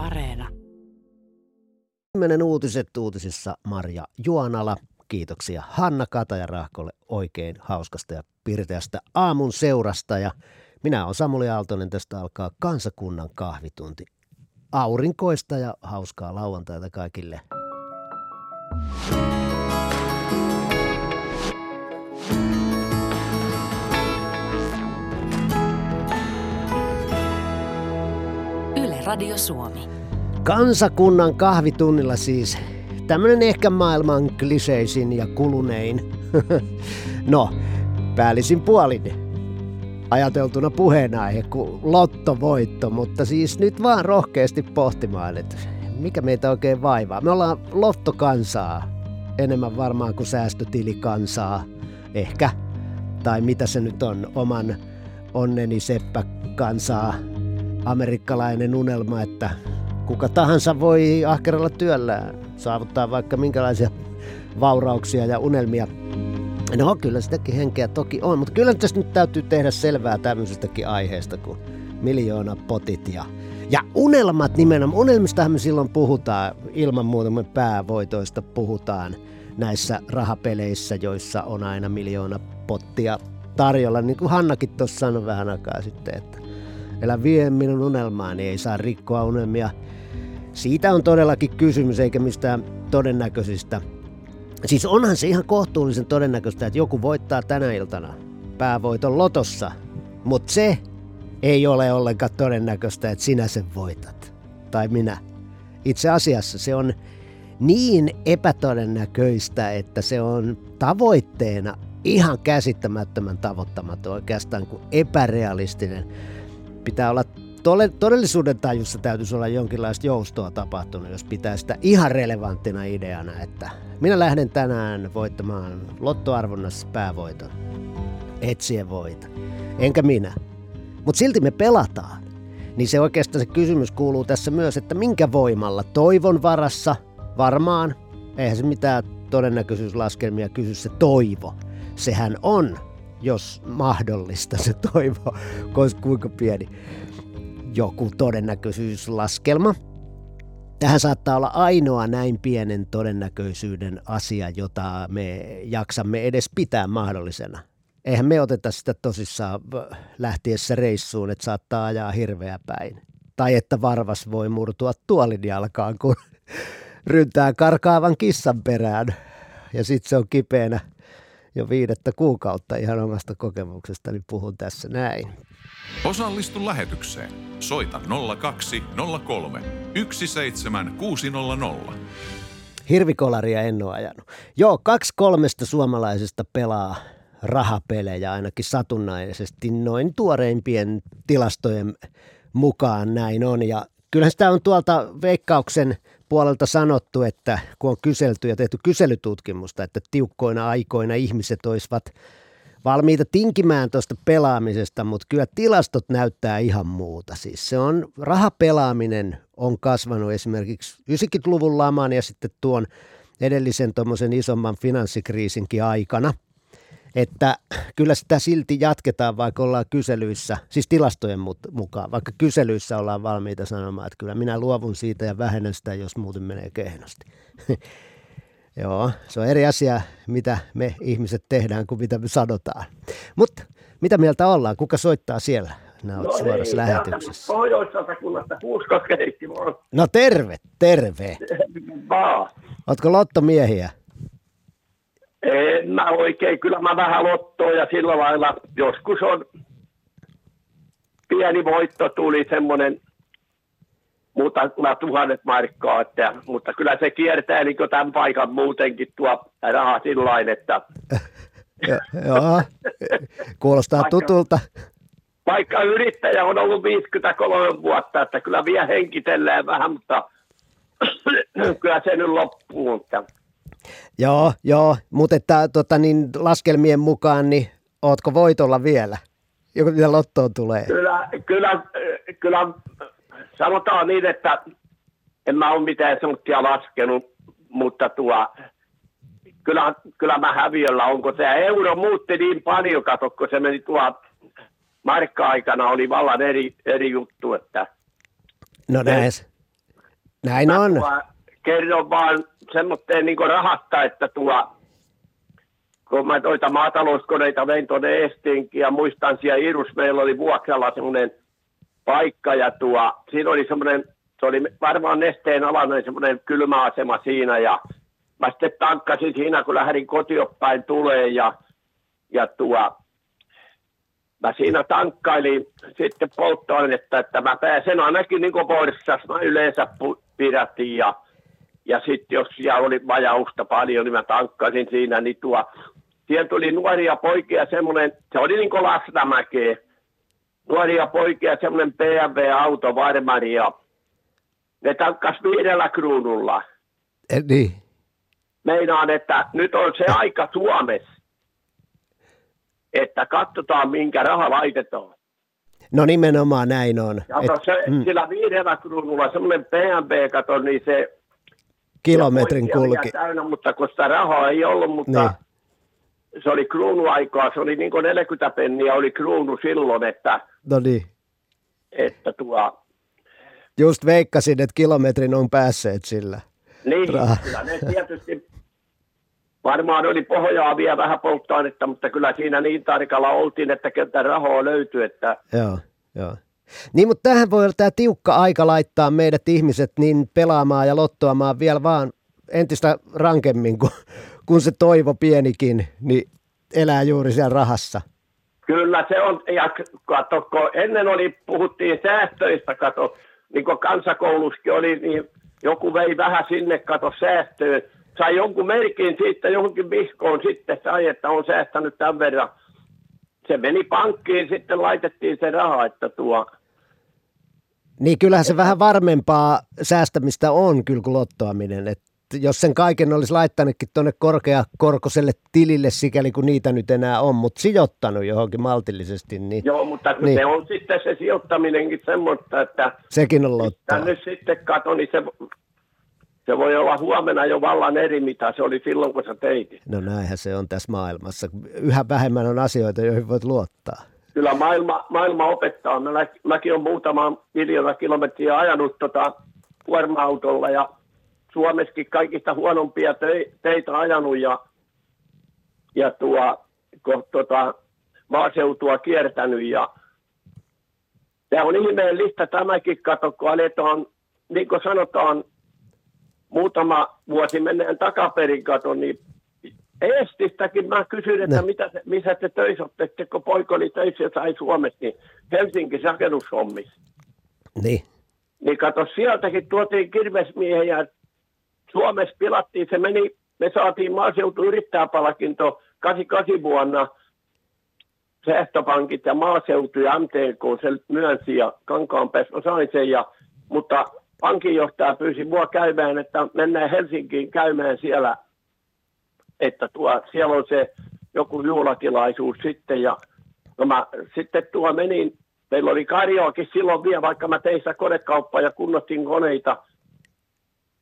Areena. Kymmenen uutiset uutisissa Marja Juonala. Kiitoksia Hanna Kataja Rahkolle oikein hauskasta ja pirteästä aamun seurasta. Ja minä olen Samuli Aaltonen, tästä alkaa kansakunnan kahvitunti. Aurinkoista ja hauskaa lauantaita kaikille. Yle Radio Suomi. Kansakunnan kahvitunnilla siis tämmönen ehkä maailman kliseisin ja kulunein. no, päällisin puolin ajateltuna puheenaihe kuin lottovoitto, mutta siis nyt vaan rohkeasti pohtimaan, että mikä meitä oikein vaivaa. Me ollaan lottokansaa, enemmän varmaan kuin säästötilikansaa, ehkä. Tai mitä se nyt on, oman onneni seppä kansaa, amerikkalainen unelma, että kuka tahansa voi ahkeralla työllä saavuttaa vaikka minkälaisia vaurauksia ja unelmia. No kyllä sitäkin henkeä toki on, mutta kyllä tässä nyt täytyy tehdä selvää tämmöisestäkin aiheesta kuin miljoona potit ja, ja unelmat nimenomaan. Unelmistahan me silloin puhutaan, ilman muuta me päävoitoista puhutaan näissä rahapeleissä, joissa on aina miljoona pottia tarjolla. Niin kuin Hannakin tuossa sanoi vähän aikaa sitten, että elä vie minun unelmaa, niin ei saa rikkoa unelmia. Siitä on todellakin kysymys, eikä mistään todennäköisistä Siis onhan se ihan kohtuullisen todennäköistä, että joku voittaa tänä iltana päävoiton lotossa, mutta se ei ole ollenkaan todennäköistä, että sinä sen voitat. Tai minä. Itse asiassa se on niin epätodennäköistä, että se on tavoitteena ihan käsittämättömän tavoittamaton, oikeastaan kuin epärealistinen. Pitää olla todellisuuden tajussa täytyisi olla jonkinlaista joustoa tapahtunut, jos pitää sitä ihan relevanttina ideana, että minä lähden tänään voittamaan lottoarvonnassa päävoiton. Etsien voita. Enkä minä. Mutta silti me pelataan. Niin se oikeastaan se kysymys kuuluu tässä myös, että minkä voimalla toivon varassa varmaan, eihän se mitään todennäköisyyslaskelmia kysy se toivo. Sehän on, jos mahdollista se toivo, koska kuinka pieni joku todennäköisyyslaskelma. Tähän saattaa olla ainoa näin pienen todennäköisyyden asia, jota me jaksamme edes pitää mahdollisena. Eihän me oteta sitä tosissaan lähtiessä reissuun, että saattaa ajaa hirveä päin. Tai että varvas voi murtua tuolin jalkaan, kun ryntää karkaavan kissan perään. Ja sitten se on kipeänä jo viidettä kuukautta ihan omasta kokemuksesta, niin puhun tässä näin. Osallistu lähetykseen. Soita 0203 17600. Hirvikolaria en ole ajanut. Joo, kaksi kolmesta suomalaisesta pelaa rahapelejä ainakin satunnaisesti noin tuoreimpien tilastojen mukaan näin on. Ja kyllähän sitä on tuolta veikkauksen puolelta sanottu, että kun on kyselty ja tehty kyselytutkimusta, että tiukkoina aikoina ihmiset olisivat valmiita tinkimään tuosta pelaamisesta, mutta kyllä tilastot näyttää ihan muuta. Siis se on, rahapelaaminen on kasvanut esimerkiksi 90-luvun laman ja sitten tuon edellisen tuommoisen isomman finanssikriisinkin aikana. Että kyllä sitä silti jatketaan, vaikka ollaan kyselyissä, siis tilastojen mukaan, vaikka kyselyissä ollaan valmiita sanomaan, että kyllä minä luovun siitä ja vähennän sitä, jos muuten menee kehnosti. Joo, se on eri asia, mitä me ihmiset tehdään kuin mitä me sanotaan. Mutta mitä mieltä ollaan? Kuka soittaa siellä? Nämä no suorassa niin, lähetyksessä. Pohjois-Satakunnasta No terve, terve. Vaan. Ootko lottomiehiä? En mä oikein, kyllä mä vähän lottoa ja sillä lailla joskus on pieni voitto tuli semmoinen muutama tuhannet markkaa, että, mutta kyllä se kiertää niin tämän paikan muutenkin tuo raha sillä että... Joo, kuulostaa tutulta. Vaikka yrittäjä on ollut 53 vuotta, että kyllä vielä henkitellään vähän, mutta kyllä se nyt loppuu. Mutta... Joo, joo, mutta että, tota, niin, laskelmien mukaan, niin ootko voitolla vielä? Joku mitä lottoon tulee? Kyllä, kyllä, kyllä sanotaan niin, että en mä ole mitään semmoisia laskenut, mutta tuo, kyllä, kyllä mä häviöllä onko se euro muutti niin paljon, kato, kun se meni tuo markka-aikana oli vallan eri, eri juttu, että No näin. Näin on. Kerron vaan semmoitteen niin rahasta, että tuo, kun mä noita maatalouskoneita vein tuonne Eestiinkin ja muistan siellä Irus, meillä oli vuokralla semmoinen paikka ja tuo, siinä oli semmoinen, se oli varmaan nesteen alainen semmoinen kylmäasema siinä ja mä sitten tankkasin siinä, kun lähdin kotioppäin tulee ja, ja tuo, mä siinä tankkailin sitten polttoainetta, että mä pääsen ainakin niin kuin mä yleensä pidätin ja, ja sitten jos siellä oli vajausta paljon, niin mä tankkasin siinä, niin tuo, siellä tuli nuoria poikia semmoinen, se oli niin kuin Lastamäkeä, nuoria poikia semmoinen BMW-auto varmari ja ne tankkas viidellä kruunulla. Eh, niin. Meinaan, että nyt on se aika Suomessa, että katsotaan minkä raha laitetaan. No nimenomaan näin on. Ja Et, se, mm. sillä viidellä kruunulla semmoinen BMW, kato, niin se kilometrin kulki. Täynnä, mutta kun sitä rahaa ei ollut, mutta niin se oli kruunuaikaa, se oli niin kuin 40 penniä oli kruunu silloin, että, no niin. että tuo... Just veikkasin, että kilometrin on päässeet sillä. Niin, Rah- kyllä ne tietysti varmaan oli pohjaa vielä vähän polttoainetta, mutta kyllä siinä niin tarkalla oltiin, että kentä rahaa löytyi. Että... Joo, joo. Niin, mutta tähän voi olla tämä tiukka aika laittaa meidät ihmiset niin pelaamaan ja lottoamaan vielä vaan entistä rankemmin kuin kun se toivo pienikin, niin elää juuri siellä rahassa. Kyllä se on, ja kato, ennen oli, puhuttiin säästöistä, kato, niin kuin kansakouluskin oli, niin joku vei vähän sinne, kato, säästöön. Sai jonkun merkin siitä johonkin vihkoon sitten sai, että on säästänyt tämän verran. Se meni pankkiin, sitten laitettiin se raha, että tuo... Niin kyllähän se vähän varmempaa säästämistä on kyllä kuin lottoaminen, että jos sen kaiken olisi laittanutkin tuonne korkeakorkoiselle tilille, sikäli kuin niitä nyt enää on, mutta sijoittanut johonkin maltillisesti. Niin, Joo, mutta niin. se on sitten se sijoittaminenkin semmoista, että... Sekin on lottoa. nyt sitten kato, niin se, se voi olla huomenna jo vallan eri, mitä se oli silloin, kun sä teit. No näinhän se on tässä maailmassa. Yhä vähemmän on asioita, joihin voit luottaa. Kyllä maailma, maailma opettaa. Mä, mäkin olen muutama miljoona kilometriä ajanut tota kuorma-autolla ja Suomessakin kaikista huonompia teitä ajanut ja, ja tuo, ko, tota, maaseutua kiertänyt ja tämä on ihmeellistä tämäkin, kato, kun aletaan, niin kuin sanotaan, muutama vuosi mennään takaperin kato, niin Eestistäkin mä kysyin, että mitä se, missä te töissä olette, kun poika oli töissä sai Suomessa, niin Helsinki rakennushommissa. Niin. Niin kato, sieltäkin tuotiin kirvesmiehiä, Suomessa pilattiin, se meni, me saatiin maaseutu yrittäjäpalkinto 88 vuonna, säästöpankit ja maaseutu ja MTK se myönsi ja Kankaanpäässä sain sen, ja, mutta pankinjohtaja pyysi mua käymään, että mennään Helsinkiin käymään siellä, että tuo, siellä on se joku juhlatilaisuus sitten ja no mä sitten tuo menin, meillä oli karjoakin silloin vielä, vaikka mä tein sitä konekauppaa ja kunnotin koneita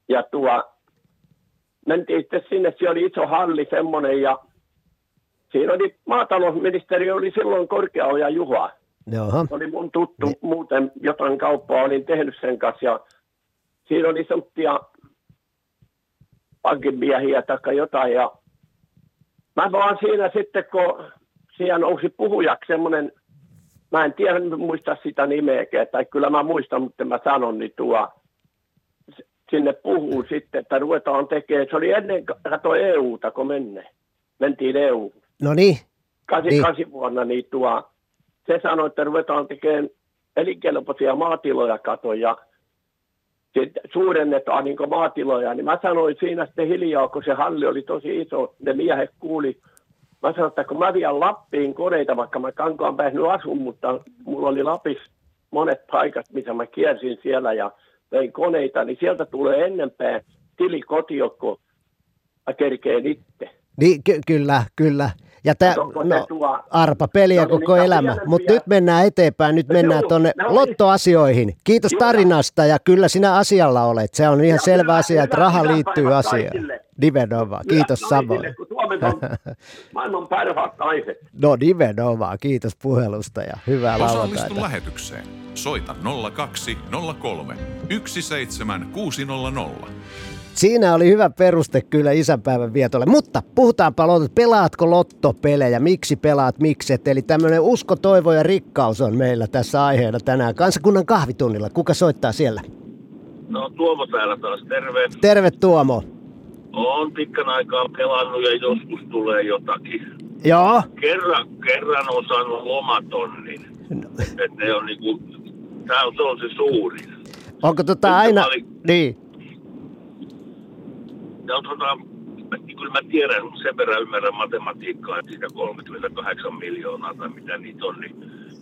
ja tuo mentiin sitten sinne, siellä oli iso halli semmoinen ja siinä oli maatalousministeri oli silloin Korkeaoja Juha. Jaha. Oli mun tuttu niin. muuten jotain kauppaa, olin tehnyt sen kanssa ja siinä oli semmoisia pankinmiehiä tai jotain ja mä vaan siinä sitten, kun siellä nousi puhujaksi semmoinen, mä en tiedä, muista sitä nimeäkään, tai kyllä mä muistan, mutta mä sanon, niin tuo sinne puhuu sitten, että ruvetaan tekemään. Se oli ennen, kato EUta, kun menne. Mentiin EU. No niin. 88 niin. vuonna, niin tuo, se sanoi, että ruvetaan tekemään elinkelpoisia maatiloja, kato, ja suurennetaan niin maatiloja, niin mä sanoin siinä sitten hiljaa, kun se halli oli tosi iso, ne miehet kuuli, mä sanoin, että kun mä vien Lappiin koneita, vaikka mä kankaan pääsnyt asun, mutta mulla oli Lapis monet paikat, missä mä kiersin siellä, ja vein koneita, niin sieltä tulee ennenpää tili kotiokko kerkeen itse. Niin, ky- kyllä, kyllä. Ja tämä no, arpa peliä no, koko niin, elämä. Mutta nyt mennään eteenpäin, nyt no, mennään tuonne no, lottoasioihin. Kiitos Juuri. tarinasta ja kyllä sinä asialla olet. Se on ihan ja selvä asia, että raha liittyy asiaan. Nimenomaan. Kiitos no, samoin. Suomen on maailman parhaat naiset. No nimenomaan, kiitos puhelusta ja hyvää Osallistu lauantaita. lähetykseen. Soita 0203 17600. Siinä oli hyvä peruste kyllä isänpäivän vietolle. Mutta puhutaanpa lotto. Pelaatko lottopelejä? Miksi pelaat? Mikset? Eli tämmöinen usko, toivo ja rikkaus on meillä tässä aiheena tänään. Kansakunnan kahvitunnilla. Kuka soittaa siellä? No Tuomo täällä taas, terve. Terve Tuomo. Olen pitkän aikaa pelannut ja joskus tulee jotakin. Joo. Kerran, kerran on saanut lomatonnin. No. Että ne on niinku, tää on, se on se suurin. Onko tota Nyt aina... mä olin- Niin. Ja tota, kyllä mä tiedän, sen verran ymmärrän matematiikkaa, että siitä 38 miljoonaa tai mitä niitä on, niin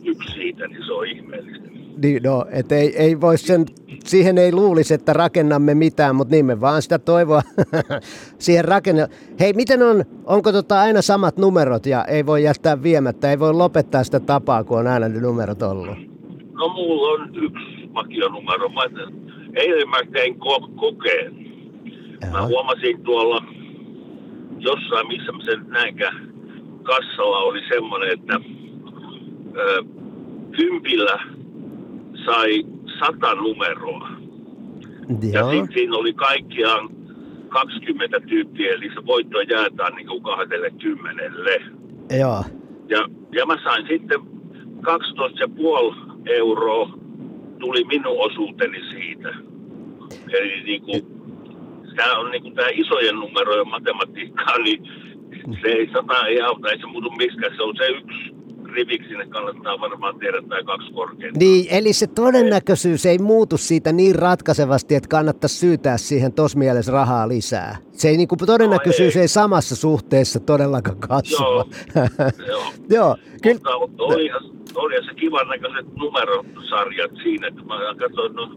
yksi siitä, niin se on ihmeellistä. Niin, no, et ei, ei voi sen, siihen ei luulisi, että rakennamme mitään, mutta niin me vaan sitä toivoa siihen rakenna. Hei, miten on, onko tota aina samat numerot ja ei voi jättää viemättä, ei voi lopettaa sitä tapaa, kun on aina ne numerot ollut? No mulla on yksi vakionumero. Mä, eilen mä tein ko- kokeen. Mä Joo. huomasin tuolla jossain, missä mä sen näinkään, kassalla oli semmoinen, että ö, kympillä sai sata numeroa. Ja Joo. sitten siinä oli kaikkiaan 20 tyyppiä, eli se voitto jaetaan niin kuin 20 Joo. ja, ja mä sain sitten 12,5 euroa tuli minun osuuteni siitä. Eli niin kuin, tämä on niin kuin tämä isojen numerojen matematiikkaa, niin se ei sata ei auta, ei se muutu mistään. Se on se yksi riviksi, sinne kannattaa varmaan tehdä tai kaksi korkeinta. Niin, eli se todennäköisyys ei muutu siitä niin ratkaisevasti, että kannattaisi syytää siihen tos mielessä rahaa lisää. Se ei niinku, todennäköisyys No ei. ei. samassa suhteessa todellakaan kasva. Joo. Joo. Joo, kyllä. Mutta olihan, olihan se kivan näköiset numerosarjat siinä, että mä katsoin, no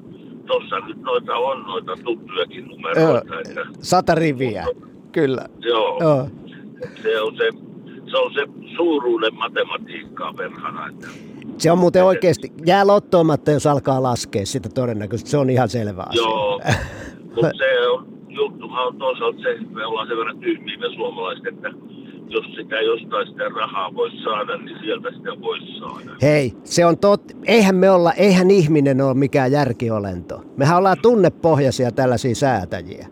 tossa nyt noita on noita tuttujakin Joo, numeroita. Että, sata riviä. Kyllä. joo. Joo. Se on se, se on se suuruuden matematiikkaa verhana. Että, Se on muuten oikeasti, jää lottoamatta, jos alkaa laskea sitä todennäköisesti. Se on ihan selvä asia. joo, mutta se on, juttuhan on toisaalta se, me ollaan sen verran tyhmiä me suomalaiset, että jos sitä jostain sitä rahaa voisi saada, niin sieltä sitä voisi saada. Hei, se on tot... Eihän me olla, eihän ihminen ole mikään järkiolento. Mehän ollaan tunnepohjaisia tällaisia säätäjiä.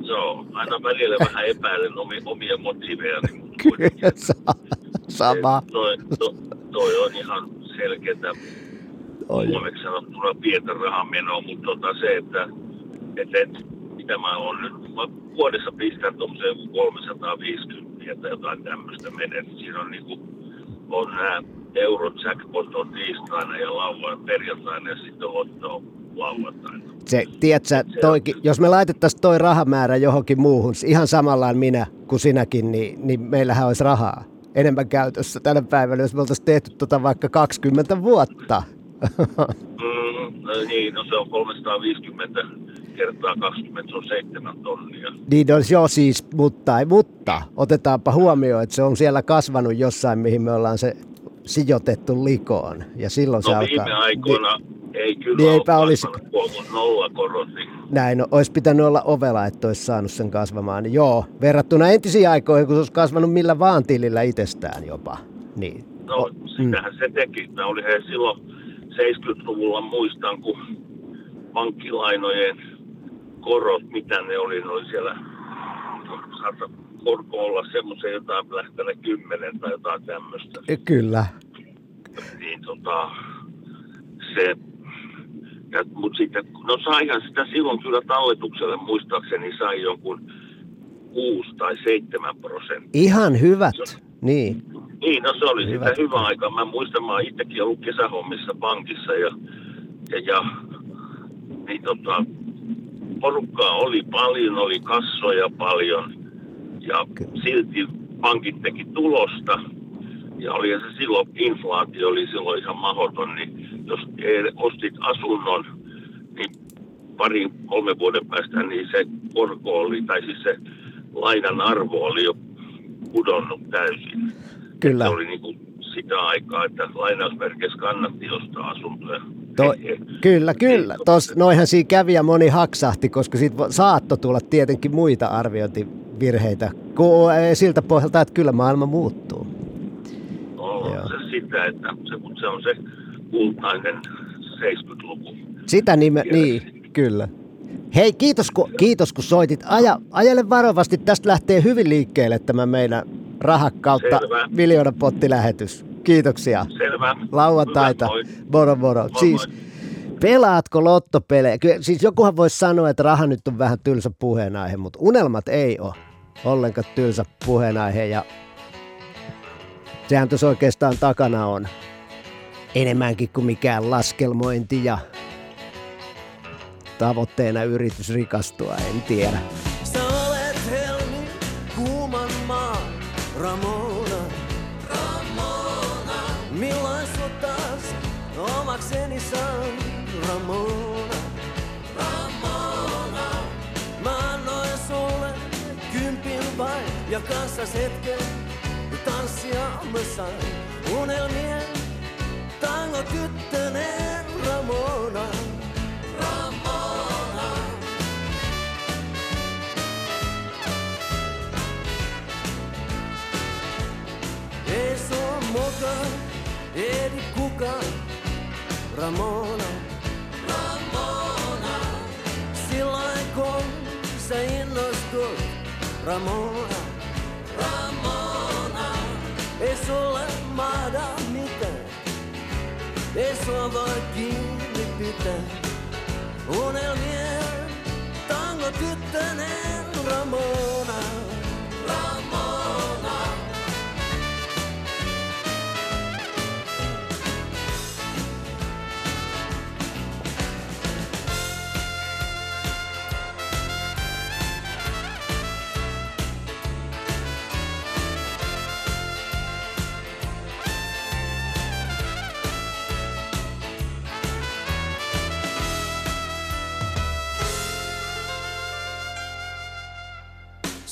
Joo, aina välillä vähän epäilen omia, omia motiivejani, kuitenkin. Kyllä, sa- sama. Toi, to, toi on ihan selkeätä Oi. suomeksi sanottuna pientä rahamenoa, mutta tota se, että et, et, mitä mä oon nyt, mä vuodessa pistän tuommoiseen 350 tai jotain tämmöistä menen. Siinä on niinku, on nämä Eurojackpot on tiistaina ja lauantaina, perjantaina ja sitten Lotto on lauantaina. Se, tiedätkö, toikin, jos me laitettaisiin toi rahamäärä johonkin muuhun, ihan samallaan minä kuin sinäkin, niin, niin meillähän olisi rahaa enemmän käytössä tänä päivänä, jos me oltaisiin tehty tota vaikka 20 vuotta. Mm, niin, no se on 350 kertaa 20, se on 7 tonnia. niin olisi jo siis, mutta ei mutta. Otetaanpa huomioon, että se on siellä kasvanut jossain, mihin me ollaan se sijoitettu likoon. Ja silloin se No alkaa. viime aikoina ei kyllä niin ole eipä olisi- kasvanut, kun on nolla korot, niin Näin, no, olisi pitänyt olla ovela, että olisi saanut sen kasvamaan. Niin joo, verrattuna entisiin aikoihin, kun se olisi kasvanut millä vaan tilillä itsestään jopa. Niin. No, O- sitähän se teki. Mä olin he silloin 70-luvulla muistan, kun pankkilainojen korot, mitä ne oli, ne oli siellä, saattaa korko olla semmoisen jotain lähtenyt kymmenen tai jotain tämmöistä. Kyllä. Niin tota, se, ja, mut sitten, no saihan sitä silloin kyllä talletukselle muistaakseni sai jonkun 6 tai 7 prosenttia. Ihan hyvät. Niin. Niin, no se oli Hyvä. sitä hyvä aika. Mä muistan, mä oon itsekin ollut kesähommissa pankissa ja, ja, ja niin tota, porukkaa oli paljon, oli kassoja paljon ja silti pankit teki tulosta. Ja oli se silloin, inflaatio oli silloin ihan mahdoton, niin jos ostit asunnon, niin pari, kolme vuoden päästä, niin se korko oli, tai siis se lainan arvo oli jo pudonnut täysin. Kyllä. Se oli niin kuin sitä aikaa, että lainausmerkeissä kannatti ostaa asuntoja. To, kyllä, kyllä. Tos, noihan siinä kävi ja moni haksahti, koska siitä saattoi tulla tietenkin muita arviointi virheitä kun, siltä pohjalta, että kyllä maailma muuttuu. On Joo. se sitä, että se, mutta se on se kultainen 70-luku. Sitä nime, niin, kyllä. Hei, kiitos kun, kiitos kun soitit. Aja, ajele varovasti, tästä lähtee hyvin liikkeelle tämä meidän raha kautta Selvä. miljoonan pottilähetys. Kiitoksia. Selvä. Lauantaita. Moro moro. Moi, Siis, moi. pelaatko lottopelejä? Kyllä, siis jokuhan voisi sanoa, että raha nyt on vähän tylsä puheenaihe, mutta unelmat ei ole ollenkaan tylsä puheenaihe. Ja sehän tuossa oikeastaan takana on enemmänkin kuin mikään laskelmointi ja tavoitteena yritys rikastua, en tiedä. Saan, Ramona. Ramona. Mä annoin sulle kympin vain ja kanssas hetken tanssia mä sain. Unelmien tango tyttönen, Ramona. Ramona. Ei sua mukaan, edi kukaan, Ramona. Ramona. Silloin kun sä innostut, Ramona. Ramona. Ei sulle mahda mitään, ei sua voi kiinni pitää. Unelmien tango tyttönen, Ramona. Ramona.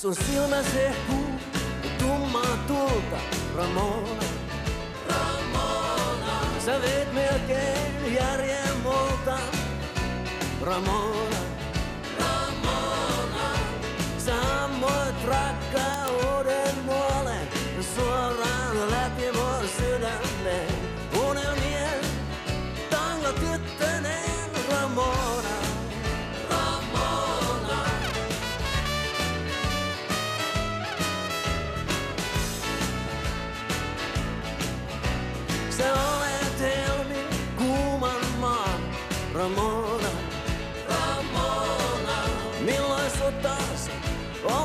Sun silmä hehkuu tummaa tulta, Ramona. Ramona. Sä veet melkein järjen multa, Ramona. Ramona. Sä ammoit rakkauden nuolen suoraan läpi mun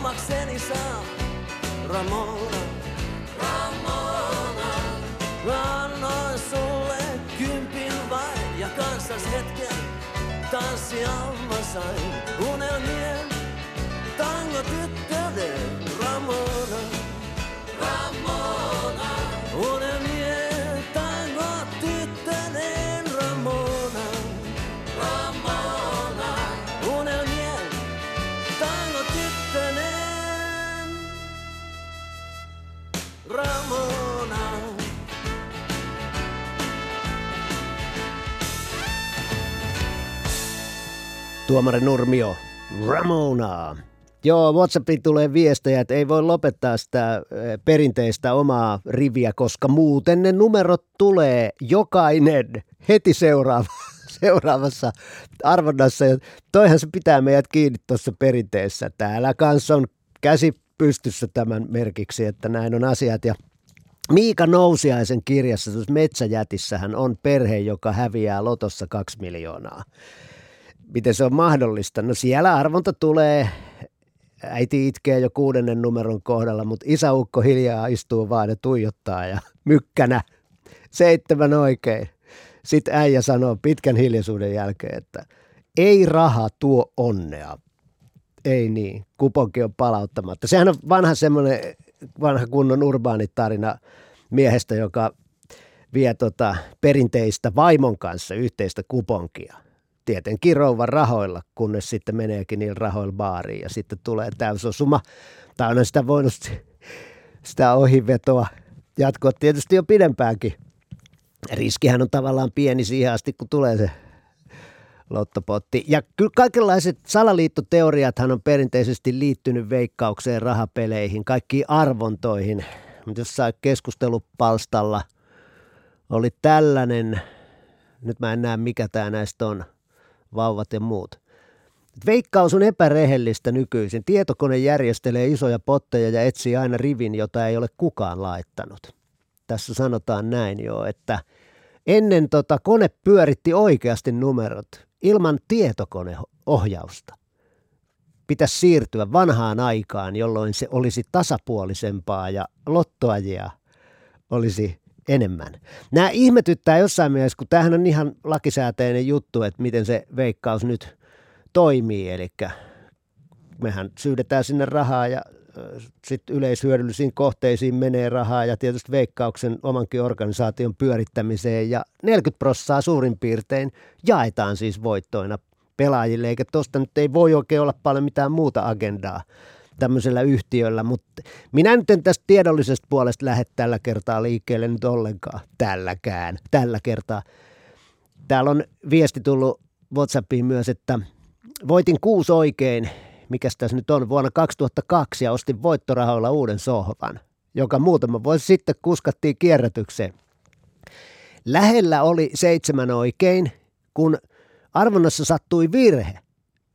omakseni saa, Ramona. Ramona. Mä annoin sulle kympin vain ja kanssas hetken tanssia mä sain. Unelmien tango tyttönen, Ramona. Ramona. Unelmien Tuomari Nurmio, Ramona. Joo, WhatsAppiin tulee viestejä, että ei voi lopettaa sitä eh, perinteistä omaa riviä, koska muuten ne numerot tulee jokainen heti seuraava, seuraavassa arvonnassa. Ja toihan se pitää meidät kiinni tuossa perinteessä. Täällä kanssa on käsi pystyssä tämän merkiksi, että näin on asiat. Ja Miika Nousiaisen kirjassa, tuossa Metsäjätissähän on perhe, joka häviää lotossa kaksi miljoonaa miten se on mahdollista? No siellä arvonta tulee, äiti itkee jo kuudennen numeron kohdalla, mutta isäukko hiljaa istuu vaan ja tuijottaa ja mykkänä seitsemän oikein. Sitten äijä sanoo pitkän hiljaisuuden jälkeen, että ei raha tuo onnea. Ei niin, kuponki on palauttamatta. Sehän on vanha semmoinen vanha kunnon urbaanitarina miehestä, joka vie tota perinteistä vaimon kanssa yhteistä kuponkia tietenkin rouvan rahoilla, kunnes sitten meneekin niillä rahoilla baariin ja sitten tulee täysosuma. Tai on sitä voinut sitä ohivetoa jatkoa tietysti jo pidempäänkin. Riskihän on tavallaan pieni siihen asti, kun tulee se lottopotti. Ja kyllä kaikenlaiset salaliittoteoriathan on perinteisesti liittynyt veikkaukseen, rahapeleihin, kaikkiin arvontoihin. Jossain keskustelupalstalla oli tällainen, nyt mä en näe mikä tämä näistä on, vauvat ja muut. Veikkaus on epärehellistä nykyisin. Tietokone järjestelee isoja potteja ja etsii aina rivin, jota ei ole kukaan laittanut. Tässä sanotaan näin jo, että ennen tota kone pyöritti oikeasti numerot ilman tietokoneohjausta. Pitäisi siirtyä vanhaan aikaan, jolloin se olisi tasapuolisempaa ja lottoajia olisi enemmän. Nämä ihmetyttää jossain mielessä, kun tämähän on ihan lakisääteinen juttu, että miten se veikkaus nyt toimii. Eli mehän syydetään sinne rahaa ja sitten yleishyödyllisiin kohteisiin menee rahaa ja tietysti veikkauksen omankin organisaation pyörittämiseen ja 40 prosenttia suurin piirtein jaetaan siis voittoina pelaajille, eikä tuosta nyt ei voi oikein olla paljon mitään muuta agendaa tämmöisellä yhtiöllä, mutta minä nyt en tästä tiedollisesta puolesta lähde tällä kertaa liikkeelle nyt ollenkaan, tälläkään, tällä kertaa. Täällä on viesti tullut WhatsAppiin myös, että voitin kuusi oikein, mikä tässä nyt on, vuonna 2002 ja ostin voittorahoilla uuden sohvan, joka muutama vuosi sitten kuskattiin kierrätykseen. Lähellä oli seitsemän oikein, kun arvonnassa sattui virhe.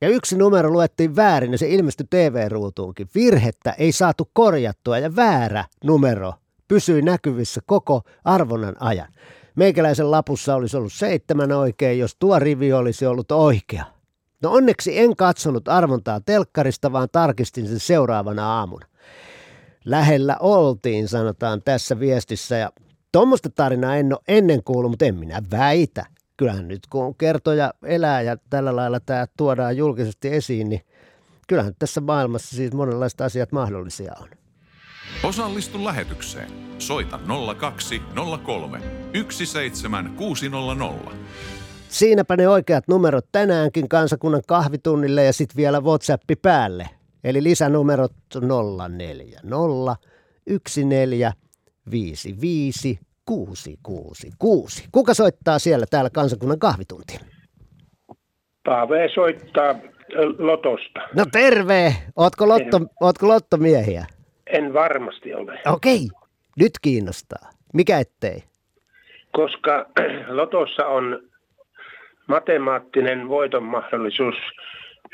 Ja yksi numero luettiin väärin ja se ilmestyi TV-ruutuunkin. Virhettä ei saatu korjattua ja väärä numero pysyi näkyvissä koko arvonnan ajan. Meikäläisen lapussa olisi ollut seitsemän oikein, jos tuo rivi olisi ollut oikea. No onneksi en katsonut arvontaa telkkarista, vaan tarkistin sen seuraavana aamuna. Lähellä oltiin, sanotaan tässä viestissä, ja tuommoista tarinaa en ole ennen kuullut, mutta en minä väitä. Kyllähän nyt kun kertoja elää ja tällä lailla tämä tuodaan julkisesti esiin, niin kyllähän tässä maailmassa siis monenlaiset asiat mahdollisia on. Osallistu lähetykseen. Soita 0203 17600. Siinäpä ne oikeat numerot tänäänkin kansakunnan kahvitunnille ja sitten vielä WhatsAppi päälle. Eli lisänumerot 040 14 55 666. Kuka soittaa siellä täällä kansakunnan kahvitunti? Paave soittaa Lotosta. No terve! Ootko, lotto, ootko lottomiehiä? En varmasti ole. Okei, nyt kiinnostaa. Mikä ettei? Koska Lotossa on matemaattinen voiton mahdollisuus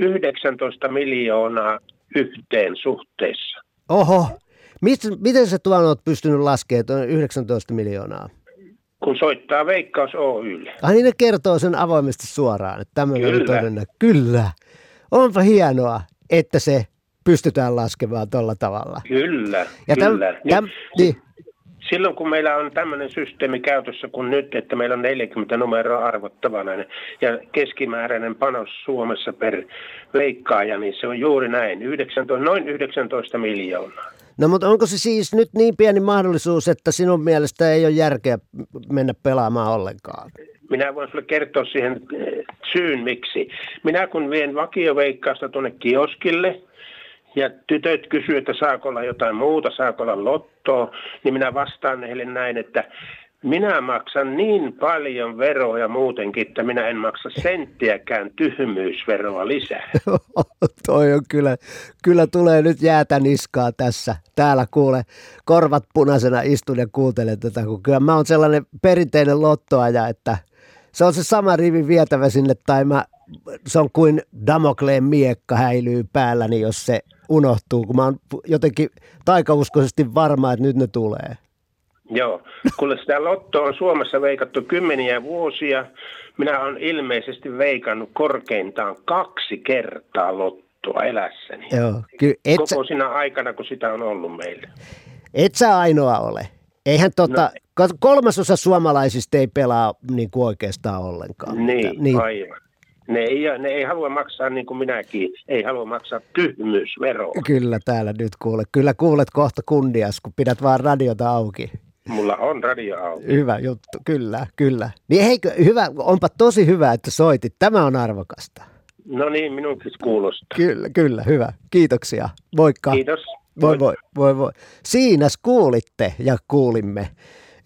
19 miljoonaa yhteen suhteessa. Oho, Miten, miten se tuon olet pystynyt laskemaan tuon 19 miljoonaa? Kun soittaa Veikkaus Oylle. Ai niin ne kertoo sen avoimesti suoraan, että tämmöinen Kyllä. Todennä. Kyllä. Onpa hienoa, että se pystytään laskemaan tuolla tavalla. Kyllä, ja kyllä. Täm, täm, niin silloin kun meillä on tämmöinen systeemi käytössä kuin nyt, että meillä on 40 numeroa arvottavana ja keskimääräinen panos Suomessa per veikkaaja, niin se on juuri näin, 19, noin 19 miljoonaa. No mutta onko se siis nyt niin pieni mahdollisuus, että sinun mielestä ei ole järkeä mennä pelaamaan ollenkaan? Minä voin sinulle kertoa siihen eh, syyn miksi. Minä kun vien vakioveikkausta tuonne kioskille, ja tytöt kysyvät, että saako olla jotain muuta, saako olla lottoa, niin minä vastaan heille näin, että minä maksan niin paljon veroja muutenkin, että minä en maksa senttiäkään tyhmyysveroa lisää. Toi on kyllä, kyllä tulee nyt jäätä niskaa tässä. Täällä kuule, korvat punaisena istun ja kuuntelen tätä, kun kyllä mä oon sellainen perinteinen lottoaja, että se on se sama rivi vietävä sinne, tai mä, se on kuin Damokleen miekka häilyy päälläni, jos se unohtuu, kun mä oon jotenkin taikauskoisesti varma, että nyt ne tulee. Joo, kun sitä lottoa on Suomessa veikattu kymmeniä vuosia. Minä olen ilmeisesti veikannut korkeintaan kaksi kertaa lottoa elässäni. Joo, kyllä, et Koko sä... siinä aikana, kun sitä on ollut meillä. Et sä ainoa ole. Eihän tota, no. kolmasosa suomalaisista ei pelaa niin kuin oikeastaan ollenkaan. Niin, niin. aivan. Ne ei, ne ei halua maksaa niin kuin minäkin, ei halua maksaa tyhmyysveroa. Kyllä täällä nyt kuule. Kyllä kuulet kohta kundias, kun pidät vaan radiota auki. Mulla on radio auki. Hyvä juttu, kyllä, kyllä. Niin heikö, hyvä, onpa tosi hyvä, että soitit. Tämä on arvokasta. No niin, minunkin kuulostaa. Kyllä, kyllä, hyvä. Kiitoksia. Moikka. Kiitos. Voi, voi, voi, voi. Siinä kuulitte ja kuulimme,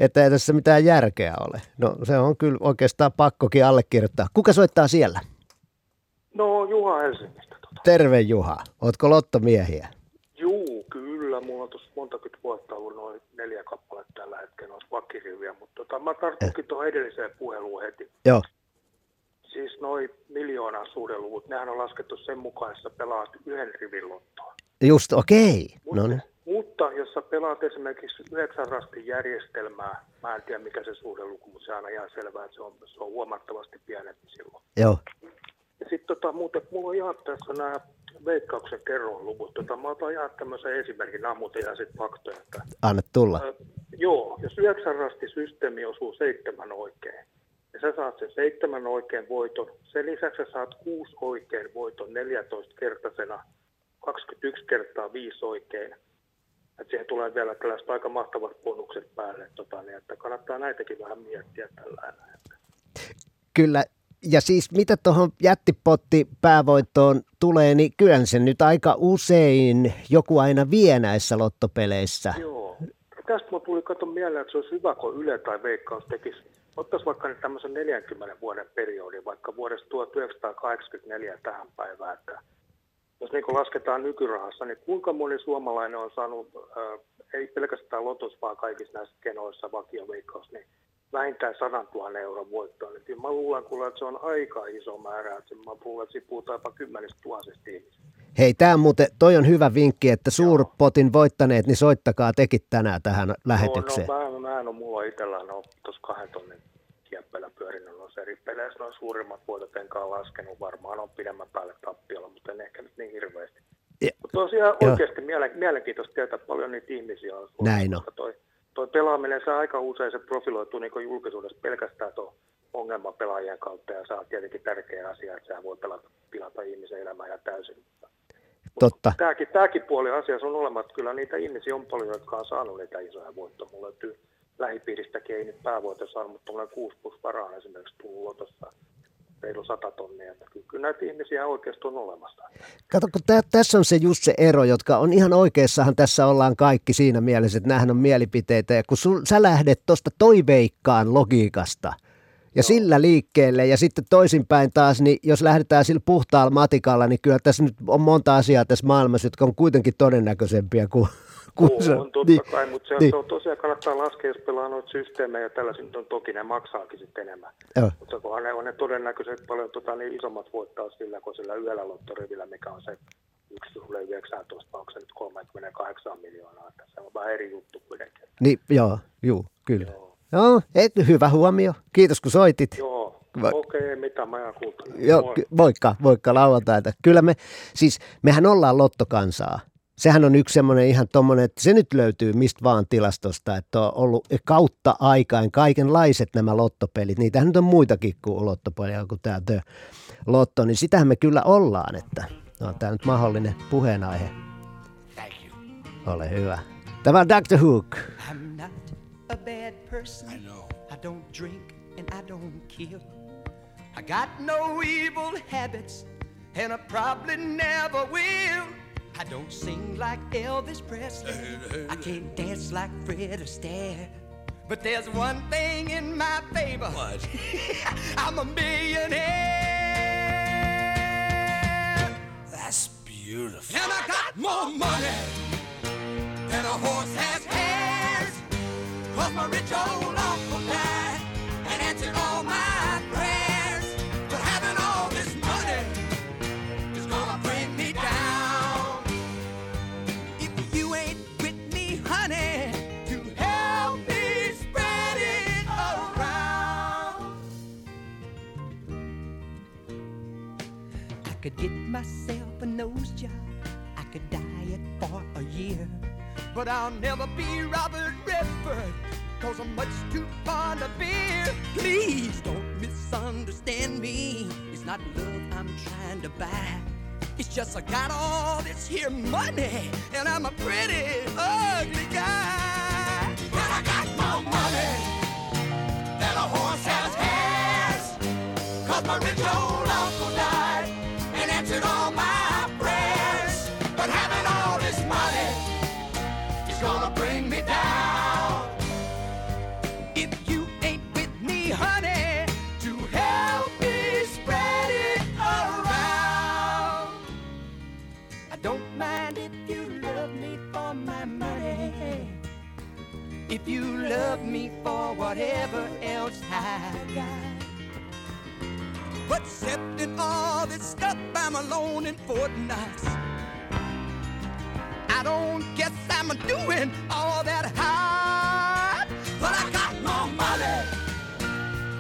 että ei tässä mitään järkeä ole. No se on kyllä oikeastaan pakkokin allekirjoittaa. Kuka soittaa siellä? No Juha Helsingistä. Tota. Terve Juha. Ootko lottomiehiä? Juu, kyllä. Mulla on tuossa montakymmentä vuotta ollut noin neljä kappaletta tällä hetkellä noita vakiriviä, mutta tota, mä tarttukin tuohon edelliseen puheluun heti. Joo. Siis noin miljoonan suhdeluvut, nehän on laskettu sen mukaan, että pelaat yhden rivin lottoa. Just okei. Mut, No niin. Mutta jos sä pelaat esimerkiksi yhdeksän rastin järjestelmää, mä en tiedä mikä se suhdeluku, mutta se on aina ihan selvää, että se on, se on huomattavasti pienempi silloin. Joo. Ja sitten tota, muuten, mulla on ihan tässä nämä veikkauksen kerronluvut. Tota, mä otan ihan tämmöisen esimerkin, muuten ihan sitten faktoja. Että, Anna tulla. ä, joo, jos yhdeksän rasti systeemi osuu seitsemän oikein, ja sä saat sen seitsemän oikein voiton, sen lisäksi sä saat kuusi oikein voiton 14 kertaisena, 21 kertaa viisi oikein. Et siihen tulee vielä tällaiset aika mahtavat bonukset päälle, tota, niin, että kannattaa näitäkin vähän miettiä tällä Kyllä. Ja siis mitä tuohon jättipotti päävoittoon tulee, niin kyllä se nyt aika usein joku aina vie näissä lottopeleissä. Joo. Tästä mulla tuli kato mieleen, että se olisi hyvä, kun Yle tai Veikkaus tekisi, ottaisi vaikka nyt tämmöisen 40 vuoden periodin, vaikka vuodesta 1984 tähän päivään, että jos niin lasketaan nykyrahassa, niin kuinka moni suomalainen on saanut, ää, ei pelkästään lotos, vaan kaikissa näissä kenoissa, vakioveikkaus, niin vähintään 100 000 euron voittoa. Niin kyllä mä luulen kuule, että se on aika iso määrä, että mä luulen, että puhutaan jopa kymmenistä tuhansista ihmisistä. Hei, tämä muuten, toi on hyvä vinkki, että suurpotin voittaneet, niin soittakaa tekin tänään tähän lähetykseen. No, no mä, mä en ole mulla itsellään ole tuossa kahden tonnin kieppeillä pyörinyt noissa eri peleissä. Noin suurimmat voitot enkaan laskenut. Varmaan on pidemmän päälle tappiolla, mutta en ehkä nyt niin hirveästi. Ja- Mutta tosiaan Joo. oikeasti mielen, mielenkiintoista tietää, paljon niitä ihmisiä on. Suomessa, Näin on. Toi, toi pelaaminen, se aika usein se profiloituu niin julkisuudessa pelkästään tuon ongelmapelaajien kautta. Ja se on tietenkin tärkeä asia, että sä voi pelata, pilata ihmisen elämää ja täysin. Totta. Tämäkin, tämäkin puoli asiassa on olemassa. Kyllä niitä ihmisiä on paljon, jotka on saanut niitä isoja voittoja. Mulla löytyy lähipiiristäkin, ei nyt päävoito saanut, mutta tuollainen 6 plus varaa esimerkiksi tullut lotossa reilu 100 tonnia. Että kyllä, näitä ihmisiä oikeasti on olemassa. Kato, kun tä, tässä on se just se ero, jotka on ihan oikeassahan tässä ollaan kaikki siinä mielessä, että nämähän on mielipiteitä. Ja kun sul, sä lähdet tuosta toiveikkaan logiikasta ja sillä liikkeelle ja sitten toisinpäin taas, niin jos lähdetään sillä puhtaalla matikalla, niin kyllä tässä nyt on monta asiaa tässä maailmassa, jotka on kuitenkin todennäköisempiä kuin, Joo, se. on totta niin, kai, mutta se, niin. se on tosiaan kannattaa laskea, jos pelaa noita systeemejä ja tällaisia, on toki ne maksaakin sitten enemmän. Joo. Mutta kunhan ne on ne todennäköisesti paljon tota, niin isommat voittaa sillä kuin sillä yöllä lottorivillä, mikä on se 1 suhde 19, onko se nyt 38 miljoonaa, että se on vähän eri juttu kuitenkin. Niin, joo, juu, kyllä. Joo, joo et, hyvä huomio. Kiitos kun soitit. Joo, Va- okei, mitä mä kuultavaa. Joo, moikka, moikka lauantaita. Kyllä me, siis mehän ollaan lottokansaa. Sehän on yksi semmoinen ihan tommonen, että se nyt löytyy mistä vaan tilastosta, että on ollut kautta aikain kaikenlaiset nämä lottopelit. Niitähän nyt on muitakin kuin lottopelejä kuin tämä The Lotto, niin sitähän me kyllä ollaan, että on tämä nyt mahdollinen puheenaihe. Ole hyvä. Tämä on Dr. Hook. I'm not a bad person. I know. I don't drink and I don't kill. I got no evil habits, and I probably never will. I don't sing like Elvis Presley. I can't dance like Fred Astaire. But there's one thing in my favor. What? I'm a millionaire. That's beautiful. And I got more money than a horse has hairs. Cause my rich old uncle died and answered all But I'll never be Robert Redford. Cause I'm much too fond of beer. Please don't misunderstand me. It's not love I'm trying to buy. It's just I got all this here money. And I'm a pretty ugly guy. And I got more money than a horse has hairs. Cause my rich old uncle died you love me for whatever else I got. But accepting all this stuff, I'm alone in Fort Knox. I don't guess I'm doing all that hard. But I got more money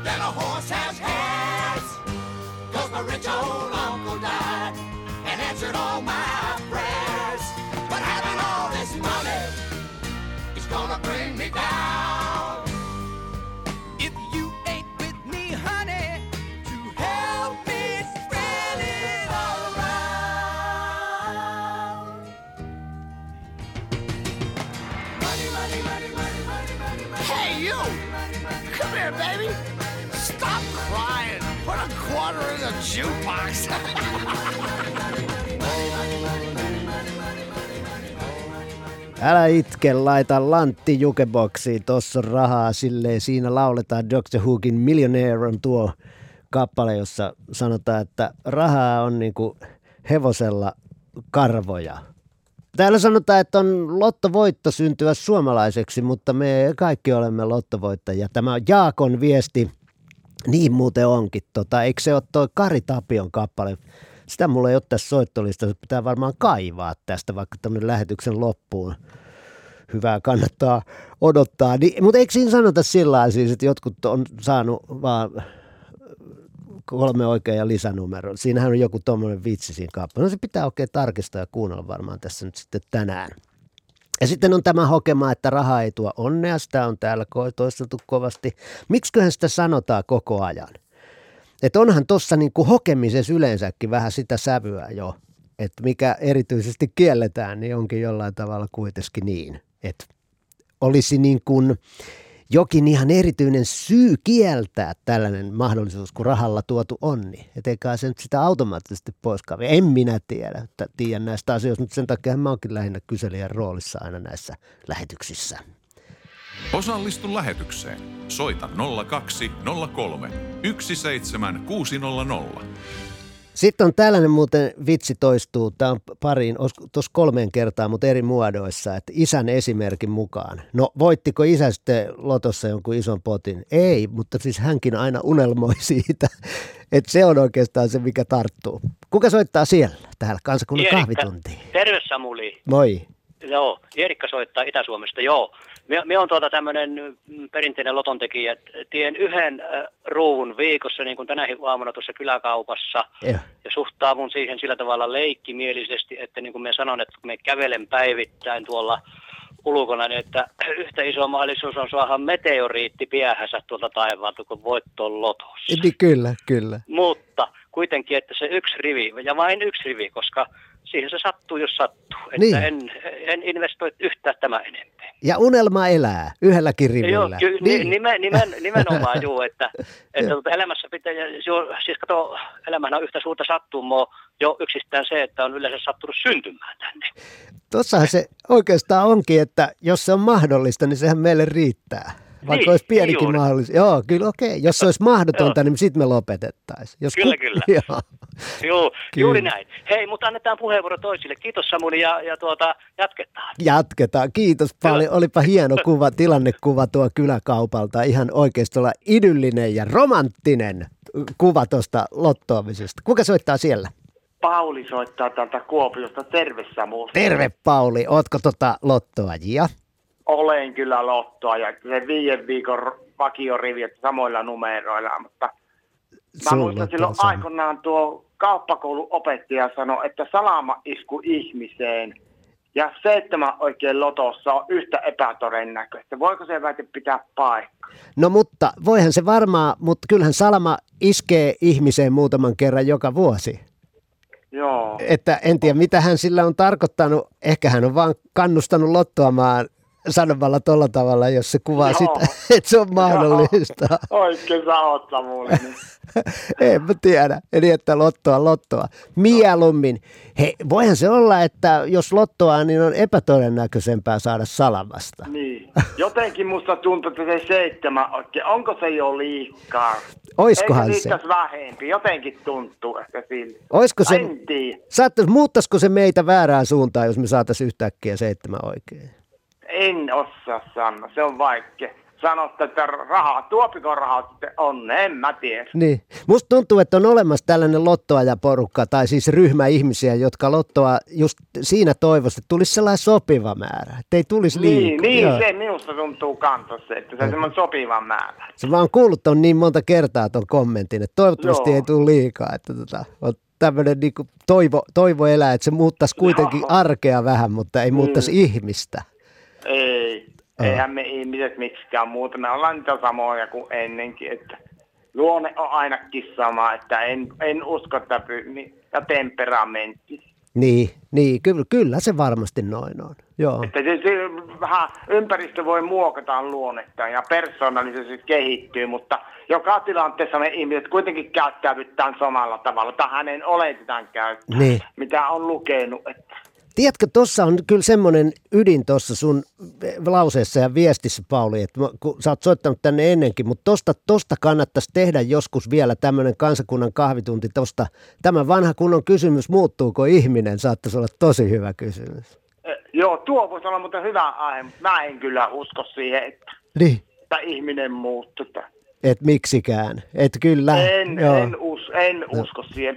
than a horse has hands. Cause my rich old uncle died and answered all my gonna bring me down. If you ain't with me, honey, to help me spread it all around. Money, money, money, money, money, money, money. Hey, you! Come here, baby! Stop crying! Put a quarter in the jukebox! Älä itke, laita lantti jukeboksiin, tossa on rahaa silleen, siinä lauletaan Dr. Hookin Millionaire on tuo kappale, jossa sanotaan, että rahaa on niinku hevosella karvoja. Täällä sanotaan, että on lottovoitto syntyä suomalaiseksi, mutta me kaikki olemme lottovoittajia. Tämä on Jaakon viesti. Niin muuten onkin. Tota, eikö se ole tuo Kari Tapion kappale? Sitä mulla ei ole tässä soittolista. Se pitää varmaan kaivaa tästä vaikka tämmöinen lähetyksen loppuun. Hyvää kannattaa odottaa. Niin, mutta eikö siinä sanota sillä lailla siis, että jotkut on saanut vaan kolme oikea ja lisänumero. Siinähän on joku tuommoinen vitsi siinä kappaleessa. No se pitää oikein tarkistaa ja kuunnella varmaan tässä nyt sitten tänään. Ja sitten on tämä hokema, että raha ei tuo onnea. Sitä on täällä toisteltu kovasti. Miksiköhän sitä sanotaan koko ajan? Että onhan tuossa niinku hokemisessa yleensäkin vähän sitä sävyä jo. Että mikä erityisesti kielletään, niin onkin jollain tavalla kuitenkin niin. Että olisi niin kuin jokin ihan erityinen syy kieltää tällainen mahdollisuus, kun rahalla tuotu onni. Et eikä se nyt sitä automaattisesti poiskaan. En minä tiedä, että tiedän näistä asioista, mutta sen takia mä oonkin lähinnä kyselijän roolissa aina näissä lähetyksissä. Osallistu lähetykseen. Soita 0203 17600. Sitten on tällainen muuten vitsi toistuu, tämä on pariin, tuossa kolmeen kertaa, mutta eri muodoissa, että isän esimerkin mukaan. No voittiko isä sitten lotossa jonkun ison potin? Ei, mutta siis hänkin aina unelmoi siitä, että se on oikeastaan se, mikä tarttuu. Kuka soittaa siellä täällä kansakunnan Eerikka. kahvituntiin? Terve Samuli. Moi. Joo, Eerikka soittaa Itä-Suomesta, joo. Me, me on tuota tämmöinen perinteinen lotontekijä. Tien yhden ruuvun viikossa, niin kuin tänäkin aamuna tuossa kyläkaupassa. Joo. Ja suhtaavun siihen sillä tavalla leikkimielisesti, että niin kuin me sanon, että me kävelen päivittäin tuolla ulkona, niin että yhtä iso mahdollisuus on saada meteoriitti piähänsä tuolta taivaalta, kun voitto lotossa. Niin kyllä, kyllä. Mutta kuitenkin, että se yksi rivi, ja vain yksi rivi, koska siihen se sattuu, jos sattuu. Että Niin. en, en investoi yhtään tämä enempää. Ja unelma elää yhdelläkin rivillä. Joo, ky- niin. nimen, nimen, nimenomaan juu, että, että tuota, elämässä pitää, ja jo, siis kato, elämähän on yhtä suurta sattumaa jo yksistään se, että on yleensä sattunut syntymään tänne. Tossahan se oikeastaan onkin, että jos se on mahdollista, niin sehän meille riittää. Vaikka Niin, olisi pienikin juuri. mahdollista. Joo, kyllä okei. Jos se olisi mahdotonta, niin sitten me lopetettaisiin. Jos Kyllä, kyllä. Joo. Joo, Kyllä. juuri näin. Hei, mutta annetaan puheenvuoro toisille. Kiitos Samuli ja, ja tuota, jatketaan. Jatketaan. Kiitos paljon. Olipa hieno kuva, tilannekuva tuo kyläkaupalta. Ihan oikeistolla idyllinen ja romanttinen kuva tuosta lottoamisesta. Kuka soittaa siellä? Pauli soittaa täältä Kuopiosta. Terve Samu. Terve Pauli. Ootko tota lottoajia? Olen kyllä lottoa ja se viiden viikon vakiorivi että samoilla numeroilla, mutta mä muistan silloin lottoa saa. aikoinaan tuo kauppakoulun opettaja sanoi, että salama isku ihmiseen ja seitsemän oikein lotossa on yhtä epätodennäköistä. Voiko se väite pitää paikkaa? No mutta voihan se varmaan, mutta kyllähän salama iskee ihmiseen muutaman kerran joka vuosi. Joo. Että en tiedä, mitä hän sillä on tarkoittanut. Ehkä hän on vaan kannustanut lottoamaan sanomalla tolla tavalla, jos se kuvaa Joo. sitä, että se on mahdollista. Oikein sä oot Samuli. Niin. en mä tiedä. Eli että lottoa, lottoa. Mieluummin. Hei, voihan se olla, että jos lottoa, niin on epätodennäköisempää saada salamasta. niin. Jotenkin musta tuntuu, että se seitsemän oikein, onko se jo liikaa? Oiskohan Eikö se? vähempi? Jotenkin tuntuu ehkä siltä. Olisiko se, tiedä. saattais, muuttaisiko se meitä väärään suuntaan, jos me saataisiin yhtäkkiä seitsemän oikein? En osaa sanoa, se on vaikea. Sanotte, että rahaa, tuopiko rahaa sitten on, en mä tiedä. Niin. Musta tuntuu, että on olemassa tällainen lottoajaporukka, tai siis ryhmä ihmisiä, jotka lottoa just siinä toivossa, että tulisi sellainen sopiva määrä, että ei tulisi Niin, liikaa. niin Joo. se minusta tuntuu kanssa, että se on semmoinen sopiva määrä. Se vaan kuullut on niin monta kertaa ton kommentin, että toivottavasti Joo. ei tule liikaa, että tota, on tämmöinen niinku toivo, toivo elää, että se muuttaisi kuitenkin Joo. arkea vähän, mutta ei muuttaisi Niin. ihmistä. Ei, eihän me ihmiset miksikään muuta. Me ollaan niitä samoja kuin ennenkin, että luonne on ainakin sama, että en, en usko, että py- ja temperamentti. Niin, niin kyllä, kyllä se varmasti noin on. Joo. Että se, se, vähän ympäristö voi muokata luonnetta ja persoonallisesti se kehittyy, mutta joka tilanteessa me ihmiset kuitenkin käyttäydytään samalla tavalla, tai hänen oletetaan käyttää, Niin. mitä on lukenut. Että Tiedätkö, tuossa on kyllä semmoinen ydin tuossa sun lauseessa ja viestissä, Pauli, että kun sä oot soittanut tänne ennenkin, mutta tosta, tosta kannattaisi tehdä joskus vielä tämmöinen kansakunnan kahvitunti tosta. Tämä vanha kunnon kysymys, muuttuuko ihminen, saattaisi olla tosi hyvä kysymys. Eh, Joo, tuo voisi olla muuten hyvä aihe, mutta mä en kyllä usko siihen, että, Niin. että ihminen muuttuu. Et miksikään. Et kyllä. En, joo. en, us, en usko siihen.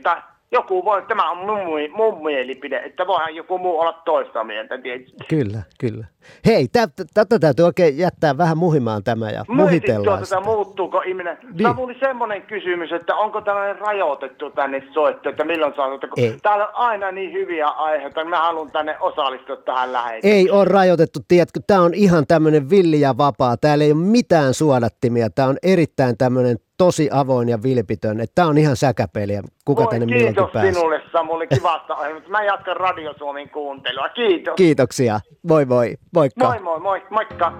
Joku voi, tämä on mun, mun mielipide, että voihan joku muu olla toista mieltä tietysti. Kyllä, kyllä. Hei, tä- tätä täytyy oikein jättää vähän muhimaan tämä ja Muhitellaan muhitellaan tätä, sitä. muuttuuko ihminen. Niin. Niin. Tämä oli semmoinen kysymys, että onko tällainen rajoitettu tänne soitto, että milloin saa, kun Ei. täällä on aina niin hyviä aiheita, niin mä haluan tänne osallistua tähän lähetykseen. Ei ole rajoitettu, tiedätkö, tämä on ihan tämmöinen villi ja vapaa. Täällä ei ole mitään suodattimia. Tämä on erittäin tämmöinen tosi avoin ja vilpitön. Tämä on ihan säkäpeliä, kuka Voi, tänne milloinkin kiitos pääsee. sinulle Samuli kivasta ohjelmasta. Mä jatkan Radio Suomen kuuntelua. Kiitos. Kiitoksia. Moi moi. Moikka. Moi moi moi, moikka.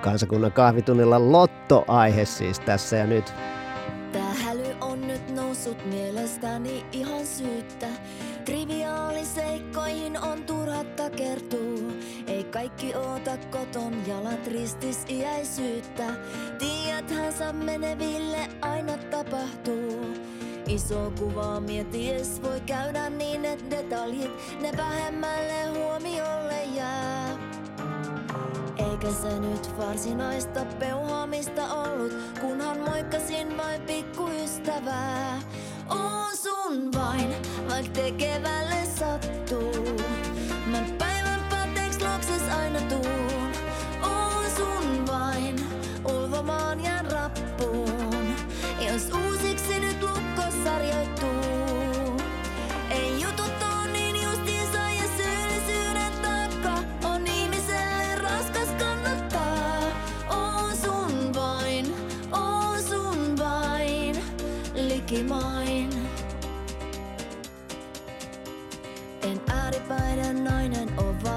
Kansakunnan kahvitunnilla lottoaihe siis tässä ja nyt. Tää häly on nyt noussut mielestäni ihan syyttä. Triviaaliseikkoihin on turha takertuu. Ei kaikki oota koton jalat ristis iäisyyttä. Tiedäthän sä meneville aina tapahtuu. Iso kuvaa mieties voi käydä niin, että detaljit ne vähemmälle huomiolle jää. Eikä se nyt varsinaista peuhaamista ollut, kunhan moikkasin vain pikkuystävää. On sun vain, vaik tekevälle sattuu.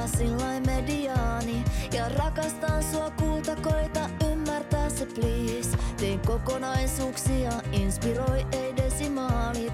Vaan sillain mediaani Ja rakastan sua kultakoita ymmärtää se please. Teen kokonaisuuksia, inspiroi ei desimaalit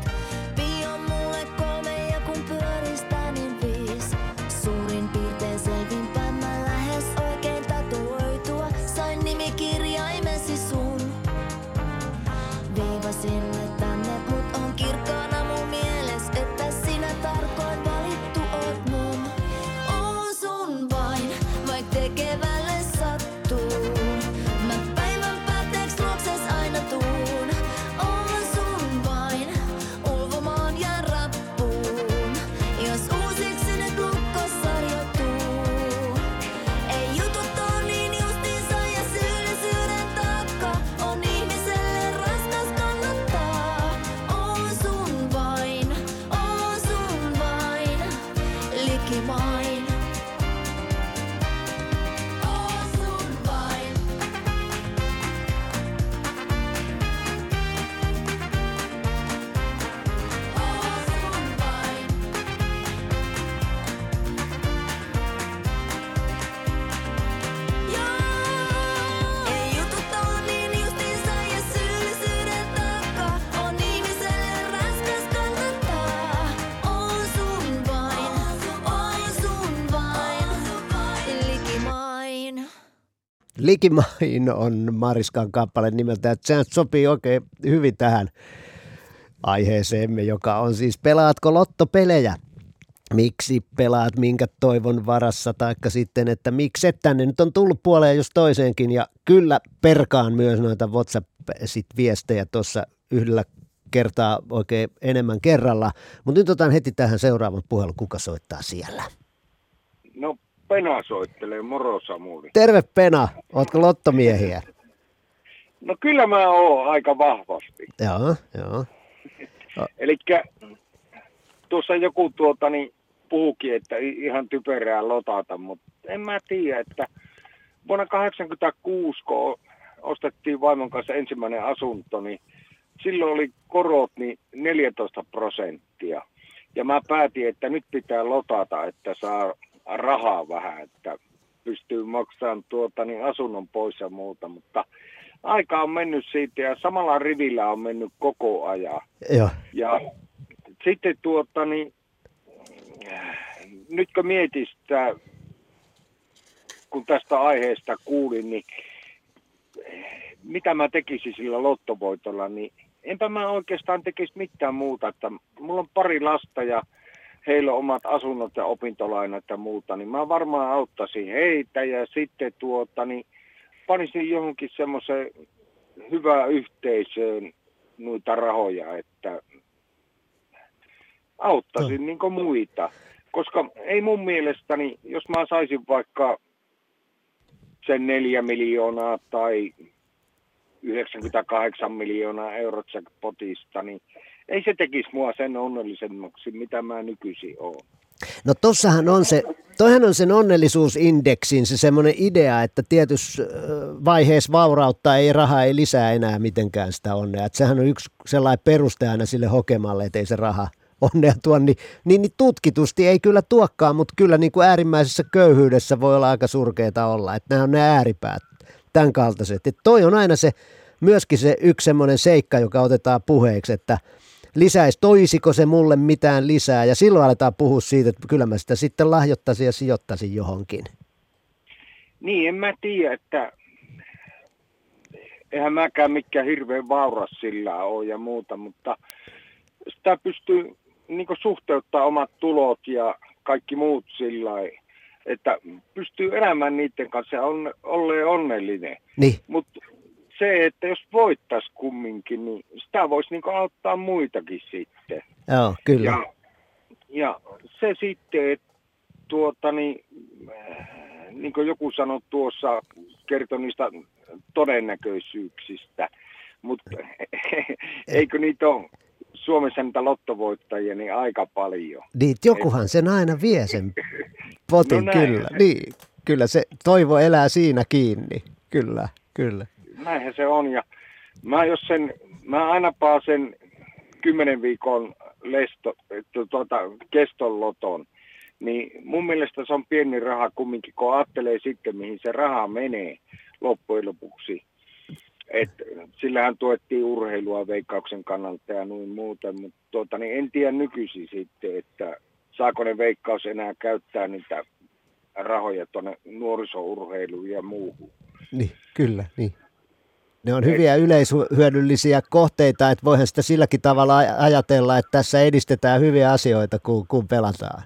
Likimain on Mariskan kappale nimeltä, että sehän sopii oikein hyvin tähän aiheeseemme, joka on siis pelaatko lottopelejä? Miksi pelaat minkä toivon varassa, taikka sitten, että miksi et tänne nyt on tullut puoleen jos toiseenkin, ja kyllä perkaan myös noita WhatsApp-viestejä tuossa yhdellä kertaa oikein enemmän kerralla. Mutta nyt otan heti tähän seuraavan puhelun, kuka soittaa siellä. No Pena soittelee, moro Samuli. Terve Pena, ootko lottomiehiä? No kyllä mä oon aika vahvasti. Joo, joo. Eli tuossa joku tuota, niin puhukin, että ihan typerää lotata, mutta en mä tiedä, että vuonna 1986, kun ostettiin vaimon kanssa ensimmäinen asunto, niin silloin oli korot niin 14 prosenttia. Ja mä päätin, että nyt pitää lotata, että saa rahaa vähän, että pystyy maksamaan tuota, niin asunnon pois ja muuta, mutta aika on mennyt siitä ja samalla rivillä on mennyt koko ajan. Joo. Ja sitten tuota, niin, nyt kun mietin sitä, kun tästä aiheesta kuulin, niin mitä mä tekisin sillä lottovoitolla, niin enpä mä oikeastaan tekisi mitään muuta. Että mulla on pari lasta ja heillä on omat asunnot ja opintolainat ja muuta, niin mä varmaan auttaisin heitä ja sitten tuota, niin panisin johonkin semmoiseen hyvään yhteisöön noita rahoja, että auttaisin niin muita. Koska ei mun mielestäni, jos mä saisin vaikka sen neljä miljoonaa tai 98 miljoonaa eurot potista, niin ei se tekisi mua sen onnellisemmaksi, mitä mä nykyisin oon. No tossahan on se, toihan on sen onnellisuusindeksin se semmoinen idea, että tietyssä vaiheessa vaurautta ei raha ei lisää enää mitenkään sitä onnea. Että sehän on yksi sellainen peruste aina sille hokemalle, että ei se raha onnea tuo, niin, niin, niin tutkitusti ei kyllä tuokkaan, mutta kyllä niin kuin äärimmäisessä köyhyydessä voi olla aika surkeita olla. Että nämä on ne ääripäät, tämän kaltaiset. Että toi on aina se, myöskin se yksi semmoinen seikka, joka otetaan puheeksi, että lisäisi, toisiko se mulle mitään lisää, ja silloin aletaan puhua siitä, että kyllä mä sitä sitten lahjoittaisin ja sijoittaisin johonkin. Niin, en mä tiedä, että eihän mäkään mikään hirveän vauras sillä ole ja muuta, mutta sitä pystyy niin suhteuttaa omat tulot ja kaikki muut sillä lailla, että pystyy elämään niiden kanssa ja on, olleen onnellinen. Niin. Mutta se, että jos voittaisi kumminkin, niin sitä voisi niin auttaa muitakin sitten. Joo, kyllä. Ja, ja se sitten, että tuota, niin, niin kuin joku sanoi tuossa, kertoi niistä todennäköisyyksistä, mutta eikö niitä ole Suomessa niitä lottovoittajia niin aika paljon. Niin, jokuhan sen aina vie sen potin, No näin. kyllä. Niin, kyllä se toivo elää siinä kiinni, kyllä, kyllä. Näinhän se on ja mä jos sen, mä aina paasen kymmenen viikon lesto, tu- tuota, keston loton, niin mun mielestä se on pieni raha kumminkin, kun ajattelee sitten, mihin se raha menee loppujen lopuksi. Et sillähän tuettiin urheilua veikkauksen kannalta ja noin muuten, mutta tuota, niin en tiedä nykyisin sitten, että saako ne veikkaus enää käyttää niitä rahoja tuonne nuorisourheiluun ja muuhun. Niin, kyllä, niin. Ne on hyviä yleishyödyllisiä kohteita, että voihan sitä silläkin tavalla aj- ajatella, että tässä edistetään hyviä asioita, kun, kun pelataan.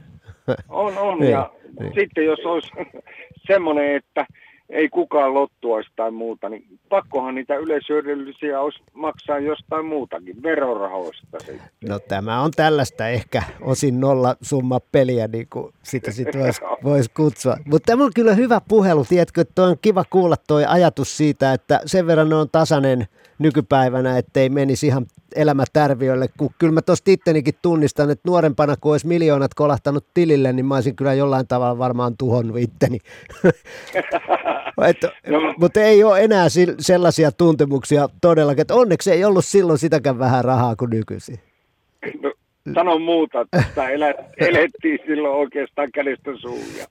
On, on. Niin, ja niin. sitten jos olisi semmoinen, että ei kukaan lottuaisi tai muuta, niin pakkohan niitä yleishyödyllisiä olisi maksaa jostain muutakin, verorahoista sitten. No tämä on tällaista ehkä osin nolla summa peliä, niin kuin sitä sitten voisi vois kutsua. Mutta tämä on kyllä hyvä puhelu, tiedätkö, että on kiva kuulla toi ajatus siitä, että sen verran on tasainen nykypäivänä, ettei menisi ihan elämä tärviölle, kun kyllä mä tuosta ittenikin tunnistan, että nuorempana kun olisi miljoonat kolahtanut tilille, niin mä olisin kyllä jollain tavalla varmaan tuhonnut itteni. että, No. Mutta ei ole enää sellaisia tuntemuksia todellakin, että onneksi ei ollut silloin sitäkään vähän rahaa kuin nykyisin. No, sano muuta, että elä, elettiin silloin oikeastaan kädestä suun ja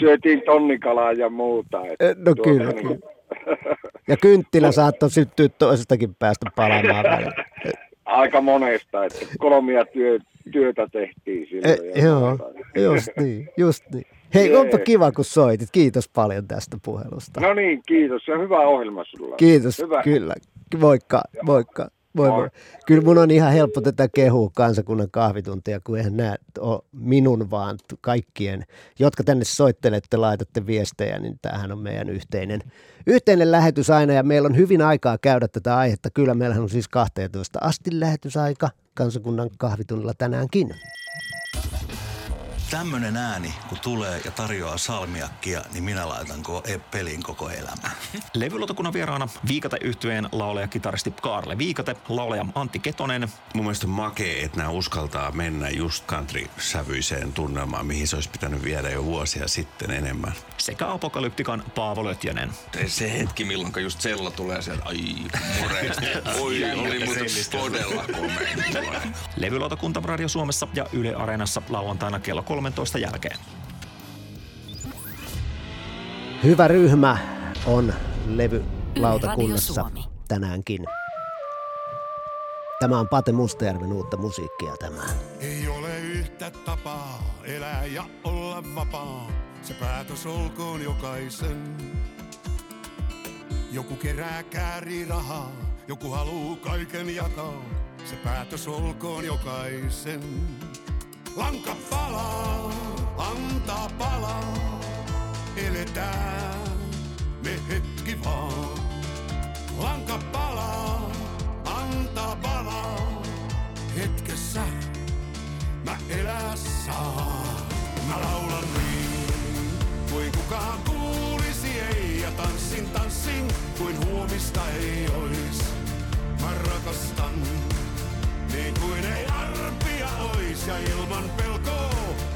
syötiin tonnikalaa ja muuta. Että No kyllä, niin- kyllä. Ja kynttilä saattoi syttyä toisestakin päästä palaamaan välillä. Aika monesta, että kolmia työ, työtä tehtiin E, silloin. ja joo, muuta. just niin, just niin. Hei, Jee. onpa kiva kun soitit. Kiitos paljon tästä puhelusta. No niin, kiitos. Ja hyvä ohjelma sulla. Kiitos, hyvä. kyllä. Moikka, moikka. Moi, moi. Kyllä mun on ihan helppo tätä kehua kansakunnan kahvituntia, kun eihän nämä ole minun vaan kaikkien, jotka tänne soittelette, laitatte viestejä, niin tämähän on meidän yhteinen, yhteinen lähetys aina ja meillä on hyvin aikaa käydä tätä aihetta. Kyllä meillähän on siis 12 asti lähetysaika kansakunnan kahvitunnilla tänäänkin. Tämmönen ääni, kun tulee ja tarjoaa salmiakkia, niin minä laitan ko- e- peliin koko elämän. Levylautakunnan vieraana Viikate yhtyeen laulaja kitaristi Kaarle Viikate, laulaja Antti Ketonen. Mun mielestä on makea, että nämä uskaltaa mennä just country-sävyiseen tunnelmaan, mihin se olisi pitänyt viedä jo vuosia sitten enemmän. Sekä Apokalyptikan Paavo Lötjönen. Se hetki, milloin just sella tulee sieltä, ai. Oi, oli muuten todella komea. Levylautakunta Radio Suomessa ja Yle Areenassa lauantaina kello 13 jälkeen. Hyvä ryhmä on Radio levylautakunnassa Suomi. tänäänkin. Tämä on Pate Mustajärven uutta musiikkia tämä. Ei ole yhtä tapaa elää ja olla vapaa. Se päätös olkoon jokaisen. Joku kerää käärii rahaa, joku haluu kaiken jakaa. Se päätös olkoon jokaisen. Lanka palaa, antaa palaa. Eletään me hetki vaan. Lanka palaa, antaa palaa. Hetkessä mä elää. Mä laulan niin, kuin kukaan kuulisi ei. Ja tanssin, tanssin, kuin huomista ei ois. Mä rakastan, niin kuin ei arpia ois. Ja ilman pelkoa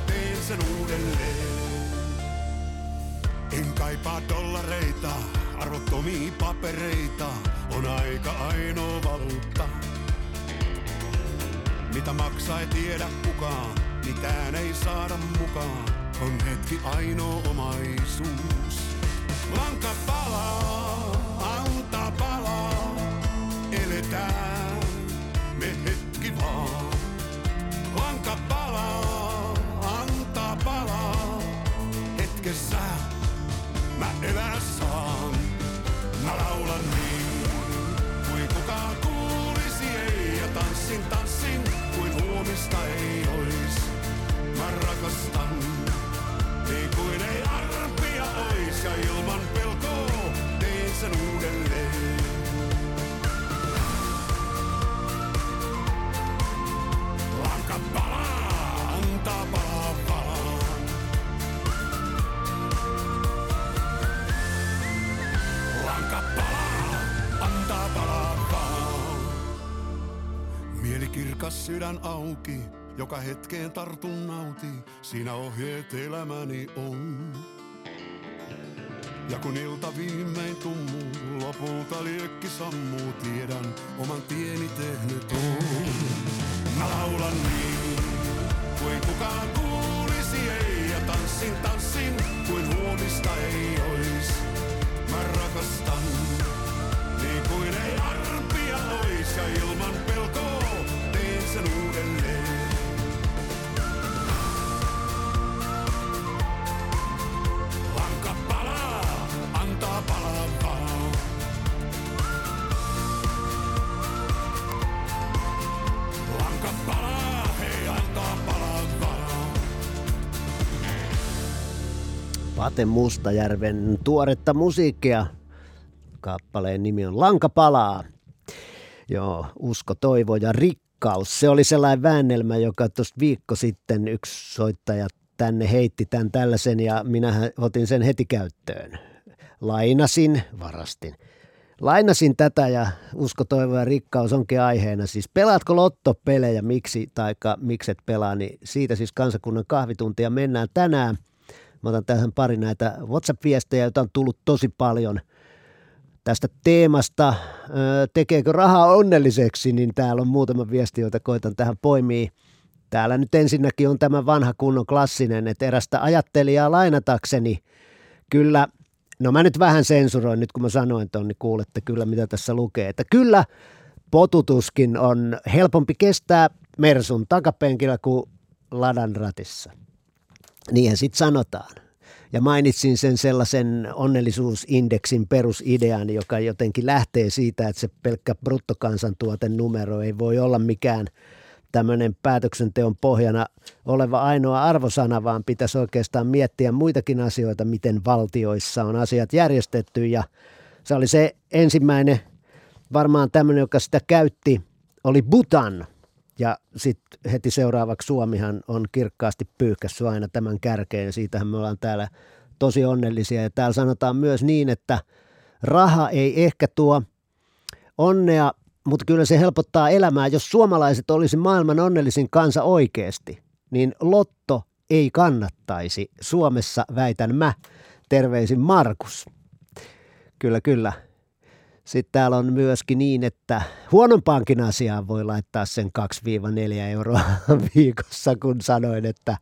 teen sen uudelleen. En kaipaa dollareita, arvottomia papereita. On aika ainoa valuutta. Mitä maksaa ei tiedä kukaan, mitään ei saada mukaan. On hetki ainoa omaisuus. Lanka palaa, antaa palaa, eletään hetkessä mä elää saan. Mä laulan niin, kuin kukaan kuulisi ei. Ja tanssin, tanssin, kuin huomista ei ois. Mä rakastan, niin kuin ei arpia ois. Ja ilman pelkoa teen sen uudelleen. Kirkas sydän auki, joka hetkeen tartun nauti. Siinä ohjeet elämäni on. Ja kun ilta viimein tummuu, lopulta liekki sammuu, tiedän oman tieni tehnyt on. Mä laulan niin, kuin kukaan kuulisi ei, ja tanssin, tanssin, kuin huomista ei ois. Mä rakastan, niin kuin ei arpia ois, ja ilman pelkoa sen uudelleen. Lanka palaa, antaa palaa. Lanka palaa, hei antaa palaa. Pate Mustajärven tuoretta musiikkia. Kappaleen nimi on Lanka palaa. Joo, usko, toivo ja rikkaus. Se oli sellainen väännelmä, joka tuosta viikko sitten yksi soittaja tänne heitti tämän tällaisen ja minä otin sen heti käyttöön. Lainasin, varastin. Lainasin tätä ja usko, toivo ja rikkaus onkin aiheena. Siis pelaatko lottopelejä, miksi taikka mikset pelaa, niin siitä siis kansakunnan kahvituntia mennään tänään. Mä otan tähän pari näitä WhatsApp-viestejä, joita on tullut tosi paljon tästä teemasta. Tekeekö rahaa onnelliseksi, niin täällä on muutama viesti, joita koitan tähän poimia. Täällä nyt ensinnäkin on tämä vanha kunnon klassinen, että erästä ajattelijaa lainatakseni. Kyllä, no mä nyt vähän sensuroin nyt kun mä sanoin ton, niin kuulette kyllä mitä tässä lukee. Että kyllä potutuskin on helpompi kestää Mersun takapenkillä kuin ladan ratissa. Niinhän sitten sanotaan. Ja mainitsin sen sellaisen onnellisuusindeksin perusidean, joka jotenkin lähtee siitä, että se pelkkä bruttokansantuotenumero ei voi olla mikään tämmöinen päätöksenteon pohjana oleva ainoa arvosana, vaan pitäisi oikeastaan miettiä muitakin asioita, miten valtioissa on asiat järjestetty. Ja se oli se ensimmäinen varmaan tämmöinen, joka sitä käytti, oli Butan. Ja sitten heti seuraavaksi Suomihan on kirkkaasti pyyhkässyt aina tämän kärkeen. Siitähän me ollaan täällä tosi onnellisia. Ja täällä sanotaan myös niin, että raha ei ehkä tuo onnea, mutta kyllä se helpottaa elämää. Jos suomalaiset olisi maailman onnellisin kansa oikeasti, niin lotto ei kannattaisi. Suomessa väitän mä. Terveisin Markus. Kyllä, kyllä. Sitten täällä on myöskin niin, että huonompaankin asiaan voi laittaa sen 2-4 euroa viikossa, kun sanoin, että,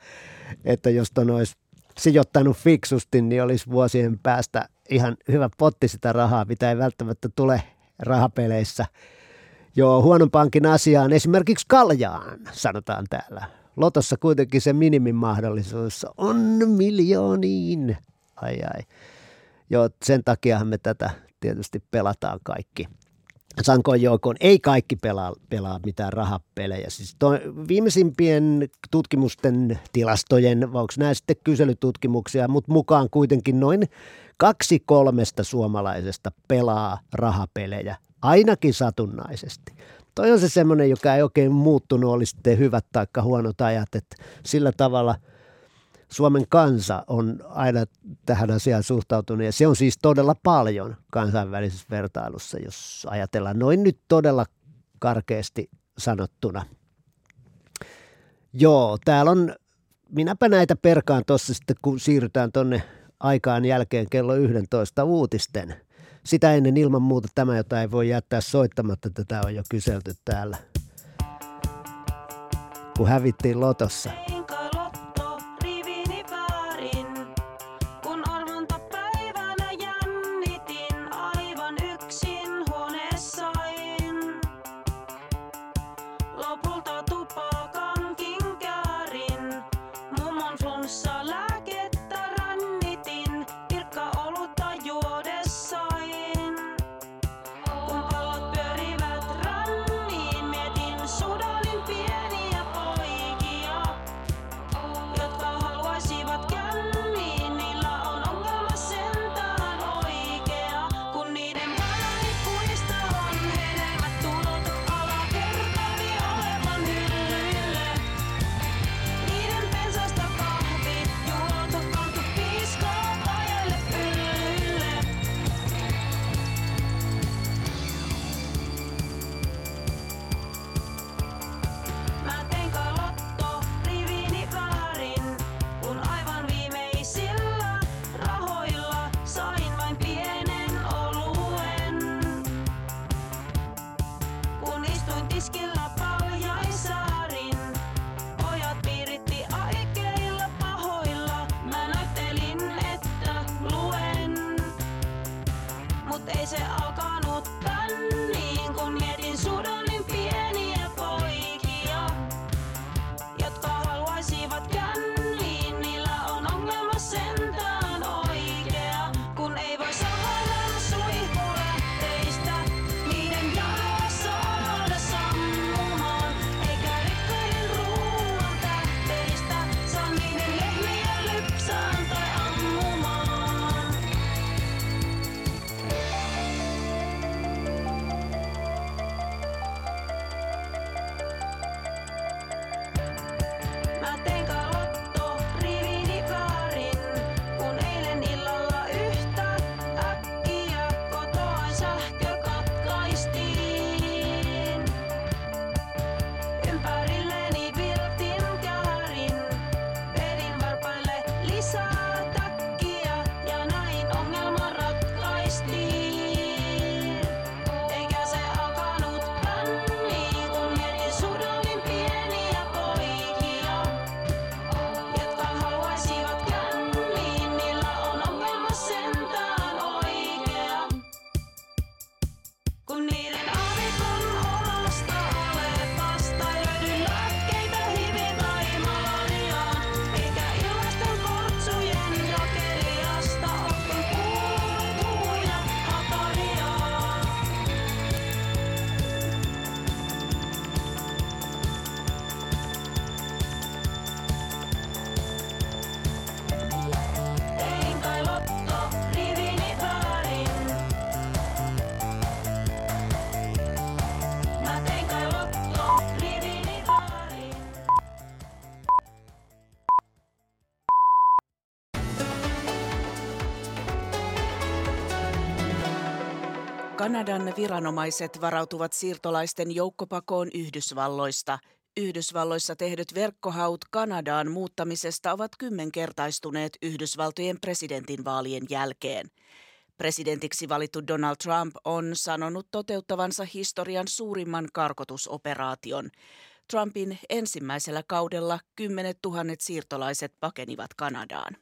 että jos ton olisi sijoittanut fiksusti, niin olisi vuosien päästä ihan hyvä potti sitä rahaa, mitä ei välttämättä tule rahapeleissä. Joo, huonompaankin asiaan, esimerkiksi kaljaan, sanotaan täällä. Lotossa kuitenkin se minimin mahdollisuus on miljooniin. Ai ai. Joo, sen takiahan me tätä tietysti pelataan kaikki. Sankoin joukkoon ei kaikki pelaa, pelaa mitään rahapelejä. Siis to, viimeisimpien tutkimusten tilastojen, onko nämä sitten kyselytutkimuksia, mutta mukaan kuitenkin noin kaksi kolmesta suomalaisesta pelaa rahapelejä, ainakin satunnaisesti. Toi on se semmoinen, joka ei oikein muuttunut, oli sitten hyvät tai huonot ajat, että sillä tavalla – Suomen kansa on aina tähän asiaan suhtautunut ja se on siis todella paljon kansainvälisessä vertailussa, jos ajatellaan noin nyt todella karkeasti sanottuna. Joo, täällä on, minäpä näitä perkaan tuossa sitten, kun siirrytään tuonne aikaan jälkeen kello 11 uutisten. Sitä ennen ilman muuta tämä, jota ei voi jättää soittamatta, tätä on jo kyselty täällä, kun hävittiin lotossa. Kanadan viranomaiset varautuvat siirtolaisten joukkopakoon Yhdysvalloista. Yhdysvalloissa tehdyt verkkohaut Kanadaan muuttamisesta ovat kymmenkertaistuneet Yhdysvaltojen presidentinvaalien jälkeen. Presidentiksi valittu Donald Trump on sanonut toteuttavansa historian suurimman karkotusoperaation. Trumpin ensimmäisellä kaudella kymmenet tuhannet siirtolaiset pakenivat Kanadaan.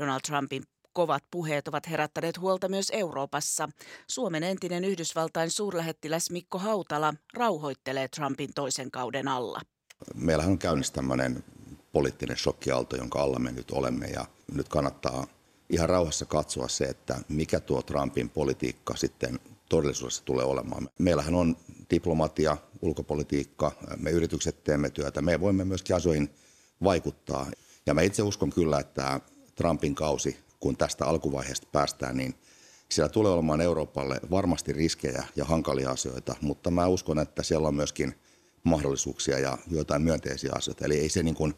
Donald Trumpin kovat puheet ovat herättäneet huolta myös Euroopassa. Suomen entinen Yhdysvaltain suurlähettiläs Mikko Hautala rauhoittelee Trumpin toisen kauden alla. Meillähän on käynnissä tämmöinen poliittinen shokkialto, jonka alla me nyt olemme ja nyt kannattaa ihan rauhassa katsoa se, että mikä tuo Trumpin politiikka sitten todellisuudessa tulee olemaan. Meillähän on diplomatia, ulkopolitiikka, me yritykset teemme työtä, me voimme myöskin asioihin vaikuttaa. Ja mä itse uskon kyllä, että Trumpin kausi, kun tästä alkuvaiheesta päästään, niin siellä tulee olemaan Euroopalle varmasti riskejä ja hankalia asioita, mutta mä uskon, että siellä on myöskin mahdollisuuksia ja joitain myönteisiä asioita. Eli ei se niin kuin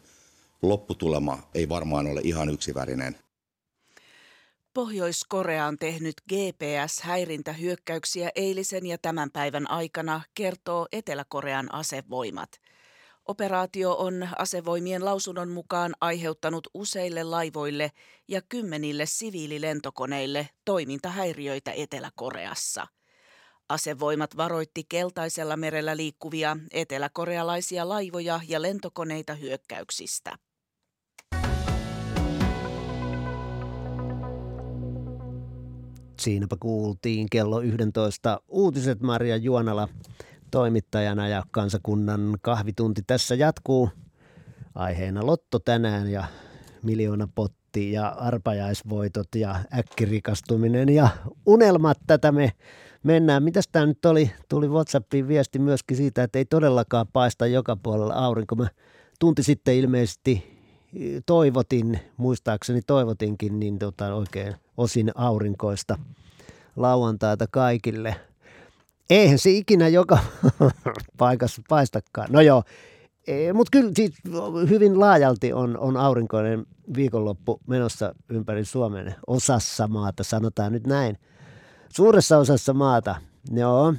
lopputulema ei varmaan ole ihan yksivärinen. Pohjois-Korea on tehnyt GPS-häirintähyökkäyksiä eilisen ja tämän päivän aikana, kertoo Etelä-Korean asevoimat. Operaatio on asevoimien lausunnon mukaan aiheuttanut useille laivoille ja kymmenille siviililentokoneille toimintahäiriöitä Etelä-Koreassa. Asevoimat varoitti keltaisella merellä liikkuvia eteläkorealaisia laivoja ja lentokoneita hyökkäyksistä. Siinäpä kuultiin kello 11 uutiset Maria Juonala toimittajana ja kansakunnan kahvitunti tässä jatkuu. Aiheena Lotto tänään ja miljoona potti ja arpajaisvoitot ja äkkirikastuminen ja unelmat tätä me mennään. Mitäs tämä nyt oli? Tuli Whatsappiin viesti myöskin siitä, että ei todellakaan paista joka puolella aurinko. Mä tunti sitten ilmeisesti toivotin, muistaakseni toivotinkin, niin tota oikein osin aurinkoista lauantaita kaikille. Eihän se ikinä joka paikassa paistakaan. No joo, e, mutta kyllä siis hyvin laajalti on, on aurinkoinen viikonloppu menossa ympäri Suomen osassa maata, sanotaan nyt näin. Suuressa osassa maata, joo.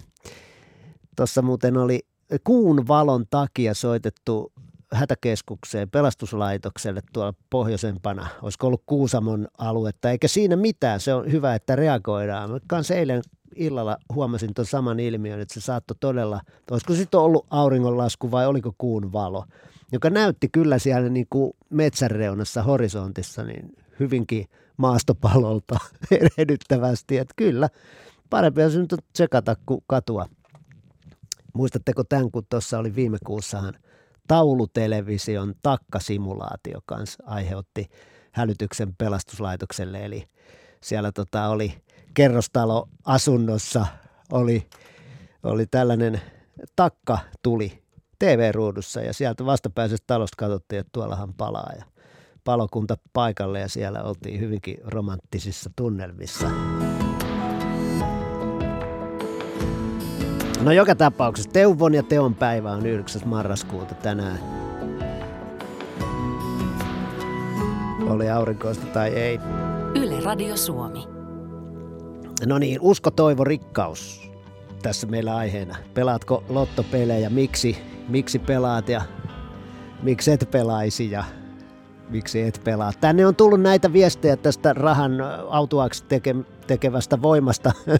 Tuossa muuten oli kuun valon takia soitettu hätäkeskukseen, pelastuslaitokselle tuolla pohjoisempana. Olisiko ollut Kuusamon aluetta, eikä siinä mitään. Se on hyvä, että reagoidaan. Mä kanssa eilen illalla huomasin tuon saman ilmiön, että se saattoi todella, olisiko sitten ollut auringonlasku vai oliko kuun valo, joka näytti kyllä siellä niin kuin metsänreunassa horisontissa niin hyvinkin maastopalolta erehdyttävästi, että kyllä, parempi on nyt tsekata kuin katua. Muistatteko tämän, kun tuossa oli viime kuussahan – taulutelevision takkasimulaatio kanssa aiheutti hälytyksen pelastuslaitokselle. Eli siellä tota oli kerrostalo asunnossa oli, oli tällainen takka tuli TV-ruudussa ja sieltä vastapäisestä talosta katsottiin, että tuollahan palaa ja palokunta paikalle ja siellä oltiin hyvinkin romanttisissa tunnelmissa. No joka tapauksessa Teuvon ja Teon päivä on 9. marraskuuta tänään. Oli aurinkoista tai ei. Yle Radio Suomi. No niin, usko, toivo, rikkaus. Tässä meillä aiheena. Pelaatko lottopelejä? Miksi? Miksi pelaat ja miksi et pelaisi ja miksi et pelaa? Tänne on tullut näitä viestejä tästä rahan autuaksi teke- tekevästä voimasta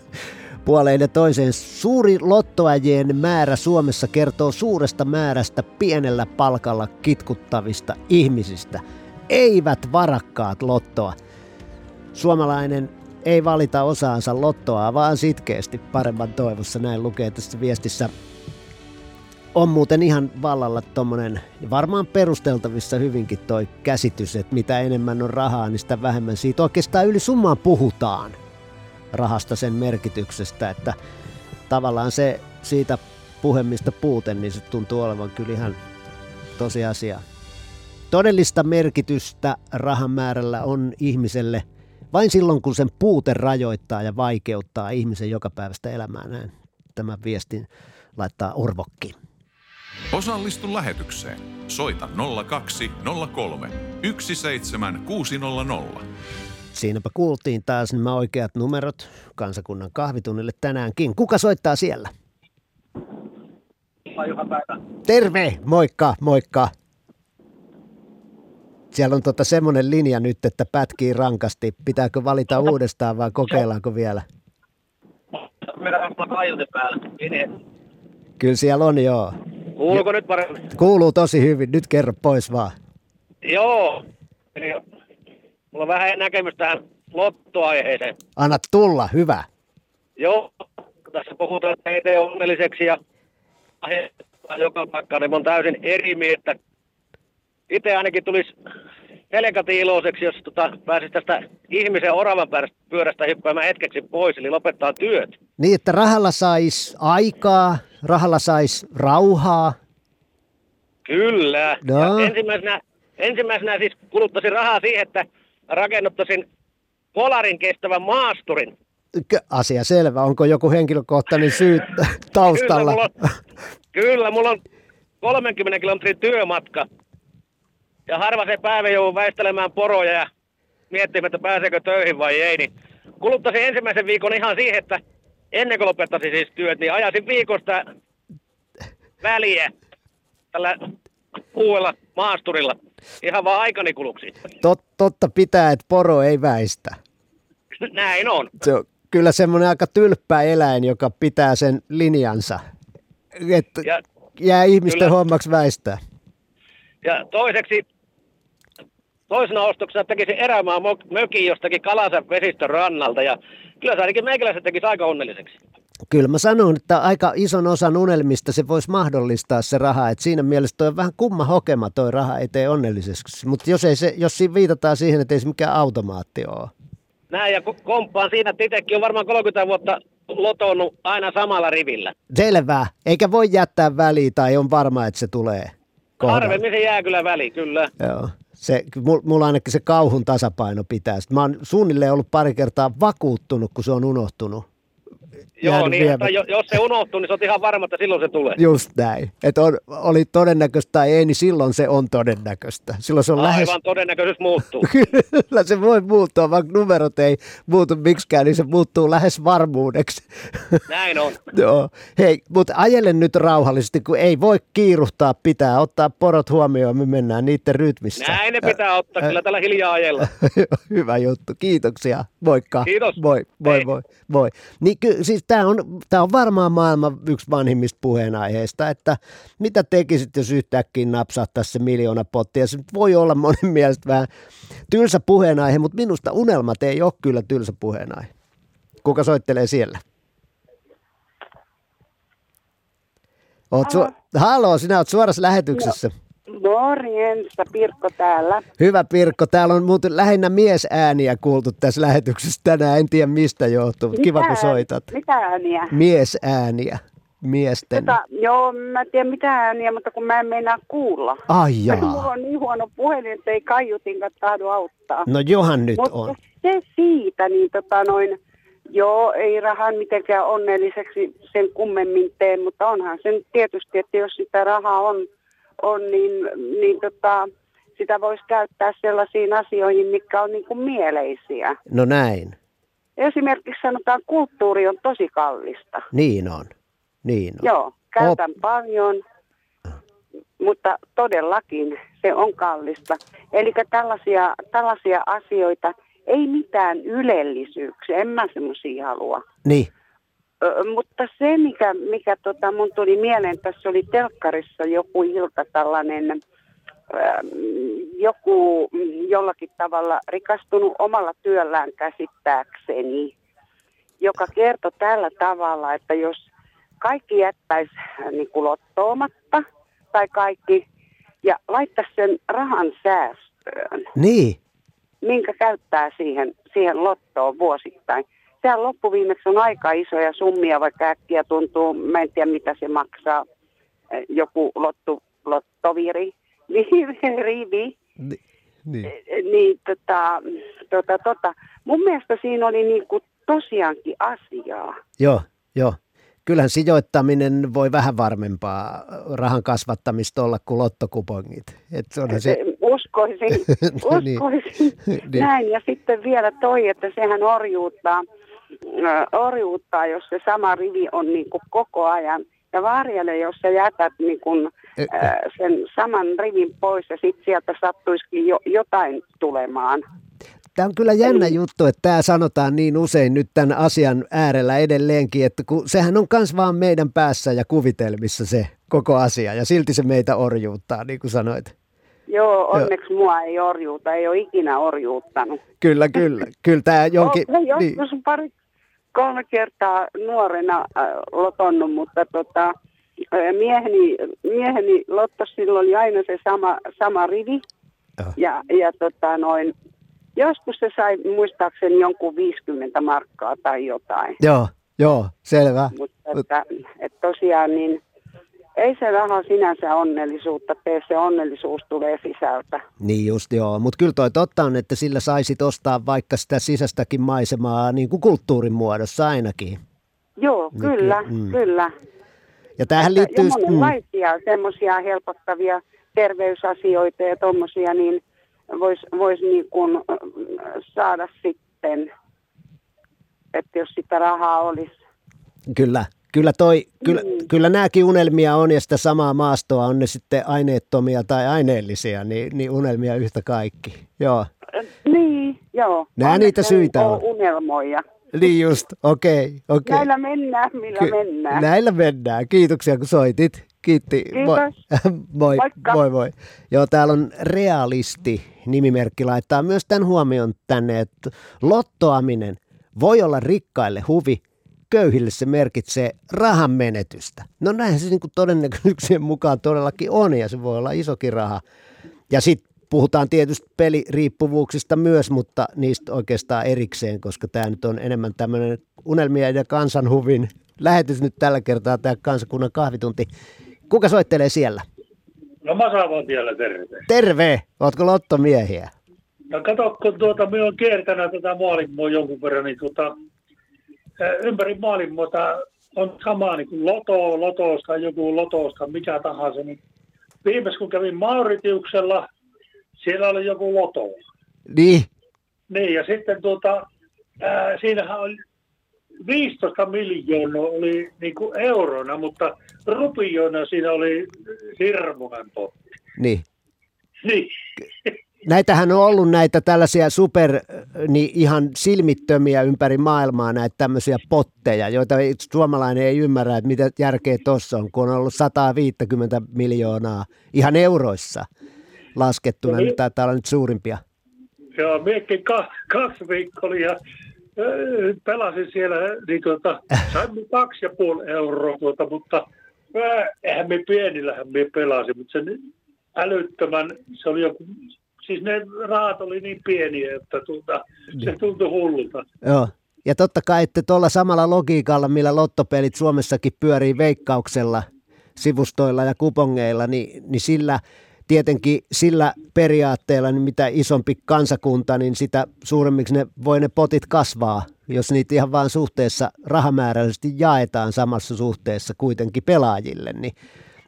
puoleen ja toiseen. Suuri lottoajien määrä Suomessa kertoo suuresta määrästä pienellä palkalla kitkuttavista ihmisistä. Eivät varakkaat lottoa. Suomalainen ei valita osaansa lottoa, vaan sitkeästi paremman toivossa. Näin lukee tässä viestissä. On muuten ihan vallalla tuommoinen, varmaan perusteltavissa hyvinkin toi käsitys, että mitä enemmän on rahaa, niin sitä vähemmän siitä oikeastaan yli summaan puhutaan rahasta sen merkityksestä, että tavallaan se siitä puhemista puute, niin se tuntuu olevan kyllä ihan tosiasia. Todellista merkitystä rahan määrällä on ihmiselle vain silloin, kun sen puute rajoittaa ja vaikeuttaa ihmisen jokapäiväistä elämää. Näin tämän viestin laittaa Orvokki. Osallistu lähetykseen. Soita 0203 17600. Siinäpä kuultiin taas nämä oikeat numerot kansakunnan kahvitunnille tänäänkin. Kuka soittaa siellä? Terve, moikka, moikka. Siellä on tota semmoinen linja nyt, että pätkii rankasti. Pitääkö valita uudestaan vai kokeillaanko vielä? Meidän on kaiute päällä. Niin, Kyllä siellä on joo. Kuuluuko nyt paremmin? Kuuluu tosi hyvin. Nyt kerro pois vaan. Joo. Mulla on vähän näkemystä tähän lottoaiheeseen. Anna tulla, hyvä. Joo, tässä puhutaan, että ei tee onnelliseksi ja joka paikkaan, niin oon täysin eri mieltä. Itse ainakin tulisi helkati iloiseksi, jos tota, pääsisi tästä ihmisen oravan pyörästä- hyppäämään hetkeksi pois, eli lopettaa työt. Niin, että rahalla sais aikaa, rahalla sais rauhaa. Kyllä. No. Ja ensimmäisenä, ensimmäisenä siis kuluttaisin rahaa siihen, että rakennuttaisin polarin kestävän maasturin. Asia selvä. Onko joku henkilökohtainen syy taustalla? Kyllä mulla, on, kyllä, mulla on 30 kilometrin työmatka. Ja harva se päivä jouduu väistelemään poroja ja miettimään, että pääseekö töihin vai ei. Niin kuluttaisin ensimmäisen viikon ihan siihen, että ennen kuin lopettaisin siis työt, niin ajasin viikosta väliä tällä uudella maasturilla. Ihan vaan aikani kuluksi. Tot, totta pitää, että poro ei väistä. Näin on. Se on kyllä semmoinen aika tylppä eläin, joka pitää sen linjansa. Että Ja, jää ihmisten kyllä. hommaksi väistää. ja toiseksi, toisena ostoksena tekisin erämaa mökin jostakin Kalasan vesistön rannalta. Ja kyllä se ainakin meikäläiset tekisi aika onnelliseksi. Kyllä mä sanon, että aika ison osan unelmista se voisi mahdollistaa se raha. Et siinä mielessä toi on vähän kumma hokema toi raha ei tee onnelliseksi. Mutta jos, ei se, jos siinä viitataan siihen, että ei se mikään automaatti ole. Näin, ja ko- komppaan siinä, että itsekin on varmaan 30 vuotta lotonut aina samalla rivillä. Selvä. Eikä voi jättää väliä tai on varma, että se tulee. kohdalle. Harvemmin se jää kyllä väliin, kyllä. Joo. Se, mul- mulla ainakin se kauhun tasapaino pitää. Sitten mä oon suunnilleen ollut pari kertaa vakuuttunut, kun se on unohtunut. Joo, niin, jo- jos se unohtuu, niin se on ihan varma, että silloin se tulee. Just näin. Että on, oli todennäköistä tai ei, niin silloin se on todennäköistä. Silloin se on Aivan lähes... todennäköisyys muuttuu. Kyllä se voi muuttua, vaikka numerot ei muutu miksikään, niin se muuttuu lähes varmuudeksi. Näin on. Joo. Hei, mutta ajele nyt rauhallisesti, kun ei voi kiiruhtaa, pitää ottaa porot huomioon, me mennään niiden rytmissä. Näin ne pitää ottaa, kyllä tällä hiljaa ajella. Hyvä juttu, kiitoksia. Moikka. Kiitos. Moi, moi, moi, moi. Niin ky, siis tämä on, tää on varmaan maailman yksi vanhimmista puheenaiheista, että mitä tekisit, jos yhtäkkiä napsahtaisi se miljoona potti. Ja se voi olla monen mielestä vähän tylsä puheenaihe, mutta minusta unelmat ei ole kyllä tylsä puheenaihe. Kuka soittelee siellä? Oot su- Halo, sinä oot suorassa lähetyksessä. Morjensta, Pirkko täällä. Hyvä Pirkko, täällä on muuten lähinnä miesääniä kuultu tässä lähetyksessä tänään, en tiedä mistä johtuu, mutta kiva kun soitat. Mitä ääniä? Miesääniä, miesten. Tota, joo, mä en tiedä mitä ääniä, mutta kun mä en meinaa kuulla. Ai jaa. Mulla on niin huono puhelin, että ei kaiutinkaan tahdo auttaa. No johan nyt mutta on. se siitä, niin tota noin, joo, ei rahan mitenkään onnelliseksi sen kummemmin tee, mutta onhan se nyt tietysti, että jos sitä rahaa on, on niin, niin tota, sitä voisi käyttää sellaisiin asioihin, mitkä on niin kuin mieleisiä. No näin, Esimerkiksi sanotaan, kulttuuri on tosi kallista. niin on. Niin on. Joo, käytän paljon, mutta todellakin se on kallista. Eli tällaisia, tällaisia asioita, ei mitään ylellisyyksiä, en mä semmoisia halua. Niin, Ö, mutta se, mikä, mikä tota, mun tuli mieleen, tässä oli telkkarissa joku ilta tällainen, joku jollakin tavalla rikastunut omalla työllään käsittääkseni, joka kertoi tällä tavalla, että jos kaikki jättäisi niin kuin lottoomatta tai kaikki ja laittaisi sen rahan säästöön, niin. minkä käyttää siihen, siihen lottoon vuosittain. Sehän loppuviimeksi on aika isoja summia, vaikka äkkiä tuntuu, mä en tiedä mitä se maksaa, eh, joku lottu, lottoviri, niin, rivi, niin. Eh, niin tota, tota, tota. mun mielestä siinä oli niinku tosiaankin asiaa. Joo, joo. Kyllähän sijoittaminen voi vähän varmempaa rahan kasvattamista olla kuin lottokupongit. Et onhan se, Us, uskoisin, Niin. uskoisin Niin. näin. Ja sitten vielä toi, että sehän orjuuttaa, orjuuttaa jos se sama rivi on niin kuin koko ajan. Ja varjelle, jos sä jätät niin kuin, Ä- ö, sen saman rivin pois ja sitten sieltä sattuisikin jo, jotain tulemaan. Tämä on kyllä jännä juttu, että tämä sanotaan niin usein nyt tämän asian äärellä edelleenkin, että kun sehän on myös vaan meidän päässä ja kuvitelmissa se koko asia ja silti se meitä orjuuttaa, niin kuin sanoit. Joo, onneksi mua ei orjuuta, ei ole ikinä orjuuttanut. Kyllä, kyllä. Kyllä tämä jonkin... Olen Niin, joskus pari, kolme kertaa nuorena äh, lotonnut, mutta tota, äh, mieheni, mieheni lotto silloin oli aina se sama, sama rivi. Ja, ja tota noin, joskus se sai muistaakseni jonkun 50 markkaa tai jotain. joo, joo, selvä. Mutta että, että tosiaan niin ei se raha sinänsä onnellisuutta tee, se onnellisuus tulee sisältä. Niin just joo, mutta kyllä toi totta on, että sillä saisit ostaa vaikka sitä sisästäkin maisemaa niin kuin kulttuurin muodossa ainakin. Joo, Niin kyllä, ky- mm. kyllä. Ja tähän liittyy... Ja monenlaisia semmoisia helpottavia terveysasioita ja tuommoisia, niin voisi vois niin kuin saada sitten, että jos sitä rahaa olisi. Kyllä, kyllä, toi, kyllä, kyllä nämäkin unelmia on ja sitä samaa maastoa on ne sitten aineettomia tai aineellisia, niin, niin unelmia yhtä kaikki. Joo, Niin, joo. Onneksi niitä syitä on. unelmoja. niin just, okei, okei. Näillä mennään, millä Ky- mennään. Näillä mennään. Kiitoksia kun soitit. Kiitti. Moi. moi, Moikka. moi, moi. Joo, täällä on realisti nimimerkki laittaa myös tämän huomion tänne, että lottoaminen voi olla rikkaille huvi, köyhille se merkitsee rahan menetystä. No näinhän se niin kuin todennäköisyyksien mukaan todellakin on ja se voi olla isokin raha. Ja sitten puhutaan tietysti peliriippuvuuksista myös, mutta niistä oikeastaan erikseen, koska tämä nyt on enemmän tämmöinen unelmia ja kansanhuvin lähetys nyt tällä kertaa, tämä kansakunnan kahvitunti. Kuka soittelee siellä? No mä saan vaan vielä terve. Terve! Ootko lottomiehiä? No kato, kun tuota, minä olen kiertänyt tätä maailmaa jonkun verran, niin tuota, ympäri maailmaa on sama niin kuin loto, lotosta, joku lotosta, mikä tahansa. Niin viimeis kun kävin Mauritiuksella, siellä oli joku loto. Niin, Niin, ja sitten tuota, ää, siinähän oli 15 miljoonaa oli niin kuin eurona, mutta rupioina siinä oli hirmuinen potti. niin. Niin. Näitähän on ollut näitä tällaisia super, niin ihan silmittömiä ympäri maailmaa, näitä tämmöisiä potteja, joita suomalainen ei ymmärrä, että mitä järkeä tuossa on, kun on ollut 150 miljoonaa ihan euroissa laskettuna, No niin niin. taitaa olla nyt suurimpia. Joo, miekin ka- kaksi viikkoa oli ja ö, pelasin siellä, niin tuota, sain kaksi ja puoli euroa, tuota, mutta ää, eihän me pienillähän me pelasin, mutta sen älyttömän, se oli joku, siis ne rahat oli niin pieniä, että tuota, se tuntui hullulta. Joo. Ja totta kai, että tuolla samalla logiikalla, millä lottopelit Suomessakin pyörii veikkauksella, sivustoilla ja kupongeilla, niin, niin sillä tietenkin sillä periaatteella, niin mitä isompi kansakunta, niin sitä suuremmiksi ne voi ne potit kasvaa, jos niitä ihan vaan suhteessa rahamääräisesti jaetaan samassa suhteessa kuitenkin pelaajille. Niin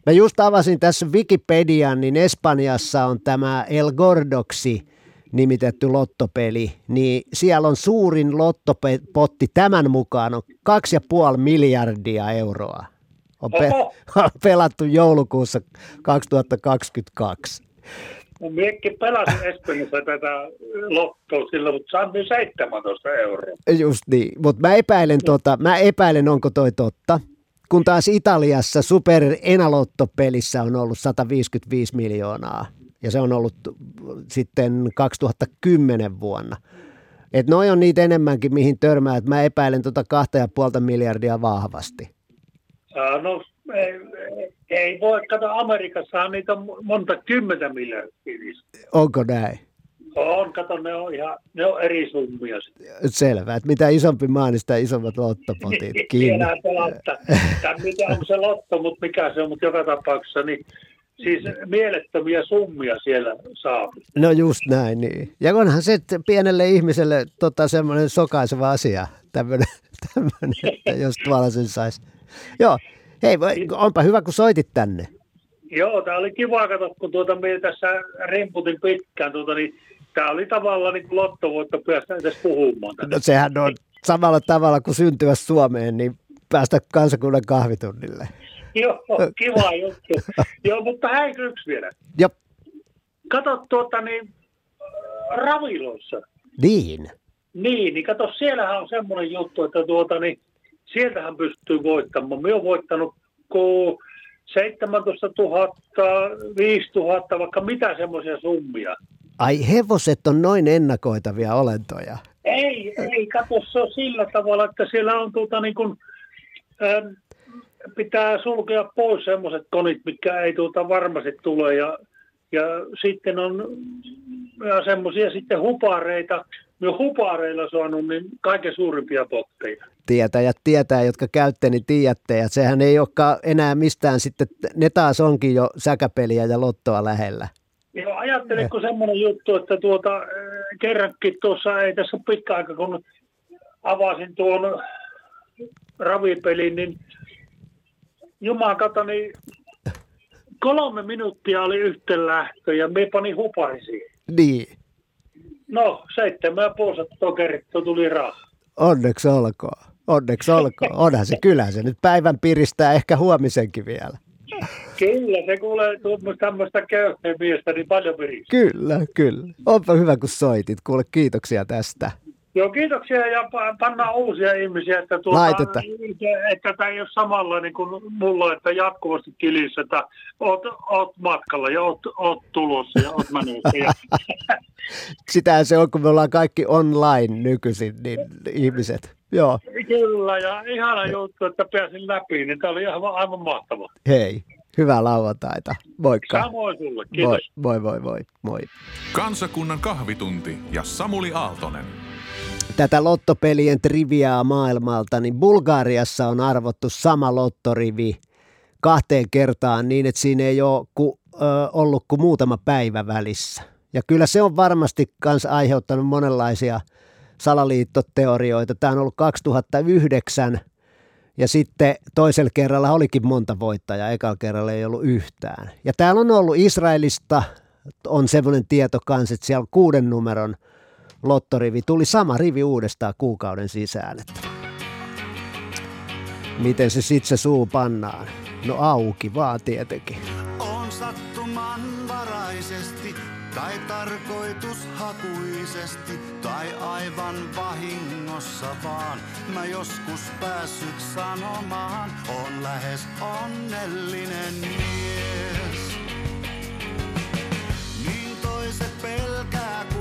Mä just avasin tässä Wikipedian, niin Espanjassa on tämä El Gordoksi nimitetty lottopeli, niin siellä on suurin lottopotti tämän mukaan on 2,5 miljardia euroa. On, pe- on pelattu joulukuussa 2022. No miekin pelasin Espanjassa tätä lottoa sillä, mutta myös 17 euroa. Just niin, mutta mä epäilen, tota, mä epäilen, onko toi totta. Kun taas Italiassa Super Enalotto-pelissä on ollut 155 miljoonaa, ja se on ollut sitten 2010 vuonna. Et noi on niitä enemmänkin, mihin törmää, että mä epäilen tota kahta ja puolta miljardia vahvasti. No ei, ei voi, kato Amerikassahan niitä on monta kymmentä miljardia. Onko näin? On, kato, ne on ihan, ne on eri summia. Selvä, että mitä isompi maa, niin sitä isommat lottopotit. Kiinni. Tiedään pelatta. Tai mitä onko se lotto, mutta mikä se on, mutta joka tapauksessa, niin siis mielettömiä summia siellä saa. No just näin, niin. Ja onhan se pienelle ihmiselle tota, semmoinen sokaiseva asia, tämmöinen, tämmöinen että jos tuolla sen saisi. Joo, hei, voi- onpa hyvä kun soitit tänne. Joo, tämä oli kiva katsoa, kun tuota, me tässä remputin pitkään, tuota, niin tämä oli tavallaan niin kuin lottovoitto päästä edes puhumaan. No sehän on samalla tavalla kuin syntyä Suomeen, niin päästä kansakunnan kahvitunnille. Joo, kiva juttu. Joo, mutta hei yksi vielä. Jop. Kato tuota niin, raviloissa. Niin. Niin, niin kato, siellähän on semmoinen juttu, että tuota niin, sieltähän pystyy voittamaan. Me on voittanut ko 17 000, 5 000, vaikka mitä semmoisia summia. Ai hevoset on noin ennakoitavia olentoja. Ei, ei, kato, se on sillä tavalla, että siellä on tuota niin kuin, ähm, pitää sulkea pois semmoiset konit, mitkä ei tuota varmasti tule ja, ja sitten on ja semmoisia sitten hupareita, me hupareilla saanut niin kaiken suurimpia potteja. Tietäjät tietää, jotka käytte, niin tiedätte. Ja sehän ei olekaan enää mistään sitten, ne taas onkin jo säkäpeliä ja lottoa lähellä. Joo, ajatteletko semmoinen juttu, että tuota, äh, kerrankin tuossa ei tässä ole pitkä aika, kun avasin tuon ravipelin, niin jumakata, niin kolme minuuttia oli yhteen lähtö ja me pani hupari siihen. Niin, No, seitsemän ja kertaa tuli rahaa. onneksi olkoon. Onneksi olkoon. Onhan se kyllä se nyt päivän piristää ehkä huomisenkin vielä. Kyllä, se kuulee tämmöistä köyhää miestä niin paljon viristä. Kyllä, kyllä. Onpa hyvä, kun soitit. Kuule, kiitoksia tästä. Joo, kiitoksia ja pa- pannaan uusia ihmisiä, että, tuota, että, että tämä ei ole samanlainen kuin mulla, että jatkuvasti kilissä, että oot, oot matkalla ja oot, oot tulossa ja oot menossa. Ja, Sitähän se on, kun me ollaan kaikki online nykyisin, niin ihmiset. Joo, kyllä, ja ihana juttu, että pääsin läpi, niin tämä oli aivan, aivan mahtava. hei. Hyvää lauantaita. Moikka. Samoin sulle, kiitos. Moi, moi, moi, moi. moi. Kansakunnan kahvitunti ja Samuli Aaltonen. tätä lottopelien triviaa maailmalta, niin Bulgariassa on arvottu sama lottorivi kahteen kertaan niin, että siinä ei ole ku, ö, ollut kuin muutama päivä välissä. Ja kyllä se on varmasti myös aiheuttanut monenlaisia salaliittoteorioita. Tämä on ollut 2009 ja sitten toisella kerralla olikin monta voittajaa, ekalla kerralla ei ollut yhtään. Ja täällä on ollut Israelista, on semmoinen tieto kanssa, että siellä kuuden numeron lottorivi tuli sama rivi uudestaan kuukauden sisään. Että miten se sitten se suu pannaan? No auki vaan tietenkin. On sattumanvaraisesti tai tarkoitushakuisesti tai aivan vahingossa vaan. Mä joskus päässyt sanomaan, on lähes onnellinen mies. Niin toiset pelkää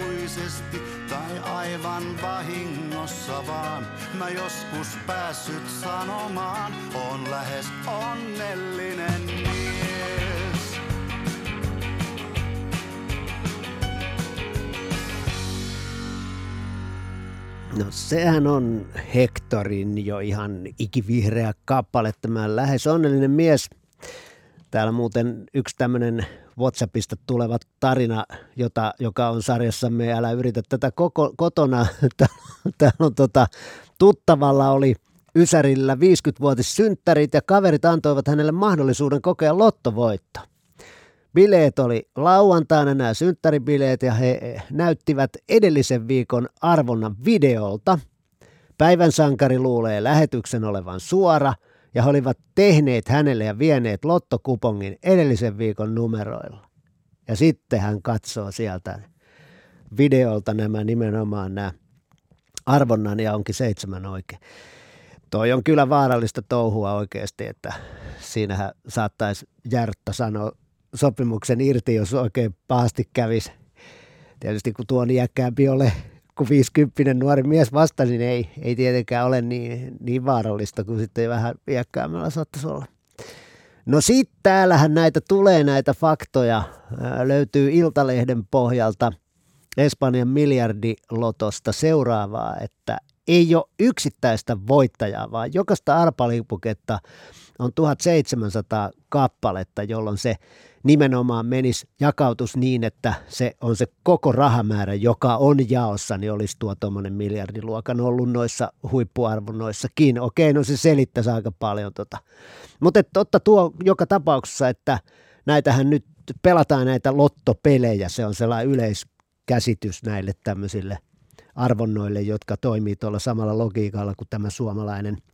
tarkoitushakuisesti tai aivan vahingossa vaan. Mä joskus päässyt sanomaan, on lähes onnellinen mies. No sehän on Hectorin jo ihan ikivihreä kappale, tämä lähes onnellinen mies. Täällä muuten yksi tämmöinen WhatsAppista tuleva tarina, jota, joka on sarjassamme, älä yritä tätä koko, kotona. Täällä on tota, tuttavalla oli Ysärillä 50-vuotis synttärit ja kaverit antoivat hänelle mahdollisuuden kokea lottovoitto. Bileet oli lauantaina nämä synttäribileet ja he näyttivät edellisen viikon arvonnan videolta. Päivän sankari luulee lähetyksen olevan suora ja he olivat tehneet hänelle ja vieneet lottokupongin edellisen viikon numeroilla. Ja sitten hän katsoo sieltä videolta nämä nimenomaan nämä arvonnan ja onkin seitsemän oikein. Toi on kyllä vaarallista touhua oikeasti, että siinähän saattaisi Järttä sanoa sopimuksen irti, jos oikein pahasti kävisi. Tietysti kun tuon iäkkäämpi ole kuin 50 nuori mies vasta, niin ei, ei tietenkään ole niin, niin vaarallista kuin sitten vähän iäkkäämmällä saattaisi olla. No sitten täällähän näitä tulee näitä faktoja, Ää, löytyy Iltalehden pohjalta Espanjan miljardilotosta seuraavaa, että ei ole yksittäistä voittajaa, vaan jokaista arpalipuketta on 1700 kappaletta, jolloin se nimenomaan menisi jakautus niin, että se on se koko rahamäärä, joka on jaossa, niin olisi tuo tuommoinen miljardiluokan ollut noissa huippuarvonnoissakin. Okei, no se selittäisi aika paljon tota. Mutta totta tuo joka tapauksessa, että näitähän nyt pelataan näitä lottopelejä, se on sellainen yleiskäsitys näille tämmöisille arvonnoille, jotka toimii tuolla samalla logiikalla kuin tämä suomalainen –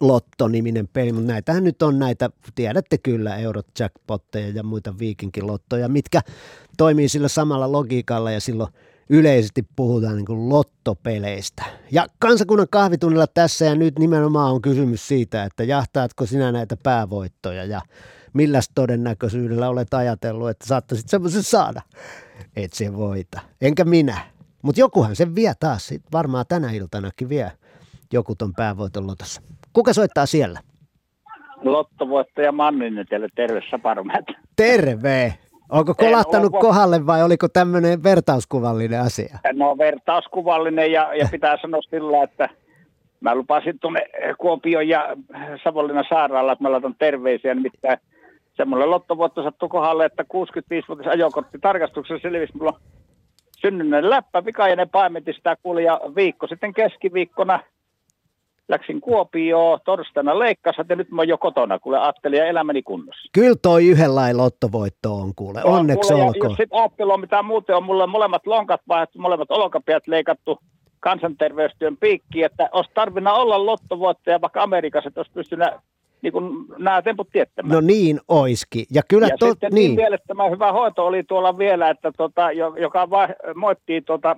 Lotto-niminen peli, mutta näitähän nyt on näitä, tiedätte kyllä, Eurojackpotteja ja muita viikinkilottoja, mitkä toimii sillä samalla logiikalla ja silloin yleisesti puhutaan niin lottopeleistä. Ja kansakunnan kahvitunnilla tässä ja nyt nimenomaan on kysymys siitä, että jahtaatko sinä näitä päävoittoja ja millä todennäköisyydellä olet ajatellut, että saattaisit semmoisen saada. Et se voita. Enkä minä. Mutta jokuhan sen vie taas, varmaan tänä iltanakin vie joku ton päävoiton lotossa. Kuka soittaa siellä? Lottovoittaja Manninen teille terve Saparmäät. Terve! Onko kolahtanut ole- kohdalle vai oliko tämmöinen vertauskuvallinen asia? No vertauskuvallinen ja, ja pitää sanoa sillä, että mä lupasin tuonne Kuopion ja Savonlinnan sairaalaan, että mä laitan terveisiä, nimittäin semmoinen lottovuotto sattui kohdalle, että 65-vuotias ajokortti tarkastuksessa selvisi, mulla on synnynnän läppä, vikainen paimentin sitä kuuli ja viikko sitten keskiviikkona läksin Kuopioon, torstaina leikkasat ja nyt mä oon jo kotona, kuule ajattelin ja elämäni kunnossa. Kyllä toi yhdenlainen lottovoitto on kuule, onneksi Kuule, ja olkoon. Jos sitten ajattelua, mitä muuten on, mulla on molemmat lonkat vaihdettu, molemmat olkapäät leikattu kansanterveystyön piikkiin, että olisi tarvinnut olla lottovoittaja vaikka Amerikassa, että olisi pystynyt niin kuin nämä temput tietämään. No niin oiski. Ja kyllä ja to, sitten niin. niin. mielettömän hyvä hoito oli tuolla vielä, että tota, jo- joka va- moittii tota,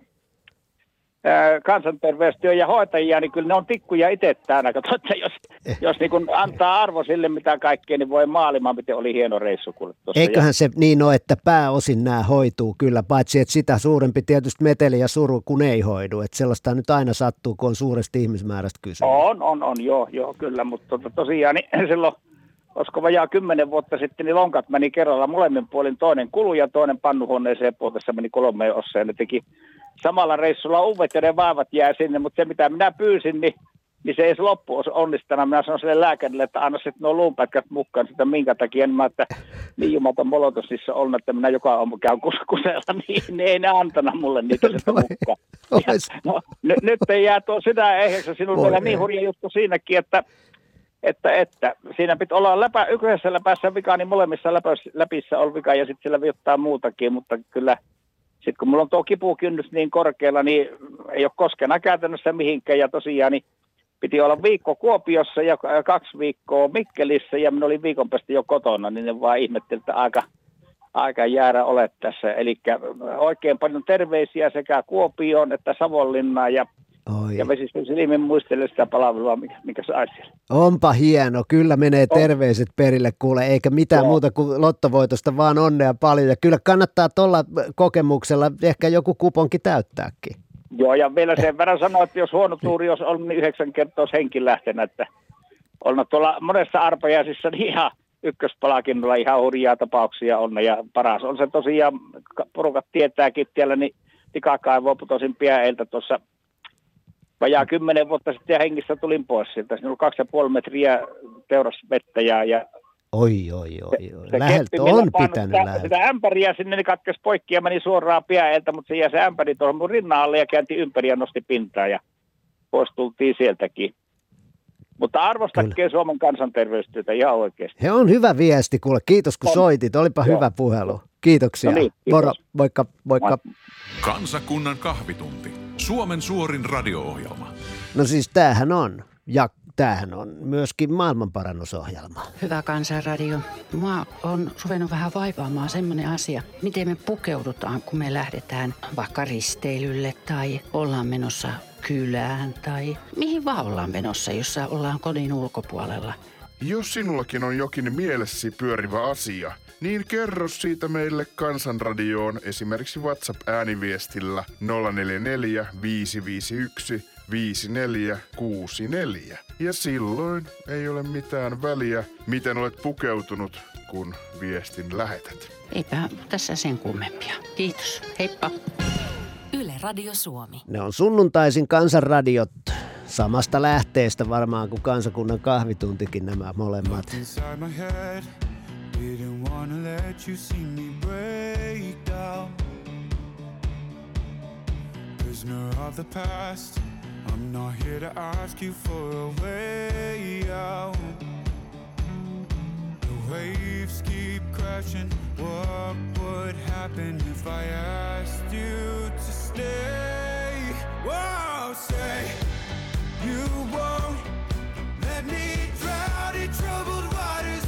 kansanterveystyön ja hoitajia, niin kyllä ne on tikkuja itse täällä. Kato, että jos, Eh. jos niin kun antaa arvo sille, mitä kaikkea, niin voi maailmaan, miten oli hieno reissu. Eiköhän se niin ole, että pääosin nämä hoituu kyllä, paitsi että sitä suurempi tietysti meteli ja suru, kun ei hoidu. Että sellaista nyt aina sattuu, kun on suuresta ihmismäärästä kysymys. On, on, on, joo, joo, kyllä, mutta tota, tosiaan niin silloin, olisiko vajaa kymmenen vuotta sitten, niin lonkat meni kerralla molemmin puolin toinen kulu ja toinen pannuhuoneeseen puolessa meni kolmeen osaan. Ne teki samalla reissulla uudet ja ne vaivat jää sinne, mutta se mitä minä pyysin, niin, niin se ei se loppu olisi onnistanut. Minä sanoin sille lääkärille, että anna sitten nuo luunpätkät mukaan sitä minkä takia. Niin mä, että niin jumaton molotosissa on, että minä joka aamu käyn kus- kusella, niin, niin ei ne antanut mulle niitä sitä mukaan. No, nyt, nyt ei jää tuo sydän ehjäksi. Sinulla on vielä niin hurja juttu siinäkin, että että, että siinä pitää olla läpä, yhdessä läpässä vika, niin molemmissa läpäissä, läpissä on vika ja sitten siellä viottaa muutakin, mutta kyllä sitten kun mulla on tuo kipukynnys niin korkealla, niin ei ole koskena käytännössä mihinkään ja tosiaan niin piti olla viikko Kuopiossa ja kaksi viikkoa Mikkelissä ja minä olin viikon päästä jo kotona, niin ne vaan ihmetteli, että aika, aika jäädä olet tässä. Eli oikein paljon terveisiä sekä Kuopioon että Savonlinnaan ja Oi. Ja vesistön silmin muistelen sitä palvelua, mikä, mikä saisi siellä. Onpa hieno, kyllä menee terveiset perille kuule, eikä mitään Joo. muuta kuin lottovoitosta, vaan onnea paljon. Ja kyllä kannattaa tuolla kokemuksella ehkä joku kuponki täyttääkin. Joo, ja vielä sen verran sanoa, että jos huono tuuri olisi ollut, niin yhdeksän kertaa olisi henki lähtenyt. Että on tuolla monessa arpajaisissa niin ihan ykköspalakinnolla ihan hurjaa tapauksia on. Ja paras on se tosiaan, ka- porukat tietääkin siellä, niin tikakaivoa putosin piäeiltä tuossa vajaa kymmenen vuotta sitten ja hengissä tulin pois sieltä. Siinä oli kaksi ja puoli metriä teurasvettä ja, ja Oi, oi, oi, oi. se Läheltä keppi, on pitänyt sitä, läheltä. sitä ämpäriä sinne, niin katkesi poikki ja meni suoraan piäeltä, mutta se jäi se ämpäri tuohon mun rinnan alle ja käänti ympäri ja nosti pintaa ja pois tultiin sieltäkin. Mutta arvostakkeen Suomen kansanterveystyötä ihan oikeasti. He on hyvä viesti, kuule. Kiitos kun On. soitit. Olipa Joo. hyvä puhelu. Kiitoksia. No niin, kiitos. Moro, moikka, moikka. Kansakunnan kahvitunti. Suomen suorin radio-ohjelma. No siis tämähän on. Ja tämähän on myöskin maailmanparannusohjelma. Hyvä kansanradio. Mua on ruvennut vähän vaivaamaan semmoinen asia, miten me pukeudutaan, kun me lähdetään vaikka risteilylle tai ollaan menossa kylään tai mihin vaan ollaan menossa, jossa ollaan kodin ulkopuolella. Jos sinullakin on jokin mielessäsi pyörivä asia, niin kerro siitä meille Kansanradioon esimerkiksi WhatsApp-ääniviestillä 044 551 5464. Ja silloin ei ole mitään väliä, miten olet pukeutunut, kun viestin lähetät. Eipä tässä sen kummempia. Kiitos. Heippa. Yle Radio Suomi. Ne on sunnuntaisin kansanradiot. Samasta lähteestä varmaan kuin kansakunnan kahvituntikin nämä molemmat. Didn't wanna let you see me break down. Prisoner of the past. I'm not here to ask you for a way out. The waves keep crashing. What would happen if I asked you to stay? Whoa, say you won't let me drown in troubled waters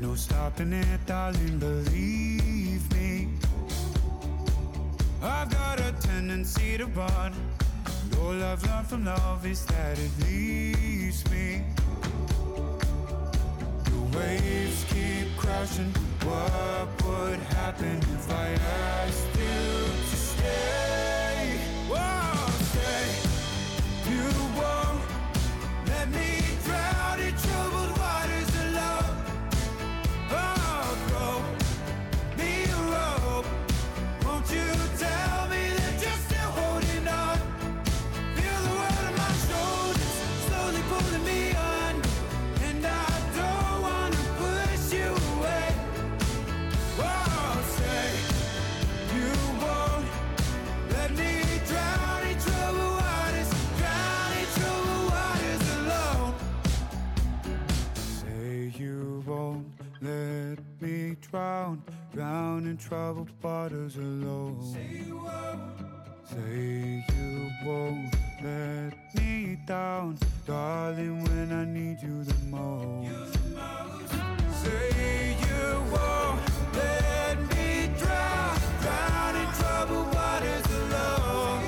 No stopping it, darling, believe me. I've got a tendency to run. And all I've learned from love is that it leaves me. The waves keep crashing. What would happen if I asked you to stay? Drown, drown in troubled waters alone. Say you won't. Say you won't let me down, darling, when I need you the most. Say you won't let me drown, drown in troubled waters alone.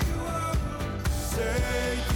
Say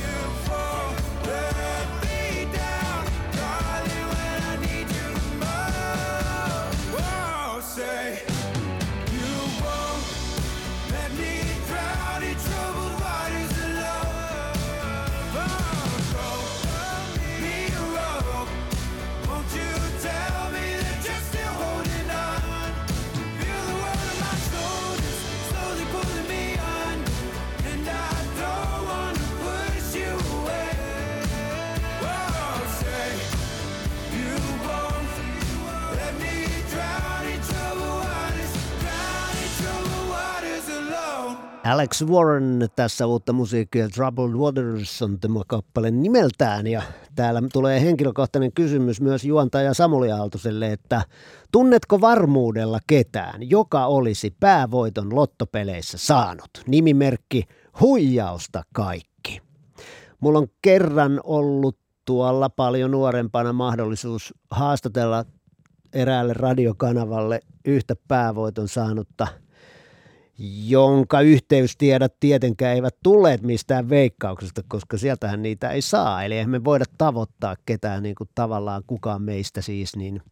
Alex Warren tässä uutta musiikkia Troubled Waters on tämä kappale nimeltään ja täällä tulee henkilökohtainen kysymys myös juontaja Samuli Aaltoselle, että tunnetko varmuudella ketään, joka olisi päävoiton lottopeleissä saanut? Nimimerkki huijausta kaikki. Mulla on kerran ollut tuolla paljon nuorempana mahdollisuus haastatella eräälle radiokanavalle yhtä päävoiton saanutta – jonka yhteystiedot tietenkään eivät tulleet mistään veikkauksesta, koska sieltähän niitä ei saa. Eli eihän me voida tavoittaa ketään niin kuin tavallaan kukaan meistä siis niin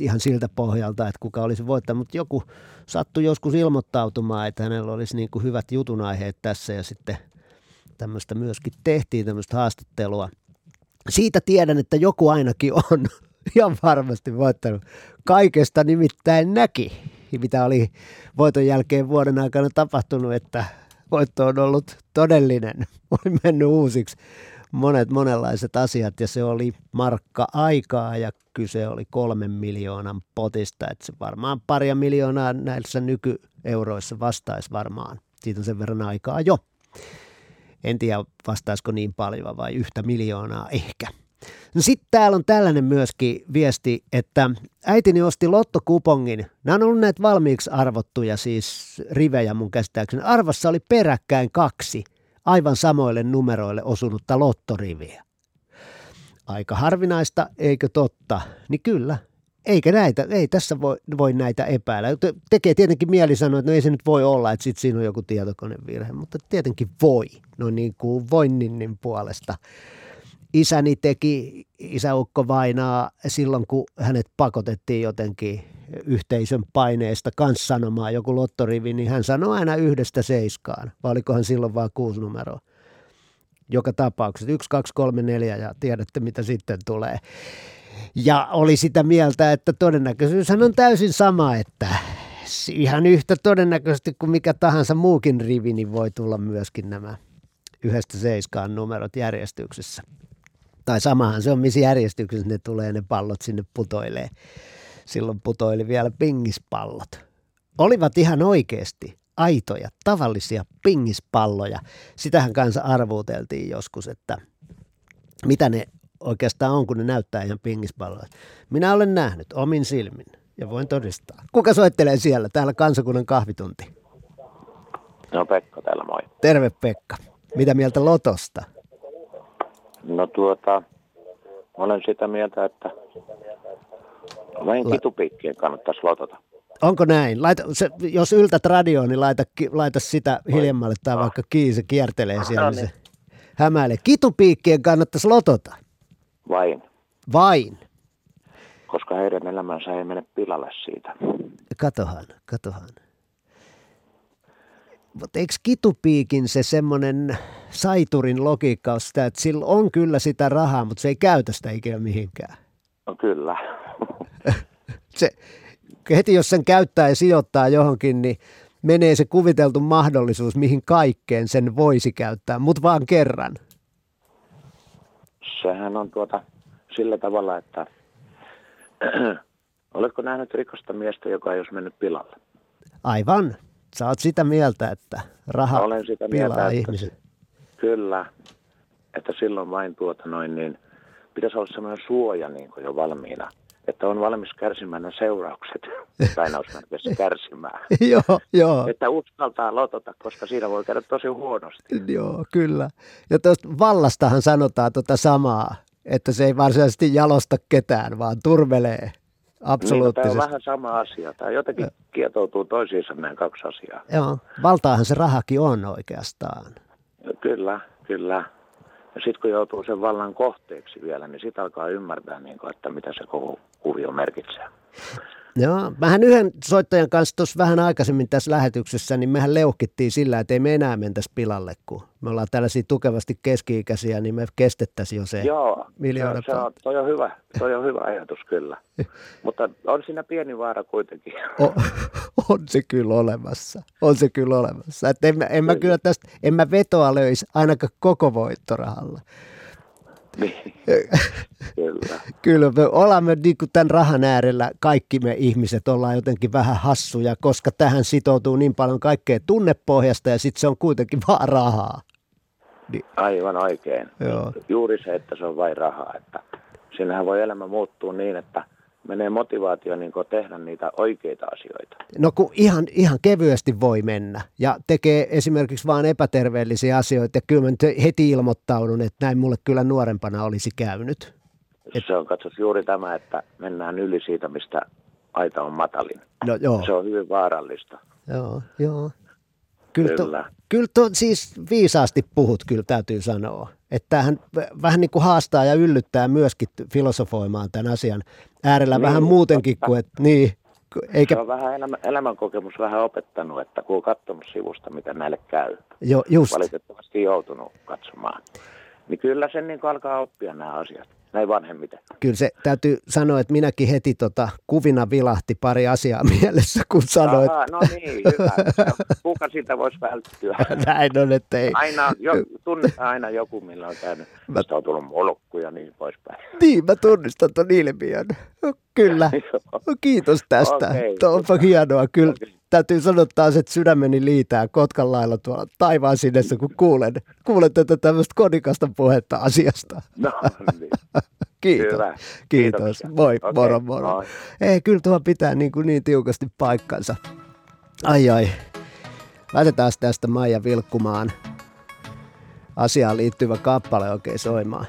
ihan siltä pohjalta, että kuka olisi voittanut, mutta joku sattui joskus ilmoittautumaan, että hänellä olisi niin kuin hyvät jutunaiheet tässä ja sitten tämmöistä myöskin tehtiin tämmöistä haastattelua. Siitä tiedän, että joku ainakin on ihan varmasti voittanut. Kaikesta nimittäin näki mitä oli voiton jälkeen vuoden aikana tapahtunut, että voitto on ollut todellinen. Oli mennyt uusiksi monet monenlaiset asiat ja se oli markka aikaa ja kyse oli kolmen miljoonan potista, että se varmaan paria miljoonaa näissä nykyeuroissa vastaisi varmaan. Siitä on sen verran aikaa jo. En tiedä vastaisiko niin paljon vai yhtä miljoonaa ehkä. No sitten täällä on tällainen myöskin viesti, että äitini osti lottokupongin. Nämä on ollut näitä valmiiksi arvottuja siis rivejä mun käsittääkseni. Arvassa oli peräkkäin kaksi aivan samoille numeroille osunutta lottoriviä. Aika harvinaista, eikö totta? Niin kyllä, eikä näitä, ei tässä voi, voi näitä epäillä. Tekee tietenkin mieli sanoa, että no ei se nyt voi olla, että sitten siinä on joku tietokonevirhe, mutta tietenkin voi, no niin kuin voinnin puolesta isäni teki isäukko vainaa silloin, kun hänet pakotettiin jotenkin yhteisön paineesta kanssa sanomaan joku lottorivi, niin hän sanoi aina yhdestä seiskaan, vai olikohan silloin vain kuusi numeroa. Joka tapauksessa yksi, kaksi, kolme, neljä ja tiedätte mitä sitten tulee. Ja oli sitä mieltä, että todennäköisyyshän on täysin sama, että ihan yhtä todennäköisesti kuin mikä tahansa muukin rivi, niin voi tulla myöskin nämä yhdestä seiskaan numerot järjestyksessä tai samahan se on, missä järjestyksessä ne tulee, ne pallot sinne putoilee. Silloin putoili vielä pingispallot. Olivat ihan oikeasti aitoja, tavallisia pingispalloja. Sitähän kanssa arvuuteltiin joskus, että mitä ne oikeastaan on, kun ne näyttää ihan pingispalloja. Minä olen nähnyt omin silmin ja voin todistaa. Kuka soittelee siellä? Täällä kansakunnan kahvitunti. No Pekka täällä, moi. Terve Pekka. Mitä mieltä Lotosta? No tuota, olen sitä mieltä, että vain kitupiikkien kannattaisi lotota. Onko näin? Laita, se, jos yltät radioon, niin laita, laita sitä hiljemmalle tai ah. vaikka kiinni, se kiertelee siellä, no niin. niin se hämäilee. Kitupiikkien kannattaisi lotota. Vain. Vain. Koska heidän elämänsä ei mene pilalle siitä. Katohan, katohan. Mutta eikö kitupiikin se semmoinen saiturin logiikka on sitä, että sillä on kyllä sitä rahaa, mutta se ei käytä sitä ikinä mihinkään? No kyllä. se, heti jos sen käyttää ja sijoittaa johonkin, niin menee se kuviteltu mahdollisuus, mihin kaikkeen sen voisi käyttää, mutta vaan kerran. Sehän on tuota sillä tavalla, että oletko nähnyt rikosta miestä, joka ei olisi mennyt pilalle? Aivan. Sä oot sitä mieltä, että raha Olen sitä pilaa mieltä, ihmisen. Että, kyllä, että silloin vain tuota noin, niin pitäisi olla sellainen suoja niin kuin jo valmiina, että on valmis kärsimään ne seuraukset, lainausmerkeissä kärsimään. joo, joo. Että uskaltaa lotota, koska siinä voi käydä tosi huonosti. Joo, kyllä. Ja tuosta vallastahan sanotaan tota samaa, että se ei varsinaisesti jalosta ketään, vaan turvelee Absoluuttisesti. Niin, tämä on vähän sama asia. Tämä jotenkin ja. kietoutuu toisiinsa nämä kaksi asiaa. Joo, valtaahan se rahakin on oikeastaan. Kyllä, kyllä. Ja sitten kun joutuu sen vallan kohteeksi vielä, niin sitten alkaa ymmärtää, niin kuin, että mitä se koko kuvio merkitsee. Joo, mähän yhden soittajan kanssa tuossa vähän aikaisemmin tässä lähetyksessä, niin mehän leuhkittiin sillä, että ei me enää mentäisi pilalle, kun me ollaan tällaisia tukevasti keski-ikäisiä, niin me kestettäisiin jo se Joo, miljoona. Se on, toi on hyvä, toi on hyvä ajatus kyllä, mutta on siinä pieni vaara kuitenkin. O, on se kyllä olemassa, on se kyllä olemassa. Että en, en mä kyllä tästä, en mä vetoa löisi ainakaan koko voittorahalla. Kyllä. Kyllä me olemme niin kuin tämän rahan äärellä, kaikki me ihmiset ollaan jotenkin vähän hassuja, koska tähän sitoutuu niin paljon kaikkea tunnepohjasta ja sitten se on kuitenkin vaan rahaa. Aivan oikein. Joo. Juuri se, että se on vain rahaa. Että siinähän voi elämä muuttua niin, että menee motivaatio niin tehdä niitä oikeita asioita. No kun ihan, ihan kevyesti voi mennä ja tekee esimerkiksi vain epäterveellisiä asioita ja kyllä mä nyt heti ilmoittaudun, että näin mulle kyllä nuorempana olisi käynyt. Se on katsos juuri tämä, että mennään yli siitä, mistä aita on matalin. No joo. Se on hyvin vaarallista. Joo, joo. Kyllä, to, Kyllä. kyllä to, siis viisaasti puhut, kyllä täytyy sanoa. Että tämähän vähän niin kuin haastaa ja yllyttää myöskin filosofoimaan tämän asian äärellä Niin, vähän muutenkin totta. kuin, että niin, eikä, Se on vähän elämä, elämänkokemus vähän opettanut, että kun on katsonut sivusta, miten näille käy. jo, just, Valitettavasti joutunut katsomaan. Niin kyllä sen niin alkaa oppia nämä asiat, näin vanhemmiten. kyllä se täytyy sanoa, että minäkin heti tota, kuvina vilahti pari asiaa mielessä, kun sanoit, Aha, no niin, hyvä. No, Kuka siitä voisi välttyä? näin on, että ei. Aina, jo, tunnetaan aina joku, millä on käynyt, mistä on tullut molokku ja niin poispäin. Niin, mä tunnistan ton ilmiön. Kyllä. Kiitos tästä. Okei. Tuo onpa hienoa. Kyllä täytyy sanoa taas, että sydämeni liitää Kotkan lailla tuolla taivaan sinessä, kun kuulen, kuulen tätä tämmöistä kodikasta puhetta asiasta. No niin. Kiitos. Hyvä. Kiitos. Kiitoksia. Moi, Okei, moro, moro. moi. Ei, kyllä tuo pitää niin, kuin niin tiukasti paikkansa. Ai ai. Laitetaan tästä Maija vilkkumaan asiaan liittyvä kappale oikein soimaan.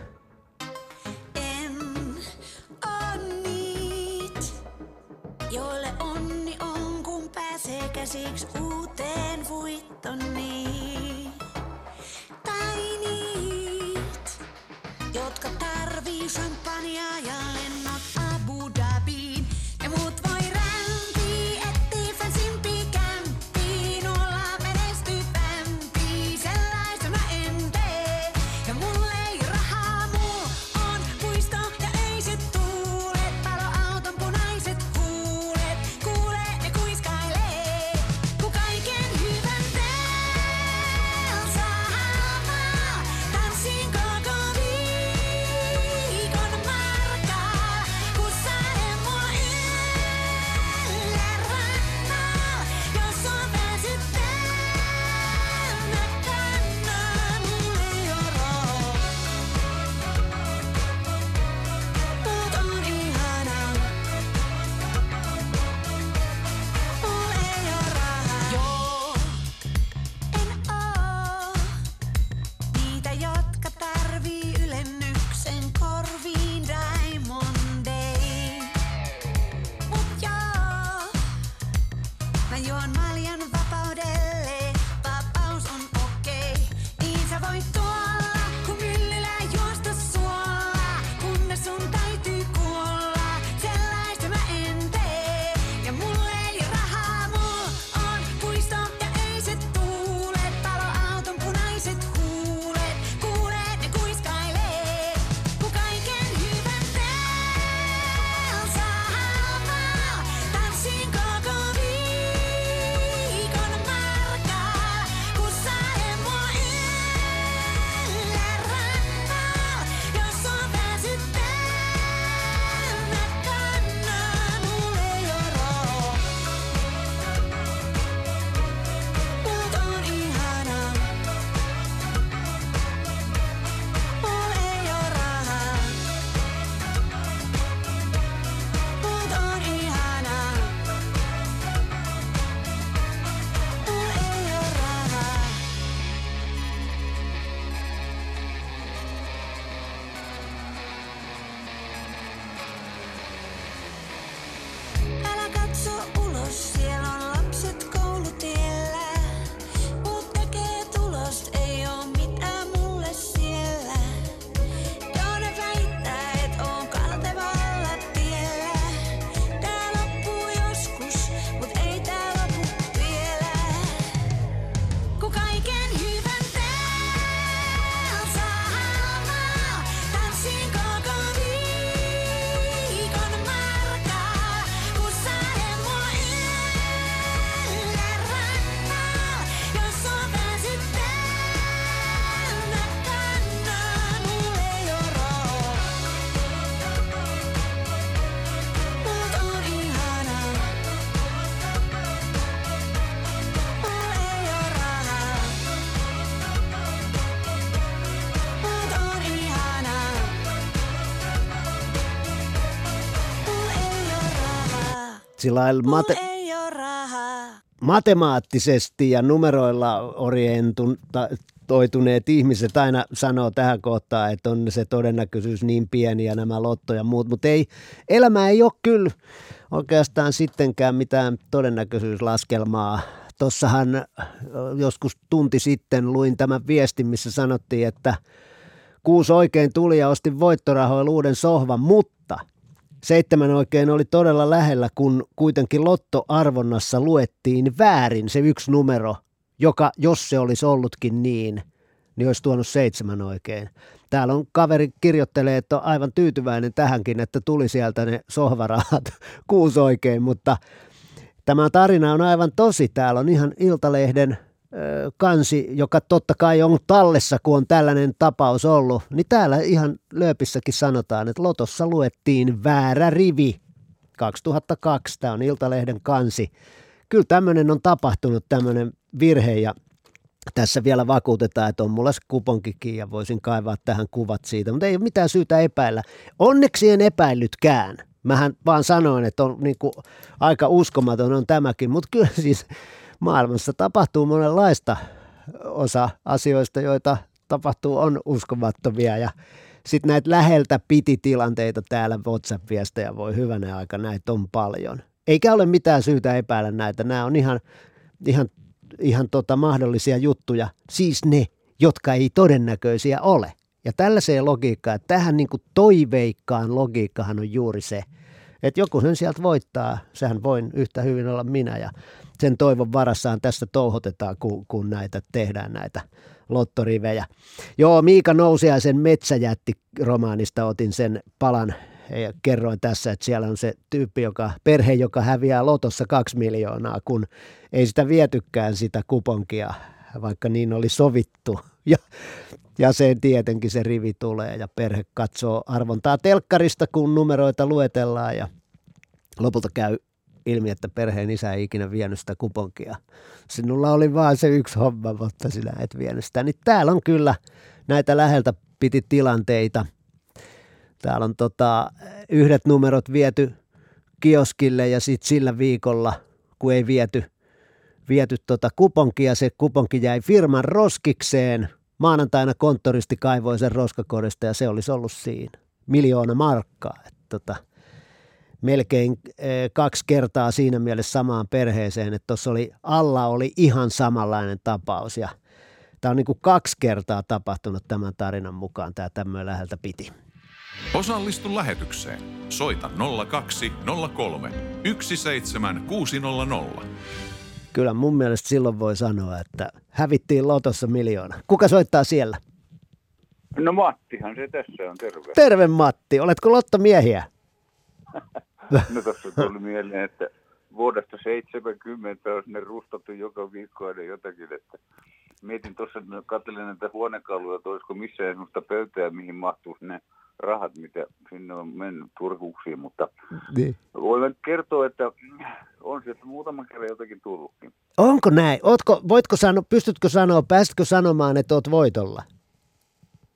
Sillä mate- matemaattisesti ja numeroilla orientoituneet ihmiset aina sanoo tähän kohtaan, että on se todennäköisyys niin pieni ja nämä lotto ja muut, mutta ei, elämä ei ole kyllä oikeastaan sittenkään mitään todennäköisyyslaskelmaa. Tossahan joskus tunti sitten luin tämän viestin, missä sanottiin, että kuusi oikein tuli ja ostin voittorahoilla uuden sohvan, mutta seitsemän oikein oli todella lähellä, kun kuitenkin lottoarvonnassa luettiin väärin se yksi numero, joka, jos se olisi ollutkin niin, niin olisi tuonut seitsemän oikein. Täällä on kaveri kirjoittelee, että on aivan tyytyväinen tähänkin, että tuli sieltä ne sohvarahat kuusi oikein, mutta tämä tarina on aivan tosi. Täällä on ihan Iltalehden kansi, joka totta kai on tallessa, kun on tällainen tapaus ollut, niin täällä ihan lööpissäkin sanotaan, että Lotossa luettiin väärä rivi 2002. Tämä on Iltalehden kansi. Kyllä tämmöinen on tapahtunut, tämmöinen virhe ja tässä vielä vakuutetaan, että on mulla kuponkikin ja voisin kaivaa tähän kuvat siitä, mutta ei ole mitään syytä epäillä. Onneksi en epäillytkään. Mähän vaan sanoin, että on niin kuin, aika uskomaton on tämäkin, mutta kyllä siis maailmassa tapahtuu monenlaista osa asioista, joita tapahtuu, on uskomattomia ja sitten näitä läheltä piti tilanteita täällä WhatsApp-viestejä voi hyvänä aika, näitä on paljon. Eikä ole mitään syytä epäillä näitä, nämä on ihan, ihan, ihan tota mahdollisia juttuja, siis ne, jotka ei todennäköisiä ole. Ja tällaiseen logiikkaan, tähän niin toiveikkaan logiikkahan on juuri se, että joku sen sieltä voittaa, sehän voin yhtä hyvin olla minä ja sen toivon varassaan tässä touhotetaan, kun, kun näitä tehdään näitä lottorivejä. Joo, Miika Nousiaisen Metsäjätti romaanista otin sen palan ja kerroin tässä, että siellä on se tyyppi, joka, perhe, joka häviää lotossa kaksi miljoonaa, kun ei sitä vietykään sitä kuponkia, vaikka niin oli sovittu. Ja, ja sen tietenkin se rivi tulee ja perhe katsoo arvontaa telkkarista, kun numeroita luetellaan ja lopulta käy ilmi, että perheen isä ei ikinä vienyt sitä kuponkia. Sinulla oli vaan se yksi homma, mutta sinä et vienyt sitä. Niin täällä on kyllä näitä läheltä piti tilanteita. Täällä on tota, yhdet numerot viety kioskille ja sitten sillä viikolla, kun ei viety, viety tota kuponkia, se kuponki jäi firman roskikseen. Maanantaina konttoristi kaivoi sen roskakorista ja se olisi ollut siinä. Miljoona markkaa. Et tota, melkein eh, kaksi kertaa siinä mielessä samaan perheeseen, että tuossa oli, alla oli ihan samanlainen tapaus ja tämä on niin kuin kaksi kertaa tapahtunut tämän tarinan mukaan, tämä tämmöinen läheltä piti. Osallistu lähetykseen. Soita 0203 17600. Kyllä mun mielestä silloin voi sanoa, että hävittiin lotossa miljoona. Kuka soittaa siellä? No Mattihan se tässä on, terve. Terve Matti, oletko lottomiehiä? No tuossa tuli mieleen, että vuodesta 70 on sinne rustattu joka viikko aina jotakin, että mietin tuossa, että katselin näitä huonekaluja, että olisiko missään sellaista pöytää, mihin mahtuisi ne rahat, mitä sinne on mennyt turhuuksiin, mutta Niin. voin nyt kertoa, että on sieltä muutaman kerran jotakin tullutkin. Onko näin? Ootko, voitko sano, pystytkö sanoa, pääsitkö sanomaan, että oot voitolla?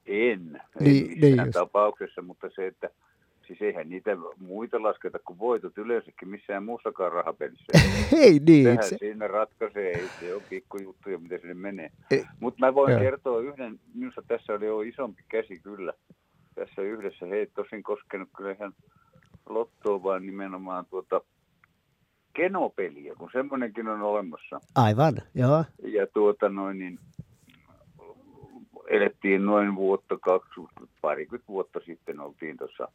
En, en Niin, niin, niin missään just. tapauksessa, mutta se, että siis eihän niitä muita lasketa kuin voitot yleensäkin missään muussakaan rahapelissä. Ei niin. Sehän Se, siinä ratkaisee, ei se ole pikkujuttuja, miten sinne menee. Mutta mä voin Joo. kertoa yhden, minusta tässä oli jo isompi käsi kyllä. Tässä yhdessä, he ei tosin koskenut kyllä ihan lottoa, vaan nimenomaan tuota kenopeliä, kun semmoinenkin on olemassa. aivan, joo. Ja tuota noin, niin elettiin noin vuotta, kaksi, parikymmentä vuotta sitten oltiin tuossa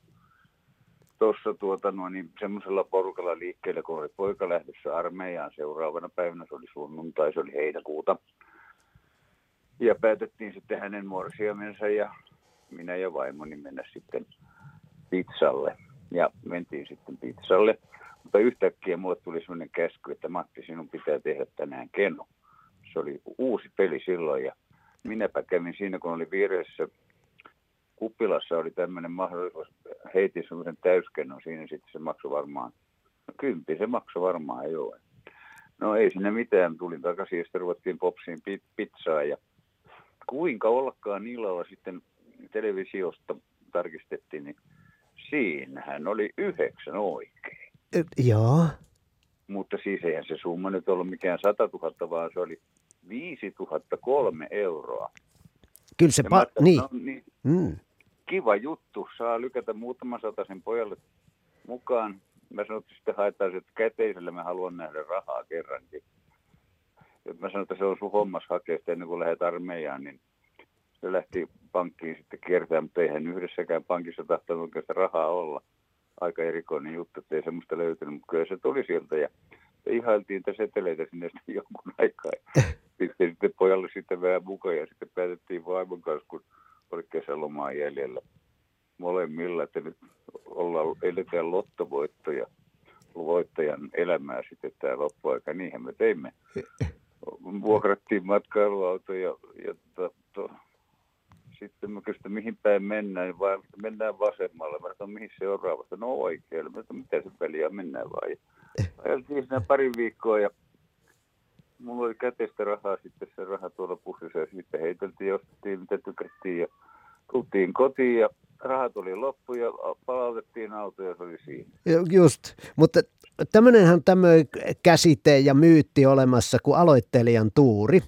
tuossa tuota noin, niin semmoisella porukalla liikkeellä, kun oli poika lähdössä armeijaan seuraavana päivänä, se oli sunnuntai, se oli heinäkuuta. Ja päätettiin sitten hänen morsiamensa ja minä ja vaimoni mennä sitten pizzalle. Ja mentiin sitten pizzalle. Mutta yhtäkkiä mulle tuli sellainen käsky, että Matti, sinun pitää tehdä tänään keno. Se oli uusi peli silloin ja minäpä kävin siinä, kun oli vieressä kuppilassa oli tämmöinen mahdollisuus, heitin semmoisen täyskennon siinä, sitten se maksoi varmaan, no kymppi se maksoi varmaan, joo. No ei sinne mitään, tulin takaisin ja sitten ruvettiin popsiin pi- pizzaa ja kuinka ollakaan illalla sitten televisiosta tarkistettiin, niin siinähän oli yhdeksän oikein. Et, joo. Mutta siis eihän se summa nyt ollut mikään 100 000, vaan se oli 5003 euroa. Kyllä se, Ja pa- ajattelin, niin. no niin, Mm. kiva juttu, saa lykätä muutaman sen pojalle mukaan. Mä sanoin, että sitten haetaan että käteisellä, mä haluan nähdä rahaa kerrankin. Ja mä sanoin, että se on sun hommas hakea sitä ennen kuin lähdet armeijaan, niin se lähti pankkiin sitten kiertämään, mutta eihän yhdessäkään pankissa tahtonut sitä rahaa olla. Aika erikoinen juttu, että ei semmoista löytynyt, mutta kyllä se tuli sieltä ja ihailtiin niitä seteleitä sinne sitten jonkun aikaa. Sitten, sitten pojalle sitten vähän mukaan ja sitten päätettiin vaimon kanssa, kun oli kesälomaa jäljellä molemmilla, että nyt ollaan, eletään lottovoittoja, voittajan elämää sitten tämä loppuaika. Niinhän me teimme. Vuokrattiin matkailuauto ja, ja to, to, sitten mä kysyin, mihin päin mennään, vai mennään vasemmalle. Mä sanoin, mihin seuraavasta? No oikealle. Mä sanoin, mitä se väliä, mennään vaan. Ja ajeltiin siinä pari viikkoa ja mulla oli käteistä rahaa sitten se raha tuolla pussissa ja sitten heiteltiin ostettiin mitä tykättiin ja tultiin kotiin ja rahat oli loppu ja palautettiin auto ja se oli siinä. Ju- Just, mutta tämmöinenhän on tämmöinen käsite ja myytti olemassa kuin aloittelijan tuuri.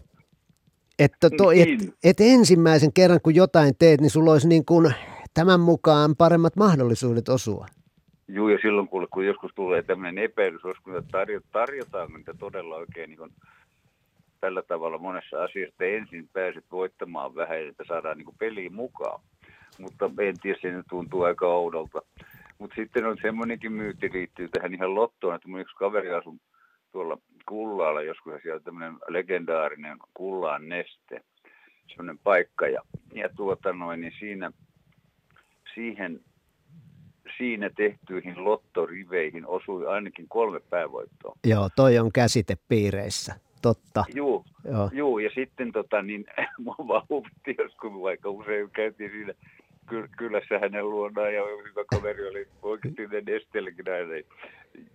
Että to, et, Niin. et ensimmäisen kerran kun jotain teet, niin sulla olisi niin kuin tämän mukaan paremmat mahdollisuudet osua. Juu, ja silloin kun, kun joskus tulee tämmöinen epäilys, olisiko niitä tarjo, tarjotaanko niitä todella oikein niin kuin tällä tavalla monessa asiassa, että ensin pääset voittamaan vähän, että saadaan niin kuin peliin mukaan. Mutta en tiedä, se nyt tuntuu aika oudolta. Mutta sitten on semmoinenkin myytti liittyy tähän ihan lottoon, että mun yksi kaveri asui tuolla Kullaalla joskus, siellä on tämmöinen legendaarinen Kullaan neste, semmoinen paikka, ja, ja tuota noin, niin siinä, siihen, siinä tehtyihin lottoriveihin osui ainakin kolme päävoittoa. Joo, toi on käsite piireissä. Totta. Juu, Joo. juu, ja sitten tota, niin, mua vaan huvitti joskus, vaikka usein käytiin siinä ky- kylässä hänen luonaan ja hyvä kaveri oli oikeasti ne aina.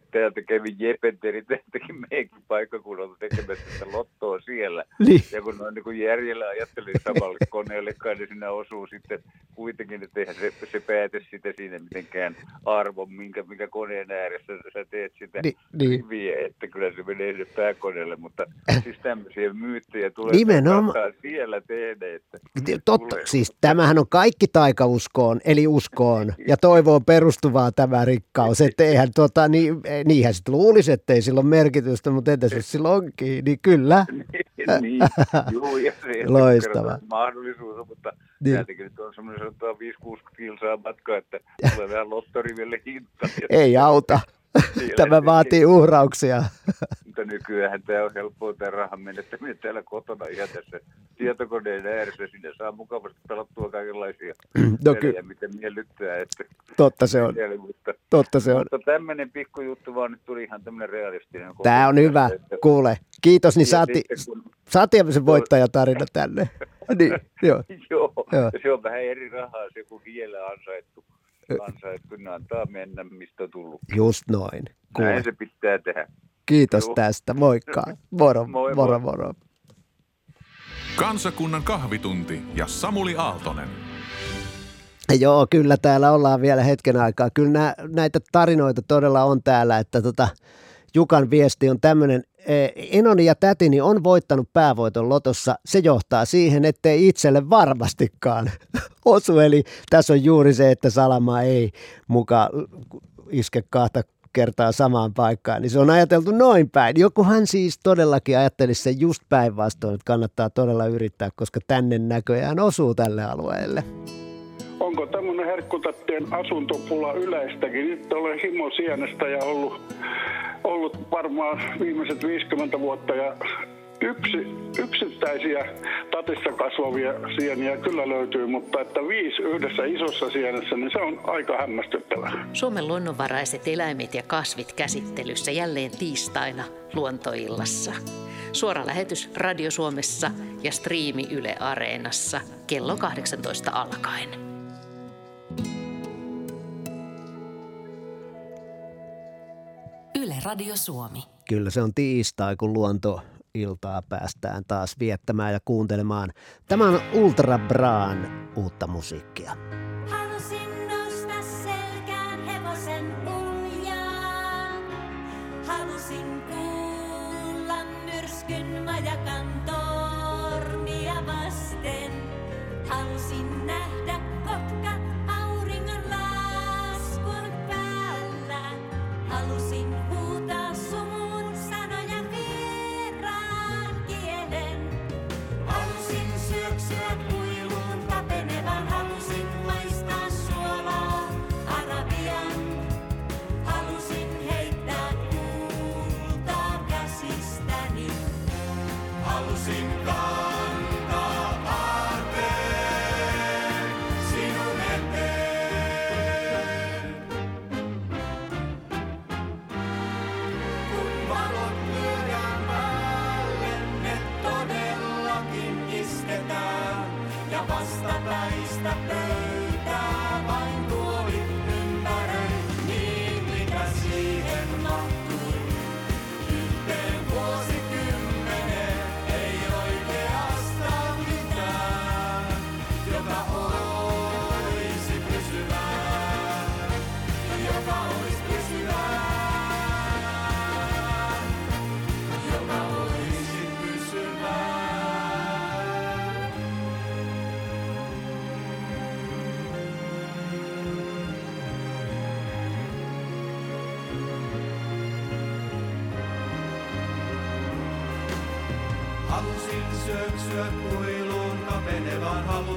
Niin Täältä kävi Jepenteri, täältäkin meidänkin paikkakunnalta tekemässä sitä lottoa siellä. Niin. Ja kun on niin kuin järjellä ajattelin samalle koneelle, kai ne siinä osuu sitten kuitenkin, että eihän se, se päätä sitä siinä mitenkään arvon, minkä, minkä koneen ääressä sä teet sitä Ni- niin. riviä, että kyllä se menee sinne pääkoneelle, mutta siis tämmöisiä myyttejä tulee Nimenomaan. siellä tehdä, että Totta, tulee. siis tämähän on kaikki taikauskoon, eli uskoon ja toivoon perustuvaa tämä rikkaus. Että eihän tota, niin, niinhän sitten luulisi, että ei sillä ole merkitystä, mutta entäs jos sillä onkin, niin kyllä. niin, juu, ja se ei Loistava. mahdollisuus, mutta Niin. nyt on semmoinen sanotaan 5-60 kilsaa matkaa, että tulee vähän lottoriville hinta. Ei auta. Tämä vaatii uhrauksia. Mutta nykyään tämä on helppoa tämä rahan menettäminen täällä kotona ihan tässä tietokoneen ääressä. Sinne saa mukavasti pelattua kaikenlaisia No pelejä, ky- miten miellyttää. Että, Totta se on. Eli, mutta, Totta se on. Mutta tämmöinen pikkujuttu vaan nyt tuli ihan tämmöinen realistinen. Tämä on hyvä. että- Kuule, kiitos, niin saatiin, sitten kun- saatiin se voittajatarina tänne. Niin, joo. Joo, Joo. se on vähän eri rahaa se kuin vielä ansaittu. Ne antaa mennä, mistä on tullut. Just noin. Kuule. Näin se pitää tehdä. Kiitos Joo. tästä. Moikka. Moro, Moi, moro, moi. moro. Kansakunnan kahvitunti ja Samuli Aaltonen. Joo, kyllä täällä ollaan vielä hetken aikaa. Kyllä nä, näitä tarinoita todella on täällä, että tota, Jukan viesti on tämmöinen. Enoni ja tätini on voittanut päävoiton lotossa. Se johtaa siihen, ettei itselle varmastikaan osu. Eli tässä on juuri se, että Salama ei muka iske kahta kertaa samaan paikkaan, niin se on ajateltu noin päin. Jokuhan siis todellakin ajattelisi sen just päinvastoin, että kannattaa todella yrittää, koska tänne näköjään osuu tälle alueelle. Onko tämmöinen herkkutattien asuntopula yleistäkin? Nyt olen himo sienestä ja ollut, ollut varmaan viimeiset 50 vuotta ja yksi, yksittäisiä tatissa kasvavia sieniä kyllä löytyy, mutta että viisi yhdessä isossa sienessä, niin se on aika hämmästyttävää. Suomen luonnonvaraiset eläimet ja kasvit käsittelyssä jälleen tiistaina Luontoillassa. Suora lähetys Radio Suomessa ja striimi Yle Areenassa kello 18 alkaen. Yle Radio Suomi. Kyllä se on tiistai, kun luontoiltaa päästään taas viettämään ja kuuntelemaan. Tämä on Ultra Braan uutta musiikkia.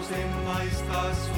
Sem mais suas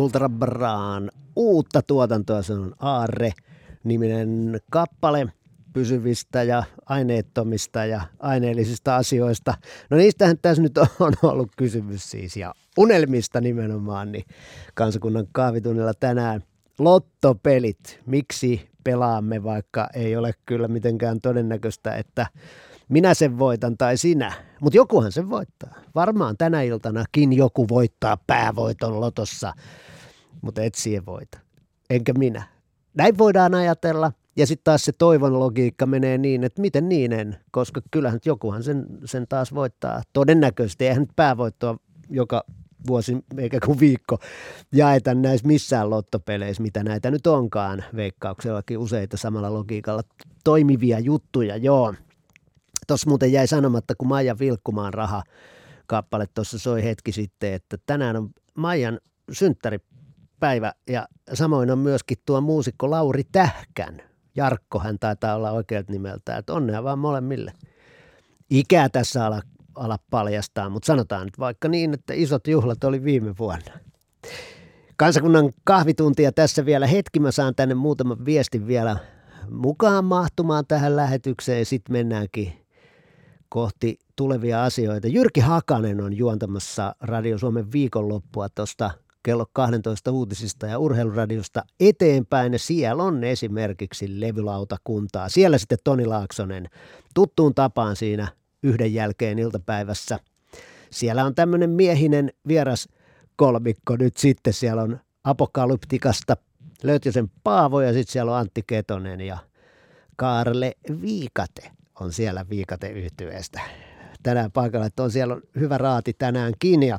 Ultra Braan uutta tuotantoa, se on Aarre niminen kappale pysyvistä ja aineettomista ja aineellisista asioista. No niistähän tässä nyt on ollut kysymys siis ja unelmista nimenomaan, niin kansakunnan kahvitunnilla tänään lottopelit. Miksi pelaamme, vaikka ei ole kyllä mitenkään todennäköistä, että minä sen voitan tai sinä. Mutta jokuhan sen voittaa. Varmaan tänä iltanakin joku voittaa päävoiton lotossa, mutta et siihen voita. Enkä minä. Näin voidaan ajatella. Ja sitten taas se toivon logiikka menee niin, että miten niin en, koska kyllähän jokuhan sen, sen taas voittaa. Todennäköisesti eihän nyt päävoittoa joka vuosi eikä kuin viikko jaeta näissä missään lottopeleissä, mitä näitä nyt onkaan. Veikkauksellakin useita samalla logiikalla toimivia juttuja, joo. Tuossa muuten jäi sanomatta, kun Maija Vilkkumaan raha kappale tuossa soi hetki sitten, että tänään on Maijan synttäripäivä ja samoin on myöskin tuo muusikko Lauri Tähkän. Jarkko hän taitaa olla oikealta nimeltä, että onnea vaan molemmille. Ikää tässä ala, ala paljastaa, mutta sanotaan nyt vaikka niin, että isot juhlat oli viime vuonna. Kansakunnan kahvituntia tässä vielä hetki. Mä saan tänne muutaman viestin vielä mukaan mahtumaan tähän lähetykseen. Sitten mennäänkin kohti tulevia asioita. Jyrki Hakanen on juontamassa Radio Suomen viikonloppua tuosta kello 12 uutisista ja urheiluradiosta eteenpäin. Siellä on esimerkiksi levylautakuntaa. Siellä sitten Toni Laaksonen tuttuun tapaan siinä yhden jälkeen iltapäivässä. Siellä on tämmöinen miehinen vieras kolmikko nyt sitten. Siellä on Apokalyptikasta Löytjösen Paavo ja sitten siellä on Antti Ketonen ja Kaarle Viikate on siellä Viikate yhtyeestä tänään paikalla, että on siellä hyvä raati tänäänkin ja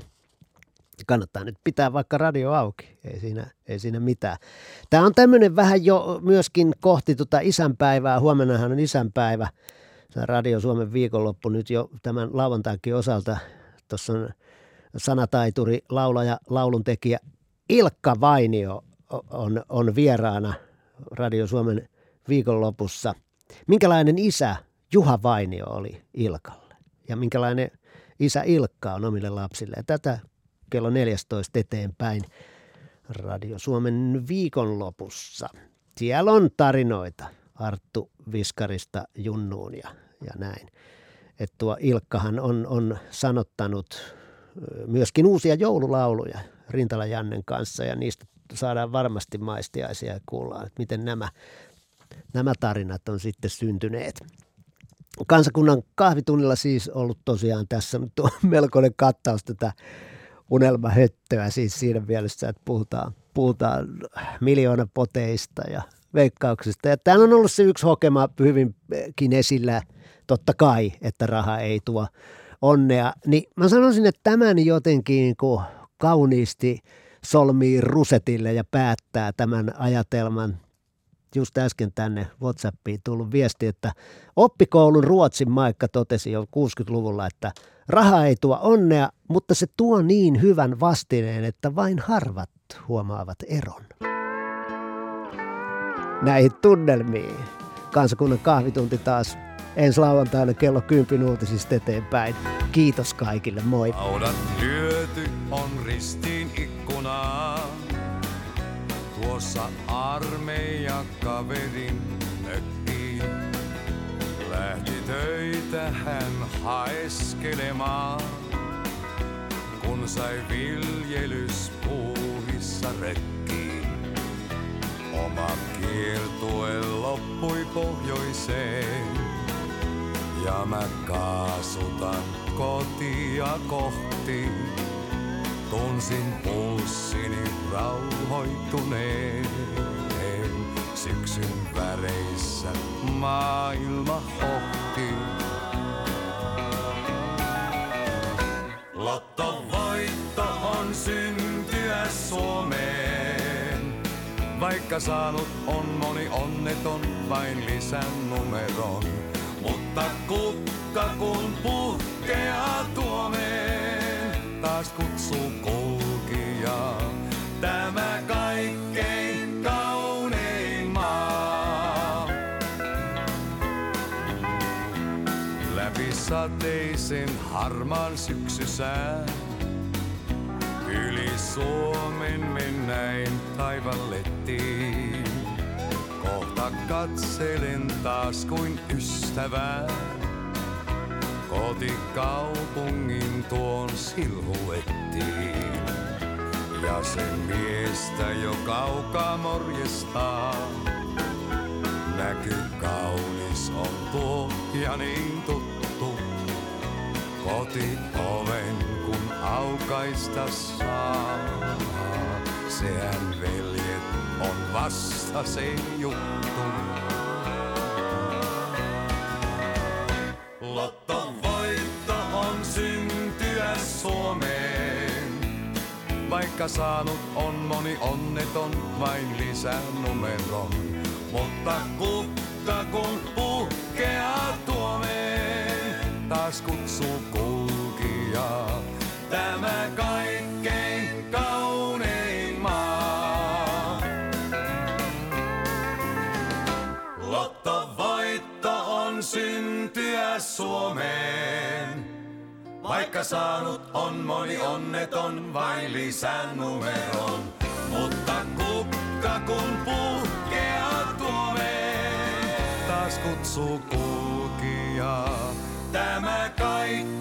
kannattaa nyt pitää vaikka radio auki, ei siinä, ei siinä mitään. Tämä on tämmöinen vähän jo myöskin kohti tuota isänpäivää, huomennahan on isänpäivä, on Radio Suomen viikonloppu nyt jo tämän lauantainkin osalta. Tuossa on sanataituri, laulaja, lauluntekijä Ilkka Vainio on, on vieraana Radio Suomen viikonlopussa. Minkälainen isä Juha Vainio oli Ilkalle ja minkälainen isä Ilkka on omille lapsille. Tätä kello 14 eteenpäin Radio Suomen viikonlopussa. Siellä on tarinoita Arttu Viskarista Junnuun ja, ja näin. Et tuo Ilkkahan on, on sanottanut myöskin uusia joululauluja Rintala Jannen kanssa ja niistä saadaan varmasti maistiaisia ja kuullaan, että miten nämä, nämä tarinat on sitten syntyneet. Kansakunnan kahvitunnilla siis ollut tosiaan tässä on melkoinen kattaus tätä unelmahöttöä siis siinä mielessä, että puhutaan, puhutaan miljoonapoteista ja veikkauksista. Ja täällä on ollut se yksi hokema hyvinkin esillä, totta kai, että raha ei tuo onnea. Niin mä sanoisin, että tämän jotenkin niin kuin kauniisti solmii rusetille ja päättää tämän ajatelman. Just äsken tänne Whatsappiin tullut viesti, että oppikoulun Ruotsin Maikka totesi jo 60-luvulla, että raha ei tuo onnea, mutta se tuo niin hyvän vastineen, että vain harvat huomaavat eron. Näihin tunnelmiin. Kansakunnan kahvitunti taas ensi lauantaina kello 10 uutisista eteenpäin. Kiitos kaikille, moi! Audat lyöty on ristiin ikkunaa. Tuossa armeija kaverin mökkiin. Lähti töitä hän haeskelemaan. Kun sai viljelyspuuhissa rekkiin. Oma kiertue loppui pohjoiseen. Ja mä kaasutan kotia kohti. Tunsin pulssini rauhoittuneen. Syksyn väreissä maailma hohti. Lottovoitto on syntyä Suomeen. Vaikka saanut on moni onneton vain lisän numeron. Mutta kukka kun puhkeaa tuomeen, taas kutsuu kulkijaa. Tämä kaikkein kaunein maa. Läpi sateisen harmaan syksysään. Yli Suomen mennäin taivallettiin. Kohta katselen taas kuin ystävää. Kotikaupungin tuon silhuettiin. Ja sen miestä jo kaukaa morjestaa. Näky kaunis on tuo ja niin tuttu. Koti oven kun aukaista saa. Sehän veljet on vasta se juttu. Lottovoitto Vaikka saanut on moni onneton vain lisänumeron. Mutta kukka kun puhkeaa tuomeen, taas kutsuu kulkijaa. Tämä kaikkein kaunein maa. Lottovoitto on syntyä Suomeen. Vaikka saanut on moni onneton, vain lisää numeron. Mutta kukka kun puhkea tuomeen, taas kutsuu kukia. Tämä kaikki